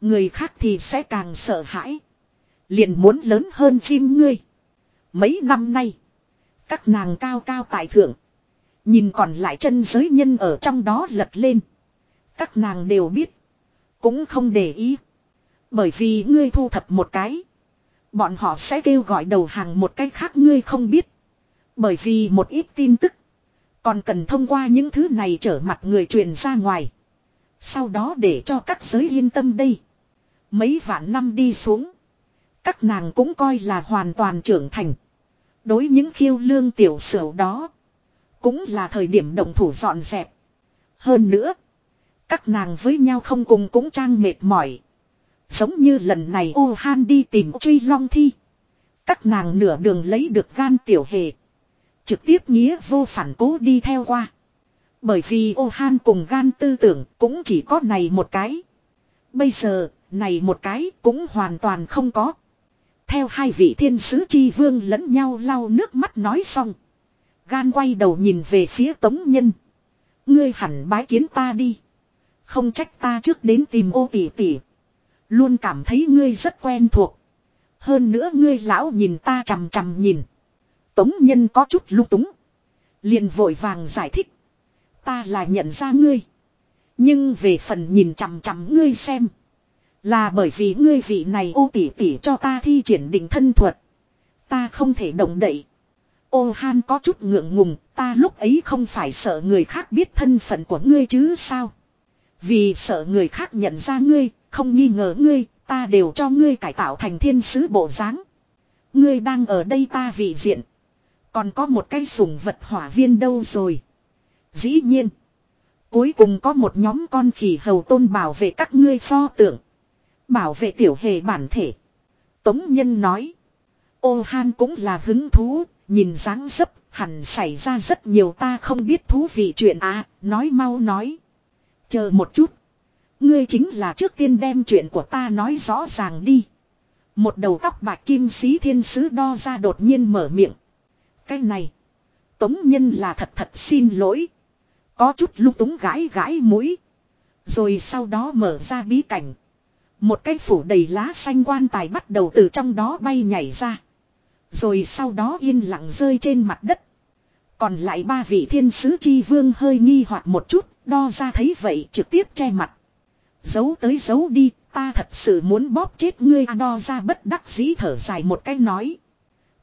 Người khác thì sẽ càng sợ hãi. Liền muốn lớn hơn chim ngươi. Mấy năm nay. Các nàng cao cao tại thượng. Nhìn còn lại chân giới nhân ở trong đó lật lên. Các nàng đều biết. Cũng không để ý. Bởi vì ngươi thu thập một cái. Bọn họ sẽ kêu gọi đầu hàng một cách khác ngươi không biết. Bởi vì một ít tin tức. Còn cần thông qua những thứ này trở mặt người truyền ra ngoài. Sau đó để cho các giới yên tâm đây. Mấy vạn năm đi xuống. Các nàng cũng coi là hoàn toàn trưởng thành. Đối những khiêu lương tiểu sửu đó. Cũng là thời điểm động thủ dọn dẹp. Hơn nữa. Các nàng với nhau không cùng cũng trang mệt mỏi. Giống như lần này ô han đi tìm truy long thi. Các nàng nửa đường lấy được gan tiểu hề. Trực tiếp nghĩa vô phản cố đi theo qua. Bởi vì ô han cùng gan tư tưởng cũng chỉ có này một cái. Bây giờ, này một cái cũng hoàn toàn không có. Theo hai vị thiên sứ chi vương lẫn nhau lau nước mắt nói xong. Gan quay đầu nhìn về phía tống nhân. Ngươi hẳn bái kiến ta đi. Không trách ta trước đến tìm ô tỷ tỷ. Luôn cảm thấy ngươi rất quen thuộc. Hơn nữa ngươi lão nhìn ta chằm chằm nhìn. Tống nhân có chút lung túng. liền vội vàng giải thích. Ta là nhận ra ngươi. Nhưng về phần nhìn chằm chằm ngươi xem. Là bởi vì ngươi vị này ô tỷ tỷ cho ta thi triển định thân thuật. Ta không thể động đậy. Ô han có chút ngượng ngùng, ta lúc ấy không phải sợ người khác biết thân phận của ngươi chứ sao. Vì sợ người khác nhận ra ngươi, không nghi ngờ ngươi, ta đều cho ngươi cải tạo thành thiên sứ bộ dáng. Ngươi đang ở đây ta vị diện. Còn có một cái sủng vật hỏa viên đâu rồi. Dĩ nhiên. Cuối cùng có một nhóm con khỉ hầu tôn bảo vệ các ngươi pho tượng. Bảo vệ tiểu hề bản thể. Tống Nhân nói. Ô Han cũng là hứng thú, nhìn dáng dấp, hẳn xảy ra rất nhiều ta không biết thú vị chuyện à, nói mau nói. Chờ một chút. Ngươi chính là trước tiên đem chuyện của ta nói rõ ràng đi. Một đầu tóc bạc kim sĩ thiên sứ đo ra đột nhiên mở miệng. Cái này. Tống nhân là thật thật xin lỗi. Có chút lúc túng gãi gãi mũi. Rồi sau đó mở ra bí cảnh. Một cái phủ đầy lá xanh quan tài bắt đầu từ trong đó bay nhảy ra. Rồi sau đó yên lặng rơi trên mặt đất. Còn lại ba vị thiên sứ chi vương hơi nghi hoặc một chút, đo ra thấy vậy trực tiếp che mặt. Giấu tới giấu đi, ta thật sự muốn bóp chết ngươi à, đo ra bất đắc dĩ thở dài một cái nói.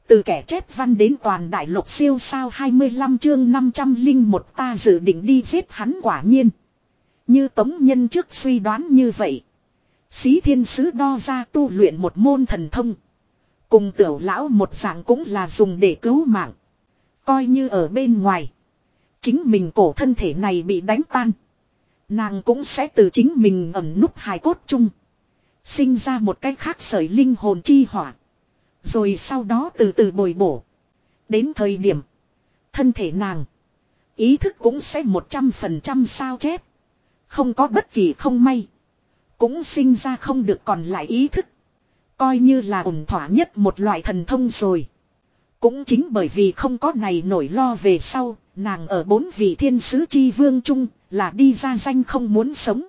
Từ kẻ chép văn đến toàn đại lục siêu sao 25 chương 500 linh một ta dự định đi giết hắn quả nhiên. Như tống nhân trước suy đoán như vậy. Xí thiên sứ đo ra tu luyện một môn thần thông. Cùng tiểu lão một dạng cũng là dùng để cứu mạng. Coi như ở bên ngoài. Chính mình cổ thân thể này bị đánh tan. Nàng cũng sẽ từ chính mình ẩm núp hài cốt chung. Sinh ra một cách khác sởi linh hồn chi hỏa. Rồi sau đó từ từ bồi bổ. Đến thời điểm. Thân thể nàng. Ý thức cũng sẽ một trăm phần trăm sao chép. Không có bất kỳ không may. Cũng sinh ra không được còn lại ý thức. Coi như là ổn thỏa nhất một loại thần thông rồi. Cũng chính bởi vì không có này nổi lo về sau, nàng ở bốn vị thiên sứ chi vương chung, là đi ra danh không muốn sống.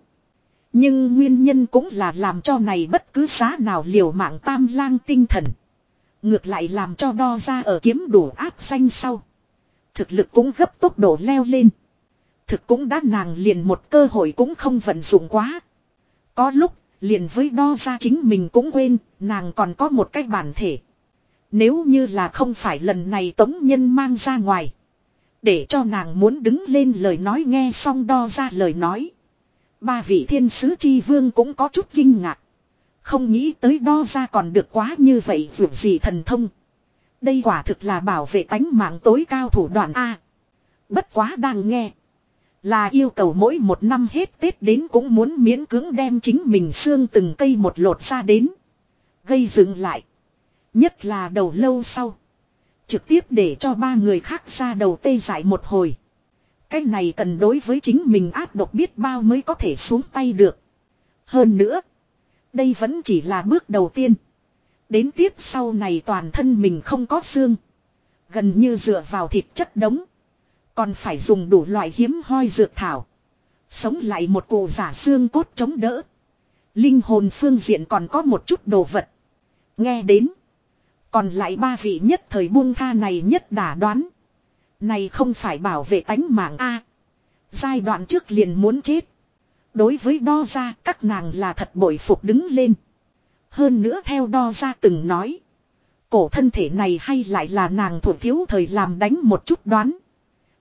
Nhưng nguyên nhân cũng là làm cho này bất cứ giá nào liều mạng tam lang tinh thần. Ngược lại làm cho đo ra ở kiếm đủ áp danh sau. Thực lực cũng gấp tốc độ leo lên. Thực cũng đã nàng liền một cơ hội cũng không vận dụng quá. Có lúc, liền với đo ra chính mình cũng quên, nàng còn có một cái bản thể. Nếu như là không phải lần này tống nhân mang ra ngoài. Để cho nàng muốn đứng lên lời nói nghe xong đo ra lời nói. Ba vị thiên sứ chi vương cũng có chút kinh ngạc. Không nghĩ tới đo ra còn được quá như vậy vượt gì thần thông. Đây quả thực là bảo vệ tánh mạng tối cao thủ đoạn A. Bất quá đang nghe. Là yêu cầu mỗi một năm hết Tết đến cũng muốn miễn cưỡng đem chính mình xương từng cây một lột ra đến. Gây dựng lại. Nhất là đầu lâu sau. Trực tiếp để cho ba người khác ra đầu tê dại một hồi. Cái này cần đối với chính mình áp độc biết bao mới có thể xuống tay được. Hơn nữa. Đây vẫn chỉ là bước đầu tiên. Đến tiếp sau này toàn thân mình không có xương. Gần như dựa vào thịt chất đống. Còn phải dùng đủ loại hiếm hoi dược thảo. Sống lại một cụ giả xương cốt chống đỡ. Linh hồn phương diện còn có một chút đồ vật. Nghe đến. Còn lại ba vị nhất thời buông tha này nhất đả đoán. Này không phải bảo vệ tánh mạng A. Giai đoạn trước liền muốn chết. Đối với đo ra, các nàng là thật bội phục đứng lên. Hơn nữa theo đo ra từng nói. Cổ thân thể này hay lại là nàng thuộc thiếu thời làm đánh một chút đoán.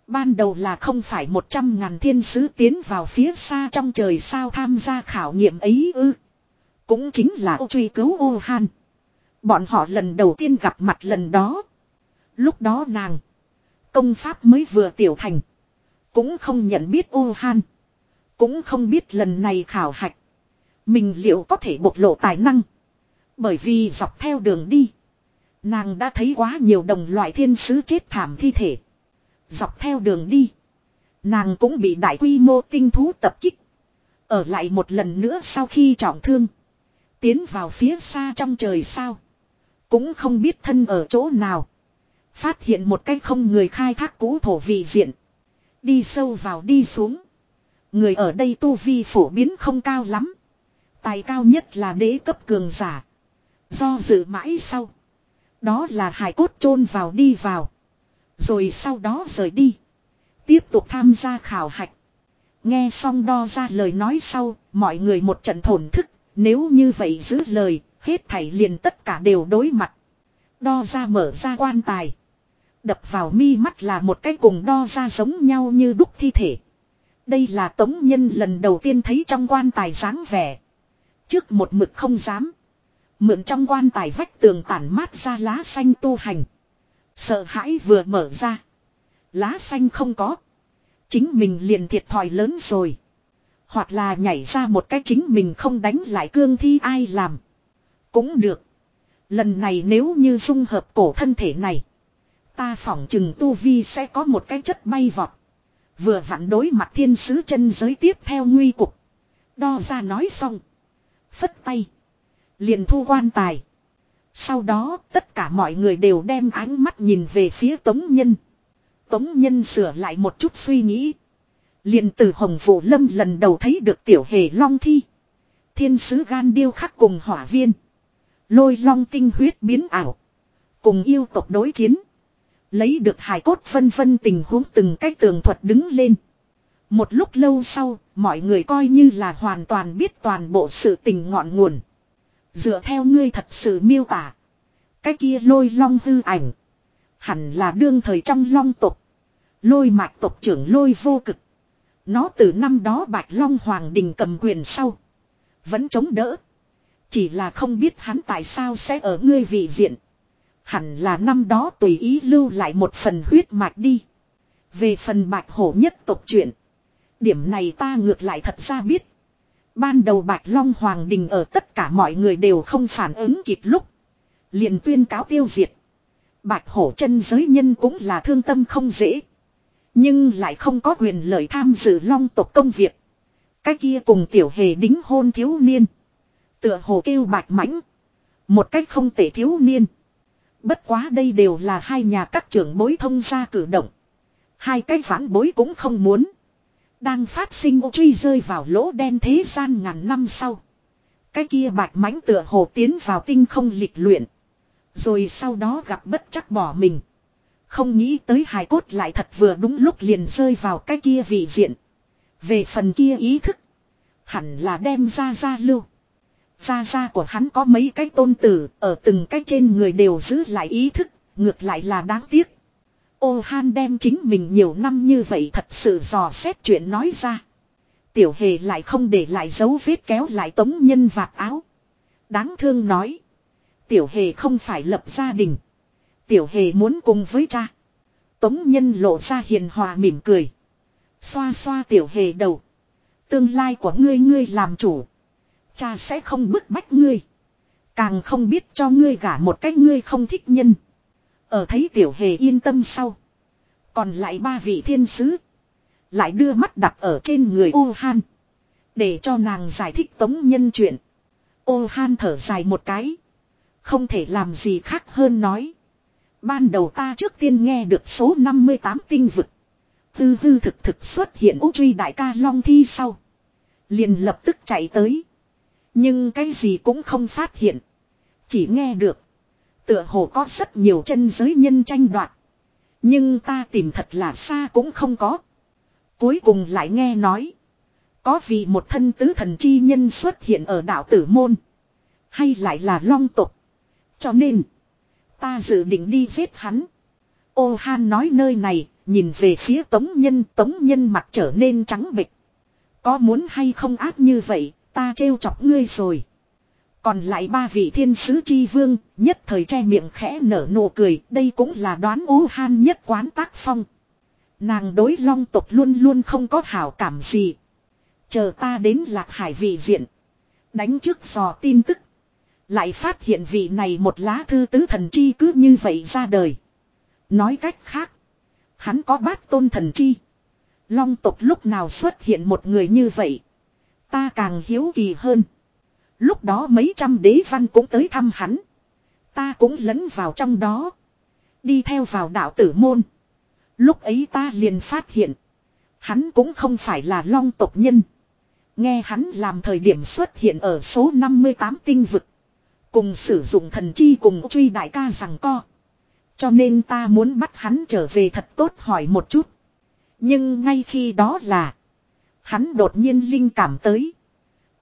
Ban đầu là không phải một trăm ngàn thiên sứ tiến vào phía xa trong trời sao tham gia khảo nghiệm ấy ư. Cũng chính là ô truy cứu ô han. Bọn họ lần đầu tiên gặp mặt lần đó. Lúc đó nàng. Công pháp mới vừa tiểu thành. Cũng không nhận biết ô han. Cũng không biết lần này khảo hạch. Mình liệu có thể bộc lộ tài năng. Bởi vì dọc theo đường đi. Nàng đã thấy quá nhiều đồng loại thiên sứ chết thảm thi thể. Dọc theo đường đi. Nàng cũng bị đại quy mô tinh thú tập kích. Ở lại một lần nữa sau khi trọng thương. Tiến vào phía xa trong trời sao. Cũng không biết thân ở chỗ nào. Phát hiện một cách không người khai thác cũ thổ vị diện. Đi sâu vào đi xuống. Người ở đây tu vi phổ biến không cao lắm. Tài cao nhất là đế cấp cường giả. Do dự mãi sau. Đó là hải cốt chôn vào đi vào. Rồi sau đó rời đi. Tiếp tục tham gia khảo hạch. Nghe xong đo ra lời nói sau, mọi người một trận thổn thức, nếu như vậy giữ lời, hết thảy liền tất cả đều đối mặt. Đo ra mở ra quan tài. Đập vào mi mắt là một cái cùng đo ra giống nhau như đúc thi thể. Đây là tống nhân lần đầu tiên thấy trong quan tài dáng vẻ. Trước một mực không dám. Mượn trong quan tài vách tường tản mát ra lá xanh tu hành. Sợ hãi vừa mở ra. Lá xanh không có. Chính mình liền thiệt thòi lớn rồi. Hoặc là nhảy ra một cái chính mình không đánh lại cương thi ai làm. Cũng được. Lần này nếu như dung hợp cổ thân thể này. Ta phỏng chừng tu vi sẽ có một cái chất bay vọt. Vừa vặn đối mặt thiên sứ chân giới tiếp theo nguy cục. Đo ra nói xong. Phất tay. Liền thu quan tài. Sau đó tất cả mọi người đều đem ánh mắt nhìn về phía Tống Nhân. Tống Nhân sửa lại một chút suy nghĩ. Liền từ Hồng Vũ Lâm lần đầu thấy được tiểu hề long thi. Thiên sứ gan điêu khắc cùng hỏa viên. Lôi long tinh huyết biến ảo. Cùng yêu tộc đối chiến. Lấy được hài cốt phân phân tình huống từng cái tường thuật đứng lên. Một lúc lâu sau, mọi người coi như là hoàn toàn biết toàn bộ sự tình ngọn nguồn. Dựa theo ngươi thật sự miêu tả. Cái kia lôi long hư ảnh. Hẳn là đương thời trong long tục. Lôi mạch tộc trưởng lôi vô cực. Nó từ năm đó bạch long hoàng đình cầm quyền sau. Vẫn chống đỡ. Chỉ là không biết hắn tại sao sẽ ở ngươi vị diện. Hẳn là năm đó tùy ý lưu lại một phần huyết mạch đi. Về phần bạch hổ nhất tộc chuyện. Điểm này ta ngược lại thật ra biết. Ban đầu bạch long hoàng đình ở tất cả mọi người đều không phản ứng kịp lúc. liền tuyên cáo tiêu diệt. Bạch hổ chân giới nhân cũng là thương tâm không dễ. Nhưng lại không có quyền lợi tham dự long tộc công việc. Cái kia cùng tiểu hề đính hôn thiếu niên. Tựa hồ kêu bạch mãnh. Một cách không tệ thiếu niên. Bất quá đây đều là hai nhà các trưởng bối thông ra cử động. Hai cái phản bối cũng không muốn. Đang phát sinh ô truy rơi vào lỗ đen thế gian ngàn năm sau. Cái kia bạch mãnh tựa hồ tiến vào tinh không lịch luyện. Rồi sau đó gặp bất chắc bỏ mình. Không nghĩ tới hài cốt lại thật vừa đúng lúc liền rơi vào cái kia vị diện. Về phần kia ý thức. Hẳn là đem ra ra lưu. ra ra của hắn có mấy cái tôn tử, ở từng cái trên người đều giữ lại ý thức, ngược lại là đáng tiếc. Ô Han đem chính mình nhiều năm như vậy thật sự dò xét chuyện nói ra. Tiểu hề lại không để lại dấu vết kéo lại tống nhân vạt áo. Đáng thương nói. Tiểu hề không phải lập gia đình. Tiểu hề muốn cùng với cha. Tống nhân lộ ra hiền hòa mỉm cười. Xoa xoa tiểu hề đầu. Tương lai của ngươi ngươi làm chủ. Cha sẽ không bức bách ngươi. Càng không biết cho ngươi gả một cách ngươi không thích nhân. Ở thấy tiểu hề yên tâm sau. Còn lại ba vị thiên sứ. Lại đưa mắt đặt ở trên người ô han. Để cho nàng giải thích tống nhân chuyện. Ô han thở dài một cái. Không thể làm gì khác hơn nói. Ban đầu ta trước tiên nghe được số 58 tinh vực. Tư hư thực thực xuất hiện ô truy đại ca long thi sau. Liền lập tức chạy tới. Nhưng cái gì cũng không phát hiện. Chỉ nghe được. Tựa hồ có rất nhiều chân giới nhân tranh đoạt. Nhưng ta tìm thật là xa cũng không có. Cuối cùng lại nghe nói. Có vì một thân tứ thần chi nhân xuất hiện ở đảo tử môn. Hay lại là long tục. Cho nên. Ta dự định đi giết hắn. Ô Han nói nơi này. Nhìn về phía tống nhân. Tống nhân mặt trở nên trắng bịch. Có muốn hay không áp như vậy. Ta trêu chọc ngươi rồi. Còn lại ba vị thiên sứ chi vương, nhất thời che miệng khẽ nở nụ cười, đây cũng là đoán ú han nhất quán tác phong. Nàng đối long tộc luôn luôn không có hảo cảm gì. Chờ ta đến lạc hải vị diện. Đánh trước dò tin tức. Lại phát hiện vị này một lá thư tứ thần chi cứ như vậy ra đời. Nói cách khác. Hắn có bát tôn thần chi. Long tộc lúc nào xuất hiện một người như vậy. Ta càng hiếu kỳ hơn. Lúc đó mấy trăm đế văn cũng tới thăm hắn. Ta cũng lẫn vào trong đó. Đi theo vào đạo tử môn. Lúc ấy ta liền phát hiện. Hắn cũng không phải là long tộc nhân. Nghe hắn làm thời điểm xuất hiện ở số 58 tinh vực. Cùng sử dụng thần chi cùng truy đại ca rằng co. Cho nên ta muốn bắt hắn trở về thật tốt hỏi một chút. Nhưng ngay khi đó là. Hắn đột nhiên linh cảm tới.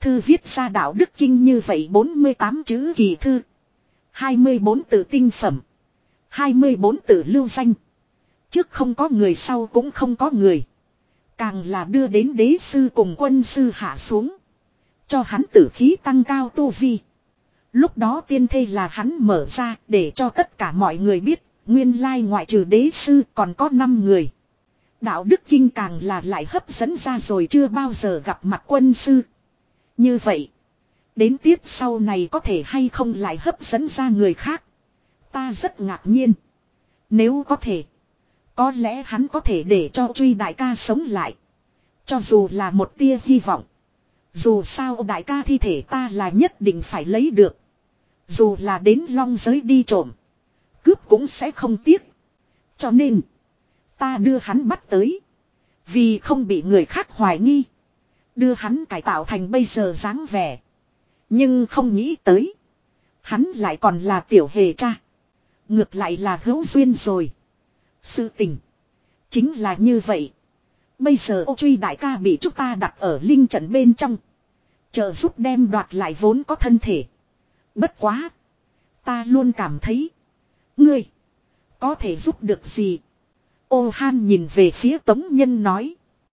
Thư viết ra đạo đức kinh như vậy 48 chữ kỳ thư. 24 tự tinh phẩm. 24 tự lưu danh. Trước không có người sau cũng không có người. Càng là đưa đến đế sư cùng quân sư hạ xuống. Cho hắn tử khí tăng cao tu vi. Lúc đó tiên thê là hắn mở ra để cho tất cả mọi người biết. Nguyên lai ngoại trừ đế sư còn có 5 người. Đạo đức kinh càng là lại hấp dẫn ra rồi chưa bao giờ gặp mặt quân sư. Như vậy. Đến tiếp sau này có thể hay không lại hấp dẫn ra người khác. Ta rất ngạc nhiên. Nếu có thể. Có lẽ hắn có thể để cho truy đại ca sống lại. Cho dù là một tia hy vọng. Dù sao đại ca thi thể ta là nhất định phải lấy được. Dù là đến long giới đi trộm. Cướp cũng sẽ không tiếc. Cho nên. Ta đưa hắn bắt tới. Vì không bị người khác hoài nghi. Đưa hắn cải tạo thành bây giờ dáng vẻ. Nhưng không nghĩ tới. Hắn lại còn là tiểu hề cha. Ngược lại là hữu duyên rồi. Sự tình. Chính là như vậy. Bây giờ ô truy đại ca bị chúng ta đặt ở linh trận bên trong. Trợ giúp đem đoạt lại vốn có thân thể. Bất quá. Ta luôn cảm thấy. Ngươi. Có thể giúp được gì. Ô han nhìn về phía tống nhân nói.